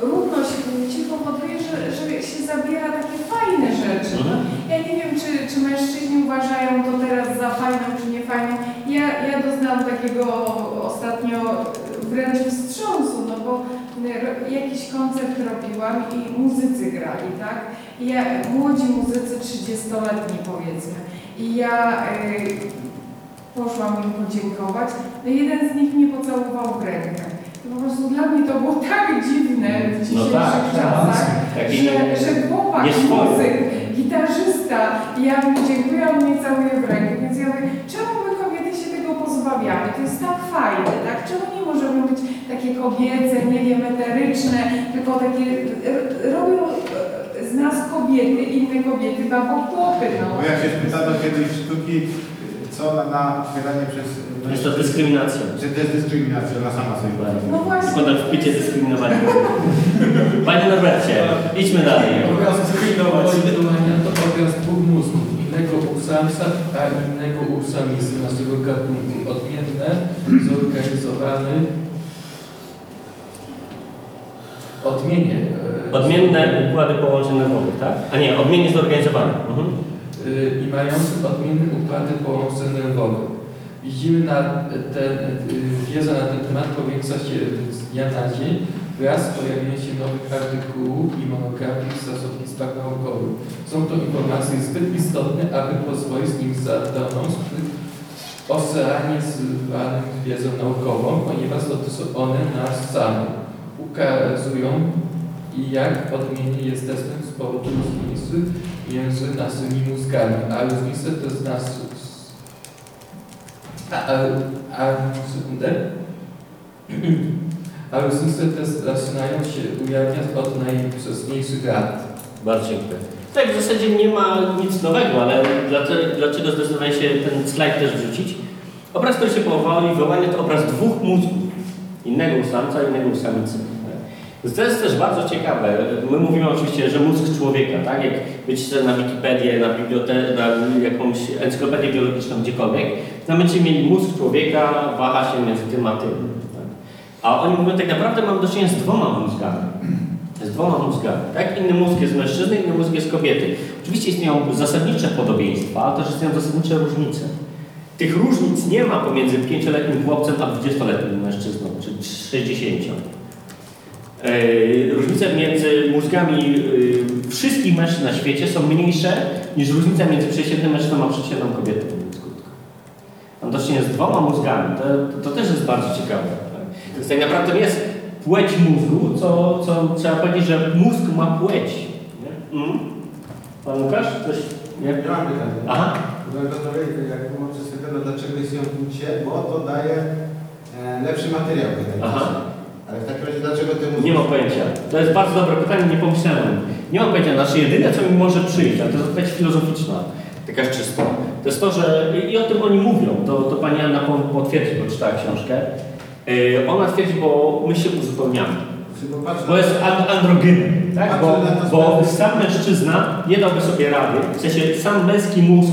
równość płci powoduje, że, że się zabiera takie fajne rzeczy. No, Mhm. ja nie wiem, czy, czy mężczyźni uważają to teraz za fajną, czy nie fajną. Ja, ja doznałam takiego ostatnio wręcz wstrząsu, bo e, jakiś koncert robiłam i muzycy grali, tak? I ja, młodzi muzycy, 30-letni powiedzmy. I ja e, poszłam im podziękować. No jeden z nich mnie pocałował w rękę. Po prostu dla mnie to było tak dziwne w No dzisiejszych tak, czasach, Taki że, że chłopak, muzyk, gitarzysta, ja mu dziękuję, on mnie całuje w rękę. Więc ja mówię, czemu my kobiety pozbawiamy? To jest tak fajne, tak? Czemu nie możemy być takie kobiece, nie wiem, eteryczne, tylko takie, r- robią e, z nas kobiety, inne kobiety, babo chłopy, no. Bo jak się spytano kiedyś sztuki, co na, na otwieranie przez... Jest to dyskryminacja. Że to jest dyskryminacja, ona sama sobie poradzi. No właśnie. potem w picie dyskryminowali. Panie Norbercie, idźmy dalej. Obraz dyskryminowania to obraz dwóch mózgów, innego u samca, a innego samicy naszego gatunku. Odmienne, zorganizowany, odmienie, e, Odmienne układy połączeń nerwowych, tak? A nie, odmiennie zorganizowane. Mhm. y, i mający odmienne układy połączeń nerwowych. Widzimy na ten, y, wiedza na ten temat powiększa się z dnia na dzień wraz z pojawieniem się nowych artykułów i monografii w czasopismach naukowych. Są to informacje zbyt istotne, aby pozwolić nim w oceanie zwanym wiedzą naukową, ponieważ dotyczą one nas samych. Ukazują jak odmiennie jesteśmy z powodu różnicy między naszymi mózgami, a różnice to z nas... A, a, a, sekundę. A różnice te zaczynają się ujawniać od najwczesniejszych lat. Bardzo dziękuję. Tak, w zasadzie nie ma nic nowego, ale dlaczego, dlaczego zdecydowałem się ten slajd też wrzucić? Obraz, który się powoli wyłania, to obraz dwóch mózgów. Innego u samca, innego u samicy. To jest też bardzo ciekawe. My mówimy oczywiście, że mózg człowieka, tak? Jak będziecie na Wikipedię, na bibliotekę, na jakąś encyklopedię biologiczną, gdziekolwiek, tam będziecie mieli mózg człowieka, waha się między tym a tym. A oni mówią, tak naprawdę mamy do czynienia z dwoma mózgami. Z dwoma mózgami, tak? Inny mózg jest mężczyzny, inny mózg jest kobiety. Oczywiście istnieją zasadnicze podobieństwa, ale też istnieją zasadnicze różnice. Tych różnic nie ma pomiędzy pięcioletnim chłopcem a 20-letnim mężczyzną, czy 60. Yy, Różnice między mózgami yy, wszystkich mężczyzn na świecie są mniejsze niż różnica między przeciętnym mężczyzną a przeciętną kobietą. Mam do czynienia z dwoma mózgami. To, to też jest bardzo ciekawe. Więc tak naprawdę nie jest płeć mózgu, co, co trzeba powiedzieć, że mózg ma płeć. Nie? Mm? Pan Łukasz? Coś? Nie? Ja mam pytanie. Aha. Jak było przedstawione, dlaczego jest ją płcie, bo to daje e, lepszy materiał. Aha. Ale w takim razie dlaczego temu... Nie mam pojęcia. To jest bardzo dobre pytanie, nie pomyślałem. Nie mam pojęcia. Znaczy jedyne, co mi może przyjść, ale to jest odpowiedź filozoficzna, taka czysta, to jest to, że i o tym oni mówią, to, to pani Anna po- potwierdzi, bo czytała książkę. Yy, ona twierdzi, bo my się uzupełniamy. Bo jest and androgynem, tak? Bo, bo sam mężczyzna nie dałby sobie rady, w sensie sam męski mózg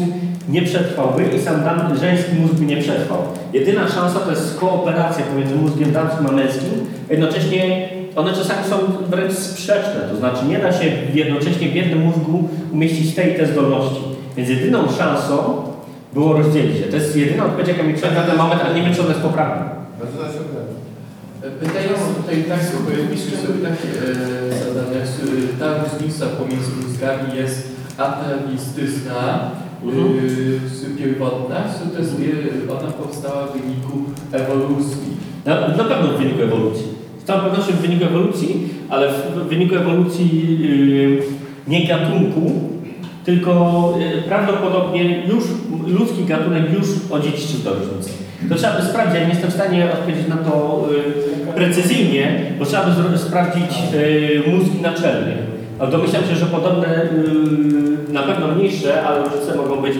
nie przetrwałby i sam żeński mózg by nie przetrwał. Jedyna szansa to jest kooperacja pomiędzy mózgiem damskim a męskim. Jednocześnie one czasami są wręcz sprzeczne, to znaczy nie da się jednocześnie w jednym mózgu umieścić tej i te zdolności. Więc jedyną szansą było rozdzielić się. To jest jedyna odpowiedź, jaka mi przychodzi na ten moment, ale nie wiem, czy ona jest poprawna. Bardzo obraża. Pytanie są tutaj takie, pojedyncze sobie takie e, zadane, czy ta różnica pomiędzy mózgami jest atawistyczna, Mhm. y, pierwotna, czy też e, ona powstała w wyniku ewolucji? Na, na pewno w wyniku ewolucji. Z całą pewnością w wyniku ewolucji, ale w w wyniku ewolucji yy, nie gatunku, tylko yy, prawdopodobnie już ludzki gatunek już odziedziczył tę różnicę. To trzeba by sprawdzić, ja nie jestem w stanie odpowiedzieć na to y, precyzyjnie, bo trzeba by sprawdzić y, mózgi naczelny. Ale domyślam się, że podobne, y, na pewno mniejsze, ale różnice mogą być.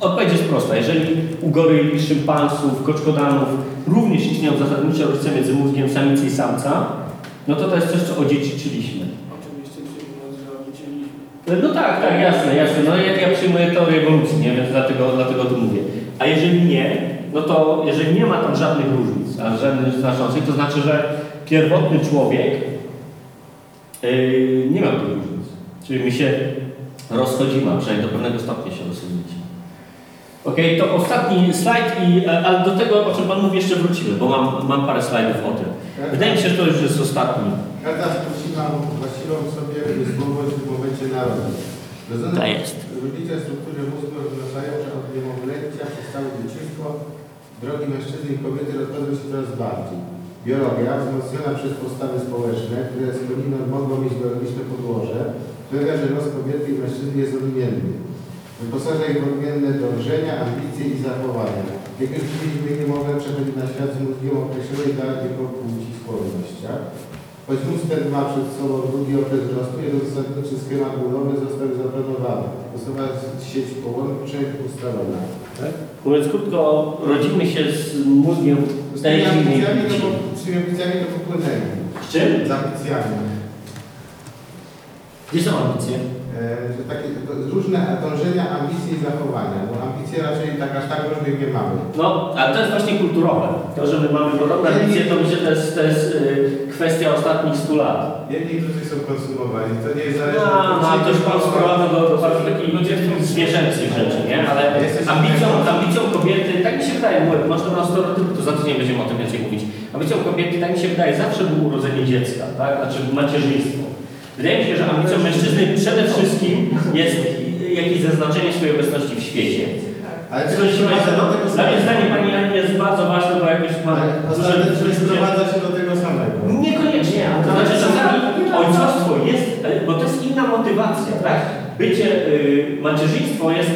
Odpowiedź jest prosta. Jeżeli u goryli, szympansów, koczkodanów również istnieją zasadnicze różnice między mózgiem samicy i samca, no to to jest coś, co odziedziczyliśmy. No tak, tak, jasne, jasne. No ja, ja przyjmuję teorię ewolucji, nie? więc dlatego, dlatego o tym mówię. A jeżeli nie, no to jeżeli nie ma tam żadnych różnic, a żadnych znaczących, to znaczy, że pierwotny człowiek yy, nie miał tych różnic. Czyli my się rozchodzimy, a przynajmniej do pewnego stopnia się rozchodziliśmy. Okej, to ostatni slajd, i, e, ale do tego, o czym Pan mówi, jeszcze wrócimy, bo mam, mam parę slajdów o tym. Wydaje mi się, że to już jest ostatni. Każda spuściła właściwą sobie słowość w momencie narodzin. Rodzone Tak jest. różnice struktury mózgu oznaczają, że od niemowlęcia przez całe dzieciństwo drogi mężczyzny i kobiety rozchodzą się coraz bardziej. Biologia, wzmocniona przez postawy społeczne, które skądinąd mogą mieć biologiczne podłoże, sprawia, że los kobiety i mężczyzny jest odmienny. Wyposaża ich w odmienne dążenia, ambicje i zachowania. Jak już widzieliśmy, niemowlę przechodzi na świat z mózgiem określonej dla jego płci skłonnościach. Choć ten ma przed sobą długi okres wzrostu, jego zasadniczy schemat budowy został zaplanowany. Osoba sieć połączeń ustalona. Mówiąc krótko, rodzimy się z mózgiem Z to, płci. po- z ambicjami popłynęli. Z czym? Z ambicjami. Gdzie są ambicje? E, że takie różne dążenia, ambicje i zachowania. Bo ambicje raczej tak aż tak różnych nie mamy. No, ale to jest właśnie kulturowe. To, że my mamy podobne ambicje, to myślę, że to jest, to jest y, kwestia ostatnich 100 lat. Jedni drudzy są konsumowani. To nie jest No, zależne no ale to już Pan sprowadza do, do bardzo takich zwierzęcych rzeczy, nie? Ale ambicją, ambicją kobiety, tak mi się wydaje, mówię, może to na stereotypy, to za tydzień będziemy o tym więcej mówić. Ambicją kobiety, tak mi się wydaje, zawsze było urodzenie dziecka, tak? Znaczy macierzyństwo. Wydaje mi się, że ambicją mężczyzny przede wszystkim jest jakieś zaznaczenie swojej obecności w świecie. Ale Coś coś się sprowadza do tego Dla mnie zdanie Pani Ani jest bardzo ważne, bo jakoś ma Ale ostatecznie sprowadza się do tego samego. Niekoniecznie. To znaczy czasami ojcostwo jest, bo to jest inna motywacja, tak? Bycie, y, macierzyństwo jest,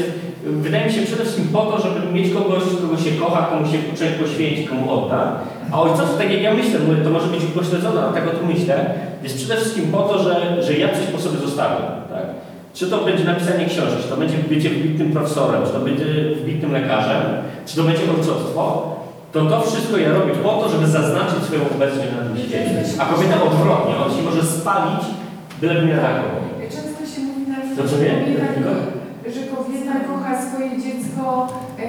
wydaje mi się przede wszystkim po to, żeby mieć kogoś, kogo się kocha, komu się człowiek poświęci, komu odda. A ojcostwo, tak jak ja myślę, mówię, to może być upośledzone, ale tak o tym myślę, jest przede wszystkim po to, że, że ja coś po sobie zostawię, tak? Czy to będzie napisanie książek, czy to będzie bycie wybitnym profesorem, czy to będzie wybitnym lekarzem, czy to będzie ojcostwo, to to wszystko ja robię po to, żeby zaznaczyć swoją obecność na tym świecie. A kobieta odwrotnie, on się może spalić, byle mnie taką. Często się mówi na Dobrze wiem że kobieta kocha swoje e,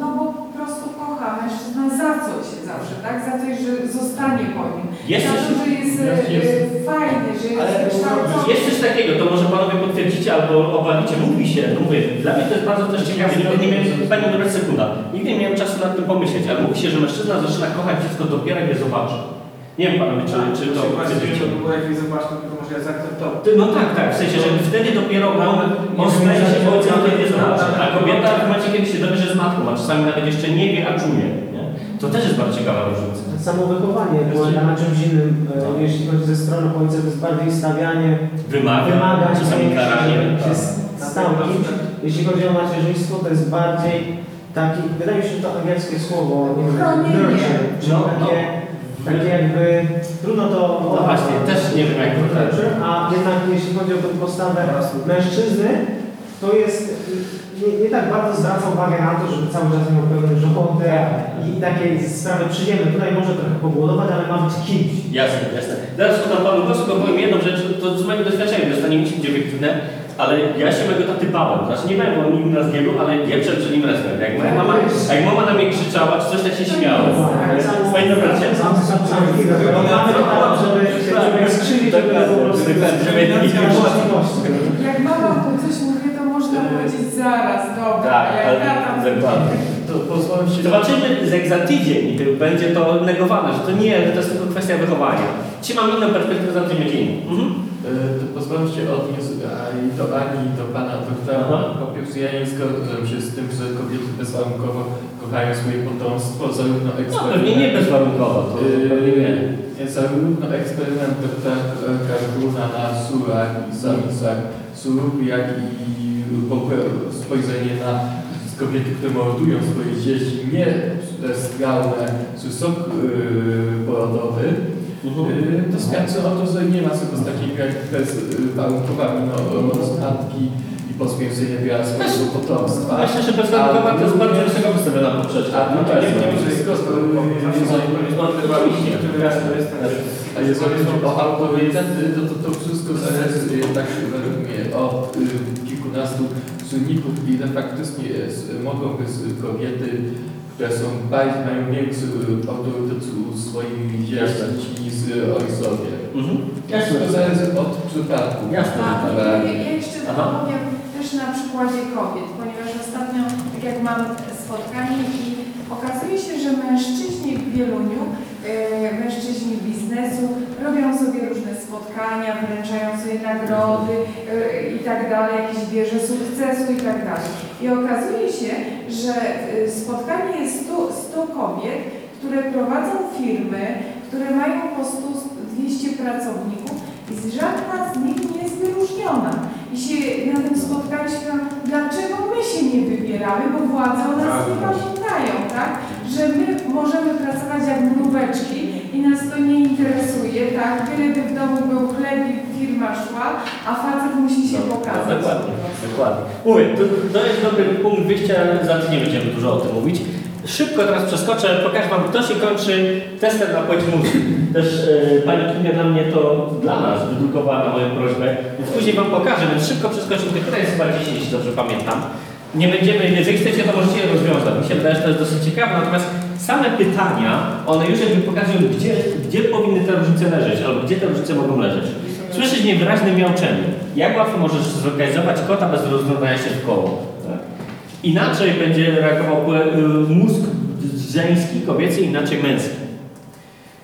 no bo po prostu kocha mężczyzna za coś zawsze, tak? Za coś, że zostanie po nim. Jest za coś, to, że jest, e, fajny, że jest wykształcony. jest coś takiego, to może panowie potwierdzicie albo obalicie. Mówi się, mówię, dla mnie to jest bardzo też ciekawe, nigdy nie miałem, pani dobra sekunda, nigdy nie miałem czasu nad tym pomyśleć, ale mówi się, że mężczyzna zaczyna kochać dziecko dopiero jak je zobaczy. Nie wiem panowie, czy, czy to Właściwie to było jakieś zobaczmy, to może ja zaakceptować. Ty- No tak, tak, w sensie, że wtedy dopiero on, on staje się ojcem, kiedy nie znaczy. A kobieta w momencie, kiedy się dowie, że jest matką, a czasami nawet jeszcze nie wie, a czuje. Nie? To też jest bardzo ciekawa różnica. Samo wychowanie polega na czymś innym. No. Jeśli chodzi ze strony ojca, to jest bardziej stawianie Wymaga, wymagań, czasami karanie. się stał kimś. Jeśli chodzi o macierzyństwo, to jest bardziej taki, wydaje mi się, że to angielskie słowo, nie wiem, czyli No, takie, takie jakby, trudno to No właśnie, też nie wiem jak to nurture, a jednak jeśli chodzi o tę postawę mężczyzny, to jest, nie, nie tak bardzo zwraca uwagę na to, żeby cały czas miał pełny żołądek i takie sprawy przyjemne. Tutaj może trochę pogłodować, ale ma być kimś. Jasne, jasne. Zaraz oddam panu głos, tylko powiem jedną rzecz, to z mojego doświadczenia, to nie musi być obiektywne, ale ja się mego taty bałem. Znaczy nie byłem o nim na zbiegu, ale ja przed nim respekt. Jak moja mama, jak mama na mnie krzyczała, czy coś tak się śmiało. Panie bracie? To tak, żeby, skrzywić, żeby po prostu Jak mama mu coś mówi, to można powiedzieć zaraz, dobra, Tak, jak tata dokładnie. To pozwolę się... Zobaczymy jak za tydzień będzie to negowane, że to nie, że to jest tylko kwestia wychowania. Dzisiaj mam inną perspektywę za tydzień. Mhm. E, To pozwolę się odnieść a, i do Ani, i do Pana doktora. Po pierwsze, ja nie zgadzam się z tym, że kobiety bezwarunkowo kochają swoje potomstwo, zarówno No eksperyment... pewnie nie bezwarunkowo, to pewnie nie. Yy, zarówno eksperyment doktora Karbuna na surach i samicach surów, jak i spojrzenie na kobiety, które mordują swoje dzieci nie przez traumę czy sok yy, porodowy, yy, to świadczy o to, że nie ma czegoś takiego jak bez yy, warunkowani no, rozpadki i poświęcenie dla swojego potomstwa. Myślę, że bezwarunkowa to jest bardzo wysoko wystawiona poprzeczka. A no tak, nie, nie, nie, wszystko A jeżeli chodzi o autorytety, to, to to wszystko zależy jednak według mnie od y, kilkunastu czynników, ile faktycznie jest, mogą być kobiety, które są bardziej, mają większy y, autorytet u swoich dzieci niż y, ojcowie. Mhm. Wszystko zależy od przypadku. Jasne. Tak, Ale... ja ja jeszcze Aha. powiem też na przykładzie kobiet, ponieważ ostatnio, tak jak mam spotkanie i okazuje się, że mężczyźni w Wieluniu, mężczyźni biznesu robią sobie różne spotkania, wręczają sobie nagrody e, i tak dalej, jakieś wieże sukcesu i tak dalej. I okazuje się, że e, spotkanie jest 100, 100 kobiet, które prowadzą firmy, które mają po 100, 200 pracowników i żadna z nich nie jest wyróżniona. I się na tym spotkaliśmy, dlaczego my się nie wybieramy, bo władze o nas nie pamiętają, tak? Że my możemy pracować jak mróweczki i nas to nie interesuje, tak? Byleby w domu był chleb i firma szła, a facet musi się pokazać. No, Dokładnie, dokładnie. Mówię, to, to jest dobry punkt wyjścia, ale za tydzień będziemy dużo o tym mówić. Szybko teraz przeskoczę, pokażę Wam, to się kończy testem na płeć mózgu. Też e, Pani Kinga dla mnie to, dla nas wydrukowała na moją prośbę, więc później Wam pokażę, więc szybko przeskoczę, tylko pytań jest chyba 10, jeśli dobrze pamiętam. Nie będziemy, jeżeli chcecie, to możecie je rozwiązać. Mi się wydaje, że to jest dosyć ciekawe, natomiast same pytania, one już jakby pokazują, gdzie, gdzie powinny te różnice leżeć, albo gdzie te różnice mogą leżeć. Słyszysz niewyraźne miauczenie. Jak łatwo możesz zlokalizować kota bez rozglądania się w koło? Inaczej będzie reagował y, mózg żeński, kobiecy, inaczej męski.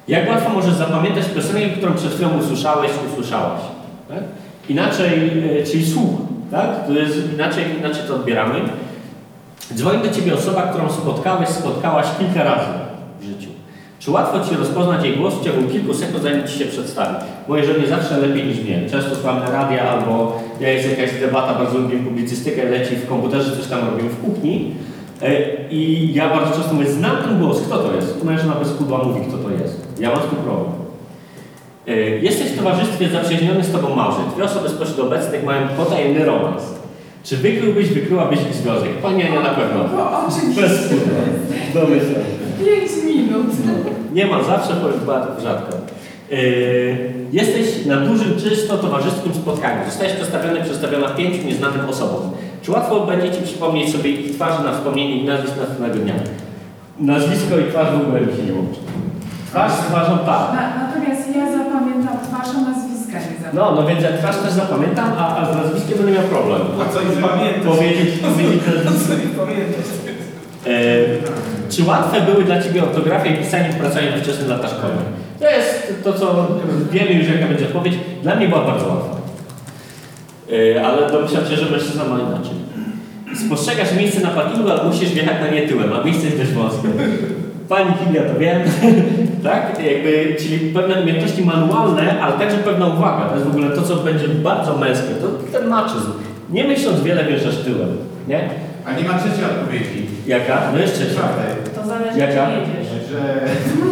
Jak łatwo możesz zapamiętać piosenkę, którą przed chwilą usłyszałeś, usłyszałaś? Tak? Inaczej, y, czyli słuch, tak? To jest inaczej, inaczej to odbieramy. Dzwoni do Ciebie osoba, którą spotkałeś, spotkałaś kilka razy. Czy łatwo Ci rozpoznać jej głos w ciągu kilku sekund, zanim Ci się przedstawi? Mojej żonie zawsze lepiej niż mnie. Często słuchamy radia albo ja jest jakaś debata, bardzo lubię publicystykę, leci w komputerze, coś tam robimy w kuchni. E, I ja bardzo często mówię, znam ten głos, kto to jest? Moja żona bez pudła mówi, kto to jest. Ja mam z tym problem. E, Jesteś w towarzystwie zaprzyjaźniony z Tobą małżeń. Dwie osoby spośród obecnych mają potajemny romans. Czy wykryłbyś, wykryłabyś ich związek? Pani Ania na pewno. No, oczywiście. Bez. Domyślam. 5 minut. Nie ma zawsze, powiem bardzo rzadko. Yy, jesteś na dużym, czysto towarzyskim spotkaniu. Zostajesz przedstawiony, przedstawiona pięciu nieznanym osobom. Czy łatwo będzie Ci przypomnieć sobie ich twarzy na wspomnienie i nazwisk następnego dnia? Nazwisko i twarz w ogóle mi się nie łączy. Twarz z twarzą tak. Na, natomiast ja zapamiętam twarz, a nazwiska nie zapamiętam. No, no więc ja twarz też zapamiętam, a, a z nazwiskiem będę miał problem. A co nie pamiętasz? Powiedzieć, powiedzieć nazwisko. E, czy łatwe były dla Ciebie ortografia i pisanie w pracowni w wczesnych latach szkolnych? To jest to, co wiemy już, jaka będzie odpowiedź. Dla mnie była bardzo łatwa. E, ale domyślam się, że mężczyzna ma inaczej. Spostrzegasz miejsce na parkingu, ale musisz wjechać na nie tyłem, a miejsce jest dość wąskie. Pani Kilia to wiem, tak? Jakby, czyli pewne umiejętności manualne, ale także pewna uwaga. To jest w ogóle to, co będzie bardzo męskie. To ten maczyzm. Nie myśląc wiele, wjeżdżasz tyłem, nie? A nie ma trzeciej odpowiedzi. Jaka? No jeszcze. Czwartej. To zależy, Jaka? jedziesz. Że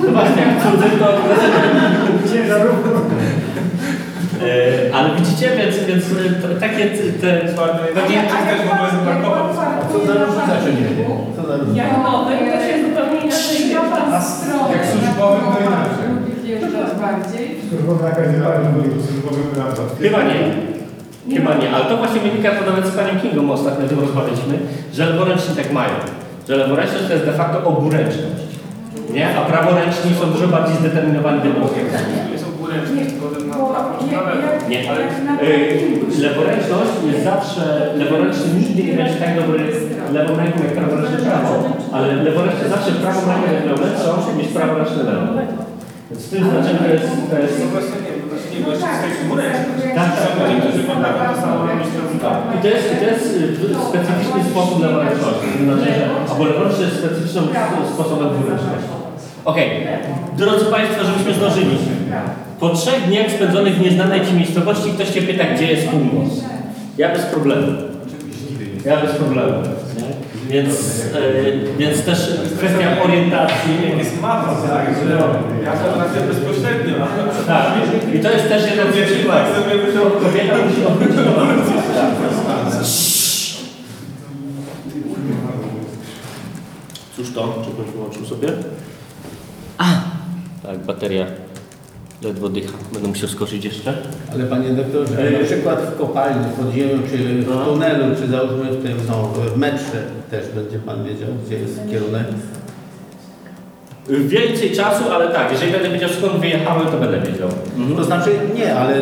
No właśnie, jak cudzy to E, Ale widzicie, więc, więc takie te... A jak- a jak pan- jak pan parkuje na parkingu, Co za różnica? Jak nowy, to się zupełnie inaczej Trzyma pan A stronę. jak służbowym, to inaczej. Lubi wjeżdżać bardziej. Służbowy nakaz nie bardzo. Służbowym prawda. Chyba nie. Chyba nie, ale to właśnie wynika, to nawet z panią Kingą ostatnio o tym rozmawialiśmy, że leworęczni tak mają. Że leworęczność to jest de facto oburęczność. Nie? A praworęczni są dużo bardziej zdeterminowani. Nie jak, na lewo. jak, Nie, ale się leworęczność jest zawsze, leworęczny nigdy nie będzie tak dobry lewą ręką jak praworęczny prawo, ale leworęczny zawsze prawą ręką miał lepszą niż praworęczny lewą. Więc w tym znaczeniu to jest, to jest No no nie, bo No jeszcze tak. Tak, Są ludzie, którzy. I to jest, to jest y, specyficzny sposób leworęczności. To znaczy, że jest specyficznym sposobem dwuręczności. Okej, drodzy Państwo, żebyśmy zdążyli. Po trzech dniach spędzonych w nieznanej Ci miejscowości ktoś Cię pyta, gdzie jest północ. Ja bez problemu. Ja bez problemu. Nie? Więc, e, więc też kwestia orientacji. Jest mapa, tak, że ja to trafię bezpośrednio. Tak, i to jest też jeden z myślę, Kobieta musi do Cóż to? Czy ktoś wyłączył sobie? A! Tak, bateria ledwo dycha. Będę musiał skoczyć jeszcze. Ale panie doktorze, na przykład w kopalni, pod ziemią, czy w No. tunelu, czy załóżmy w tym, no, w metrze też będzie pan wiedział, gdzie jest kierunek. Więcej czasu, ale tak, jeżeli będę wiedział skąd wyjechałem, to będę wiedział. To znaczy nie, ale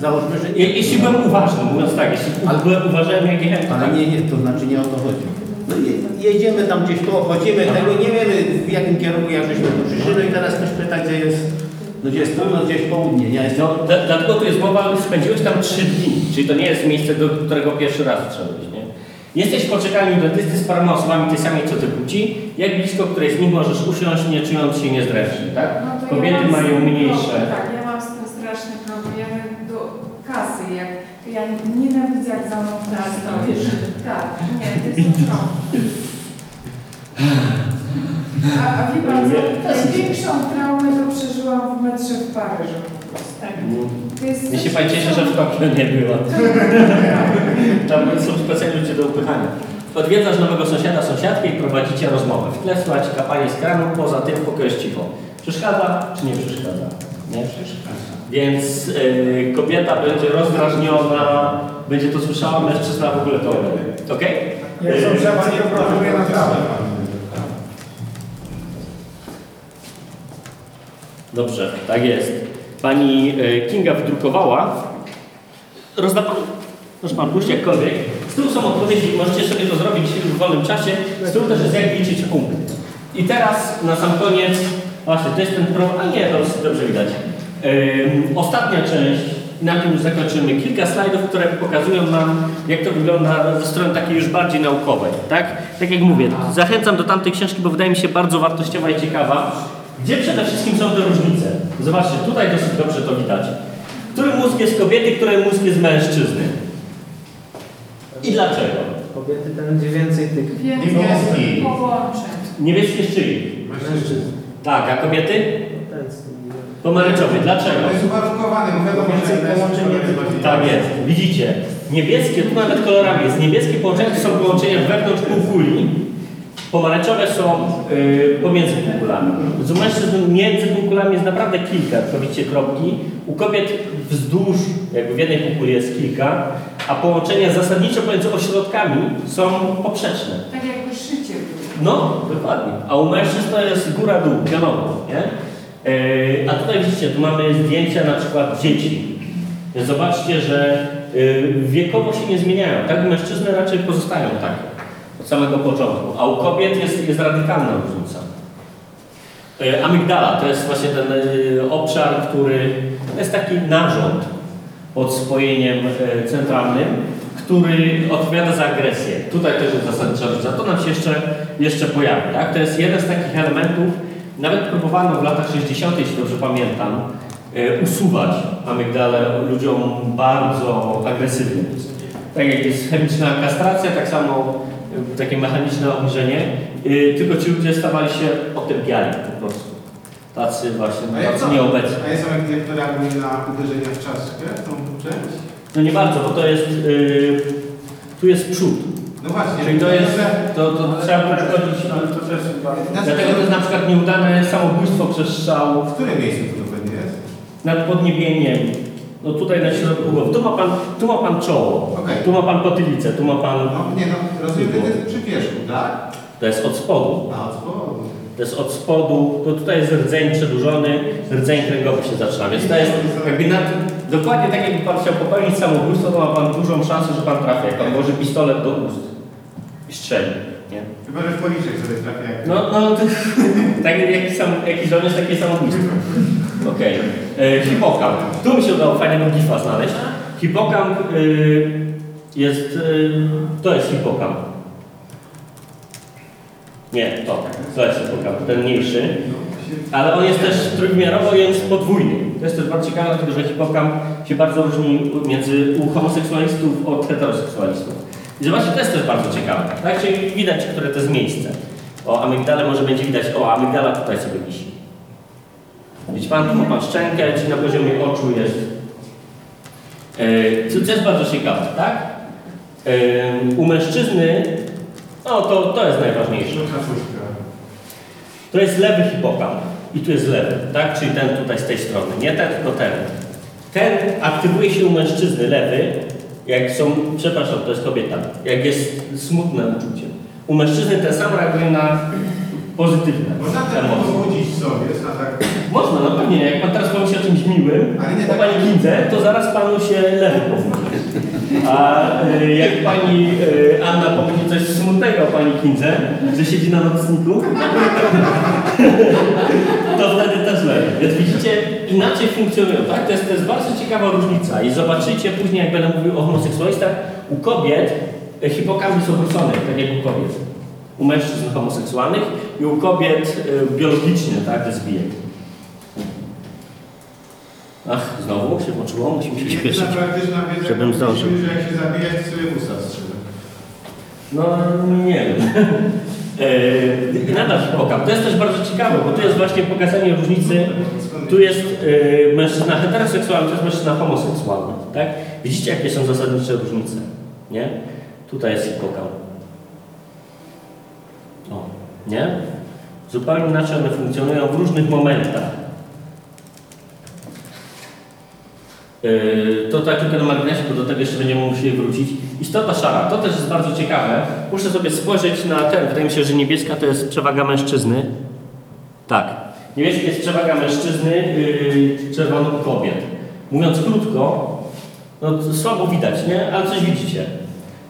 załóżmy, że Je, jeśli byłem uważny, mówiąc tak, jeśli Ale- byłem uważałem jak jechałem, to Ale tak. nie, nie, to znaczy nie o to chodzi. No je, jedziemy tam gdzieś koło, chodzimy, tego nie wiemy w jakim kierunku, jak żeśmy tu przyszli, no i teraz ktoś pyta, gdzie jest, no gdzie jest północ, gdzie jest południe, nie? Jest No, dla- dlatego tu jest mowa, spędziłeś tam trzy dni, czyli to nie jest miejsce, do którego pierwszy raz wszedłeś, nie? Jesteś w poczekalni dentysty z paroma osobami tej samej co ty płci, jak blisko której z nich możesz usiąść, nie czując się niezręcznie, tak? No Kobiety ja mają mniejsze. problem, Tak, ja mam z tym straszny problem. Ja do kasy, jak ja nienawidzę jak za mną teraz stoisz. Tak, nie, to jest. A, a wie pan co, największą traumę to przeżyłam w metrze w Paryżu. Tak. To jest Ja się coś pani cieszę, że w Tokio nie była. Tam są specjalni ludzie do upychania. Odwiedzasz nowego sąsiada, sąsiadkę i prowadzicie rozmowę. W tle słychać kapanie z kranu, poza tym jest cicho. Przeszkadza czy nie przeszkadza? Nie przeszkadza. Więc y, kobieta będzie rozdrażniona, będzie to słyszała, mężczyzna w ogóle to nie. Okej? Jak Y, są trzeba, nie proponuje Dobrze, tak jest. Pani e, Kinga wydrukowała. Rozda pan, proszę pan, pójść jakkolwiek. Z tyłu są odpowiedzi, możecie sobie to zrobić w wolnym czasie. Z tyłu też jest jak liczyć punkty. I teraz na sam koniec, właśnie to jest ten pro... A nie, to dobrze widać. Ostatnia część, na tym już zakończymy. Kilka slajdów, które pokazują nam, jak to wygląda ze strony takiej już bardziej naukowej. Tak, tak jak mówię, zachęcam do tamtej książki, bo wydaje mi się bardzo wartościowa i ciekawa. Gdzie przede wszystkim są te różnice? Zobaczcie, tutaj dosyć dobrze to widać. Który mózg jest kobiety, który mózg jest mężczyzny? I dlaczego? Kobiety tam będzie więcej tych Więcej Niebieski. połączeń. Niebieskie z czyim? Mężczyzn. Tak, a kobiety? Pomarańczowy. Dlaczego? To jest uwarunkowane, bo wiadomo, że Więcej połączeń między Tak jest. Widzicie? Niebieskie, tu nawet kolorami jest. Niebieskie połączenia to są połączenia wewnątrz półkuli. Pomarańczowe są y, pomiędzy półkulami. Z u mężczyzn między półkulami jest naprawdę kilka, to widzicie kropki. U kobiet wzdłuż, jakby w jednej półkuli jest kilka, a połączenia zasadniczo pomiędzy ośrodkami są poprzeczne. Tak jakby szycie było. No, dokładnie. A u mężczyzn to jest góra-dół, pionowo, nie? Yy, a tutaj widzicie, tu mamy zdjęcia na przykład dzieci. Zobaczcie, że yy, wiekowo się nie zmieniają. Tak, mężczyzny raczej pozostają takie od samego początku. A u kobiet jest, jest radykalna różnica. Amygdala to jest właśnie ten yy, obszar, który jest taki narząd pod spojeniem yy, centralnym, który odpowiada za agresję. Tutaj też jest zasadnicza różnica. To nam się jeszcze, jeszcze pojawi. Tak? To jest jeden z takich elementów, nawet próbowano w latach 60., jeśli dobrze pamiętam, e, usuwać amygdalę ludziom bardzo agresywnie. Tak jak jest chemiczna kastracja, tak samo e, takie mechaniczne obniżenie, e, tylko ci ludzie stawali się otępiali po prostu. Tacy właśnie, A tacy nieobecni. A jest jak to reaguje na uderzenia w czaszkę, tą część? No nie bardzo, bo to jest, yy, tu jest przód. No właśnie. Czyli to jest, że- to, to trzeba podchodzić, Ale to też. Znaczy, dlatego to jest na przykład nieudane samobójstwo przez strzał W którym miejscu to dokładnie jest? nad podniebieniem, no tutaj na środku głowy. Tu ma pan, tu ma pan czoło, Okej. tu ma pan potylicę, tu ma pan, No nie no, rozumiem, to jest przy pierzchu, tak? to jest od spodu. A od spodu. To jest od spodu, to tutaj jest rdzeń przedłużony, rdzeń kręgowy się zaczyna, więc to jest jakby na dokładnie tak jakby pan chciał popełnić samobójstwo, to ma pan dużą szansę, że pan trafi, jak pan włoży pistolet do ust i strzeli, nie? Chyba, że w policzek sobie trafia. No, no, to, tak jak jakiś, sam, żołnierz, takie samobójstwo. Okej. E, Hipokamp. Tu mi się udało fajnego gifa znaleźć. Hipokamp y, jest, y, to jest hipokamp. Nie, to, to jest hipokamp, ten mniejszy. Ale on jest też trójwymiarowo jest podwójny. To jest też bardzo ciekawe, dlatego że hipokamp się bardzo różni między u homoseksualistów od heteroseksualistów. I zobaczcie, to jest też bardzo ciekawe, tak? Czyli widać, które to jest miejsce. O amygdale może będzie widać, o amygdala tutaj sobie wisi. Widzi pan, tu ma pan szczękę, czyli na poziomie oczu jest. Yy, co, co jest bardzo ciekawe, tak? Yy, u mężczyzny, no to, to jest najważniejsze. To jest lewy hipokamp i tu jest lewy, tak? Czyli ten tutaj z tej strony, nie ten, tylko ten. Ten aktywuje się u mężczyzny lewy, jak są, przepraszam, to jest kobieta, jak jest smutne uczucie. U mężczyzny ten sam reaguje na pozytywne Można też pobudzić sobie, na tak Można, no pewnie. Jak pan teraz pomyśli o czymś miłym, Ale nie o tak- pani Kindze, to zaraz panu się lewy. A y, jak pani y, Anna pomyśli coś smutnego o pani Kindze, że siedzi na nocniku, to wtedy też lewy. Więc widzicie, inaczej funkcjonują, tak? To jest, to jest bardzo ciekawa różnica. I zobaczycie później, jak będę mówił o homoseksualistach, u kobiet y, hipokampy są wrócone, tak jak u kobiet. U mężczyzn homoseksualnych i u kobiet y, biologicznie, tak? To jest bijek. Ach, znowu się włączyło, musimy się śpieszyć. Żebym zdążył. że jak się zabijać, to sobie usta strzelę. No, nie wiem. Eee, nadal hipokamp. To jest też bardzo ciekawe, bo tu jest właśnie pokazanie różnicy. Tu jest e, mężczyzna heteroseksualny, to jest mężczyzna homoseksualny. Tak? Widzicie, jakie są zasadnicze różnice? Nie? Tutaj jest hipokamp. O, nie? Zupełnie inaczej one funkcjonują w różnych momentach. Yy, To tak tylko na marginesie, bo do tego jeszcze będziemy musieli wrócić. Istota szara, to też jest bardzo ciekawe. Muszę sobie spojrzeć na ten, wydaje mi się, że niebieska to jest przewaga mężczyzny. Tak. Niebieski jest przewaga mężczyzny, yy, czerwono kobiet. Mówiąc krótko, no słabo widać, nie? Ale coś widzicie.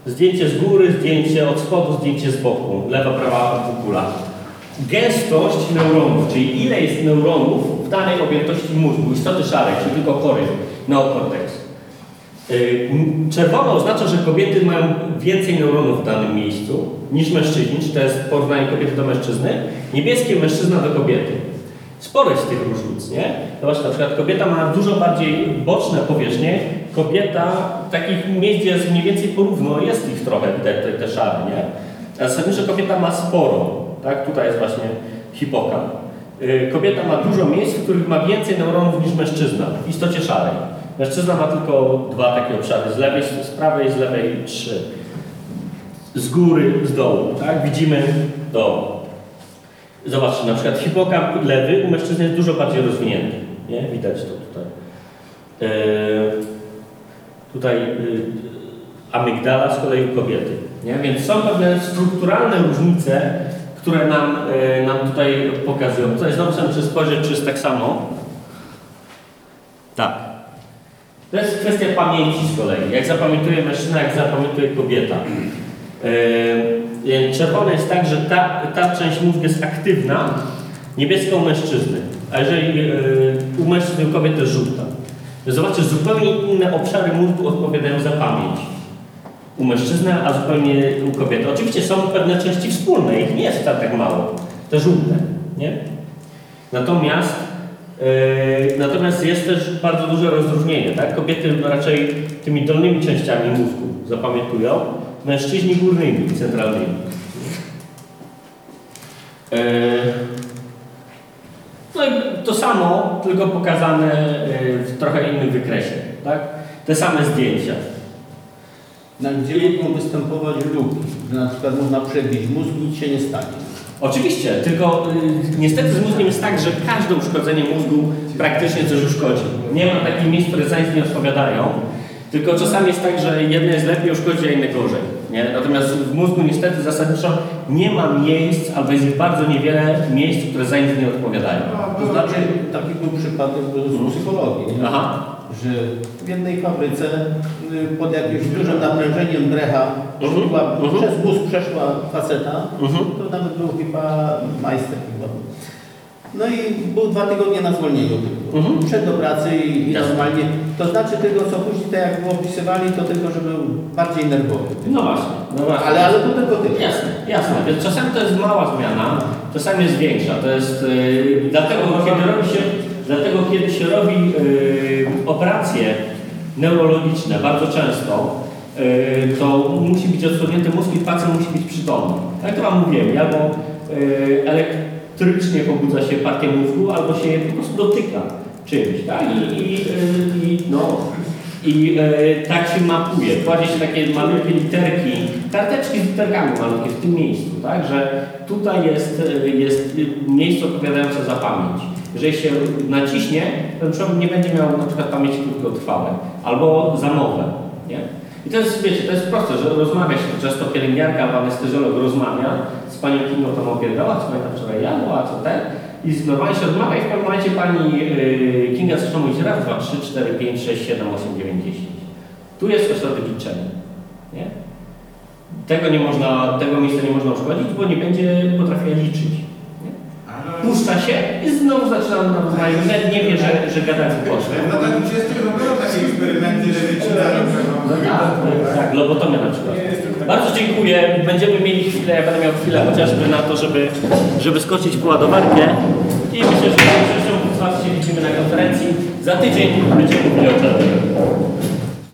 Zdjęcie z góry, zdjęcie od spodu, zdjęcie z boku. Lewa, prawa półkula. Gęstość neuronów, czyli ile jest neuronów w danej objętości mózgu, istoty szarej, czyli tylko kory, neokorteks. Yy, Czerwono oznacza, że kobiety mają więcej neuronów w danym miejscu niż mężczyźni, czy to jest porównanie kobiety do mężczyzny. Niebieskie mężczyzna do kobiety. Sporo jest tych różnic, nie? Zobacz, na przykład kobieta ma dużo bardziej boczne powierzchnie, kobieta takich miejsc jest mniej więcej porówno, jest ich trochę, te, te, te szare, nie? A zasadniczo kobieta ma sporo, tak? Tutaj jest właśnie hipokamp. Yy, Kobieta ma dużo miejsc, w których ma więcej neuronów niż mężczyzna, w istocie szarej. Mężczyzna ma tylko dwa takie obszary, z lewej, z prawej, z lewej trzy. Z góry, z dołu, tak? Widzimy dołu. Zobaczcie, na przykład hipokamp lewy u mężczyzny jest dużo bardziej rozwinięty, nie? Widać to tutaj. Yy, tutaj yy, amygdala z kolei u kobiety, nie? Więc są pewne strukturalne różnice, które nam, yy, nam tutaj pokazują. Tutaj znowu muszę spojrzeć, czy jest tak samo. Tak. To jest kwestia pamięci z kolei. Jak zapamiętuje mężczyzna, jak zapamiętuje kobieta. Czerwone jest tak, że ta, ta część mózgu jest aktywna, niebieska u mężczyzny, a jeżeli yy, u mężczyzny i u kobiety jest żółta. Zobaczcie, zupełnie inne obszary mózgu odpowiadają za pamięć. U mężczyzny, a zupełnie u kobiety. Oczywiście są pewne części wspólne, ich nie jest tak mało. Te żółte, nie? Natomiast Yy, natomiast jest też bardzo duże rozróżnienie, tak? Kobiety raczej tymi dolnymi częściami mózgu zapamiętują, mężczyźni górnymi, centralnymi. Yy, no i to samo, tylko pokazane yy, w trochę innym wykresie, tak? Te same zdjęcia. Na gdzie mogą występować luki, że na przykład można przebić mózg, nic się nie stanie. Oczywiście, tylko y, niestety z mózgiem jest tak, że każde uszkodzenie mózgu praktycznie coś uszkodzi. Nie ma takich miejsc, które za nic nie odpowiadają, tylko czasami jest tak, że jedne jest lepiej uszkodzi, a inne gorzej. Nie? Natomiast w mózgu niestety zasadniczo nie ma miejsc, albo jest ich bardzo niewiele miejsc, które za nic nie odpowiadają. To znaczy, taki był przypadek z psychologii, nie? Aha. że w jednej fabryce y, pod jakimś dużym naprężeniem drecha Mhm, szła, mhm. przez mózg przeszła faceta, Mhm. to nawet był chyba majster chyba. No i był dwa tygodnie na zwolnieniu tylko. Mhm. Przed do pracy i, i Jasne. normalnie. To znaczy tylko co później, tak jak było opisywali, to tylko, że był bardziej nerwowy. No właśnie, no właśnie. Ale, ale to tylko tyle. Jasne, jasne. Więc czasami to jest mała zmiana, czasami jest większa. To jest yy, dlatego, kiedy robi się, dlatego kiedy się robi yy, operacje neurologiczne bardzo często yy, to musi być odsłonięty mózg i pacjent musi być przytomny. Tak jak Wam mówiłem, albo yy, elektrycznie pobudza się partię mózgu, albo się je po prostu dotyka czymś, tak? I, i, i no, i e, tak się mapuje. Kładzie się takie malutkie literki, karteczki z literkami malutkie w tym miejscu, tak? Że tutaj jest, e, jest miejsce odpowiadające za pamięć. Jeżeli się naciśnie, ten człowiek nie będzie miał na przykład pamięci krótkotrwałej albo za nie? I to jest, wiecie, to jest proste, że rozmawia się często pielęgniarka anestezjolog rozmawia z panią Kingą tam opierdala, co pamiętam wczoraj jadła, co ten. I normalnie się rozmawia i w pewnym momencie pani yy, Kinga zaczyna mówić raz, dwa, trzy, cztery, pięć, sześć, siedem, osiem, dziewięć, dziesięć. Tu jest ośrodek liczenia. Nie? Tego, nie można, tego miejsca nie można uszkodzić, bo nie będzie potrafiła liczyć. Puszcza się i znowu zaczyna rozmawiać. Nawet nie wie, że, że gada w głośno. W latach 20. robią takie eksperymenty, że No tak, tak, lobotomia na przykład. Bardzo dziękuję. Będziemy mieli chwilę, ja będę miał chwilę chociażby na to, żeby, żeby skoczyć po ładowarkę. I myślę, że w przyszłym z Was się widzimy na konferencji. Za tydzień będziemy mówili o czerwcu.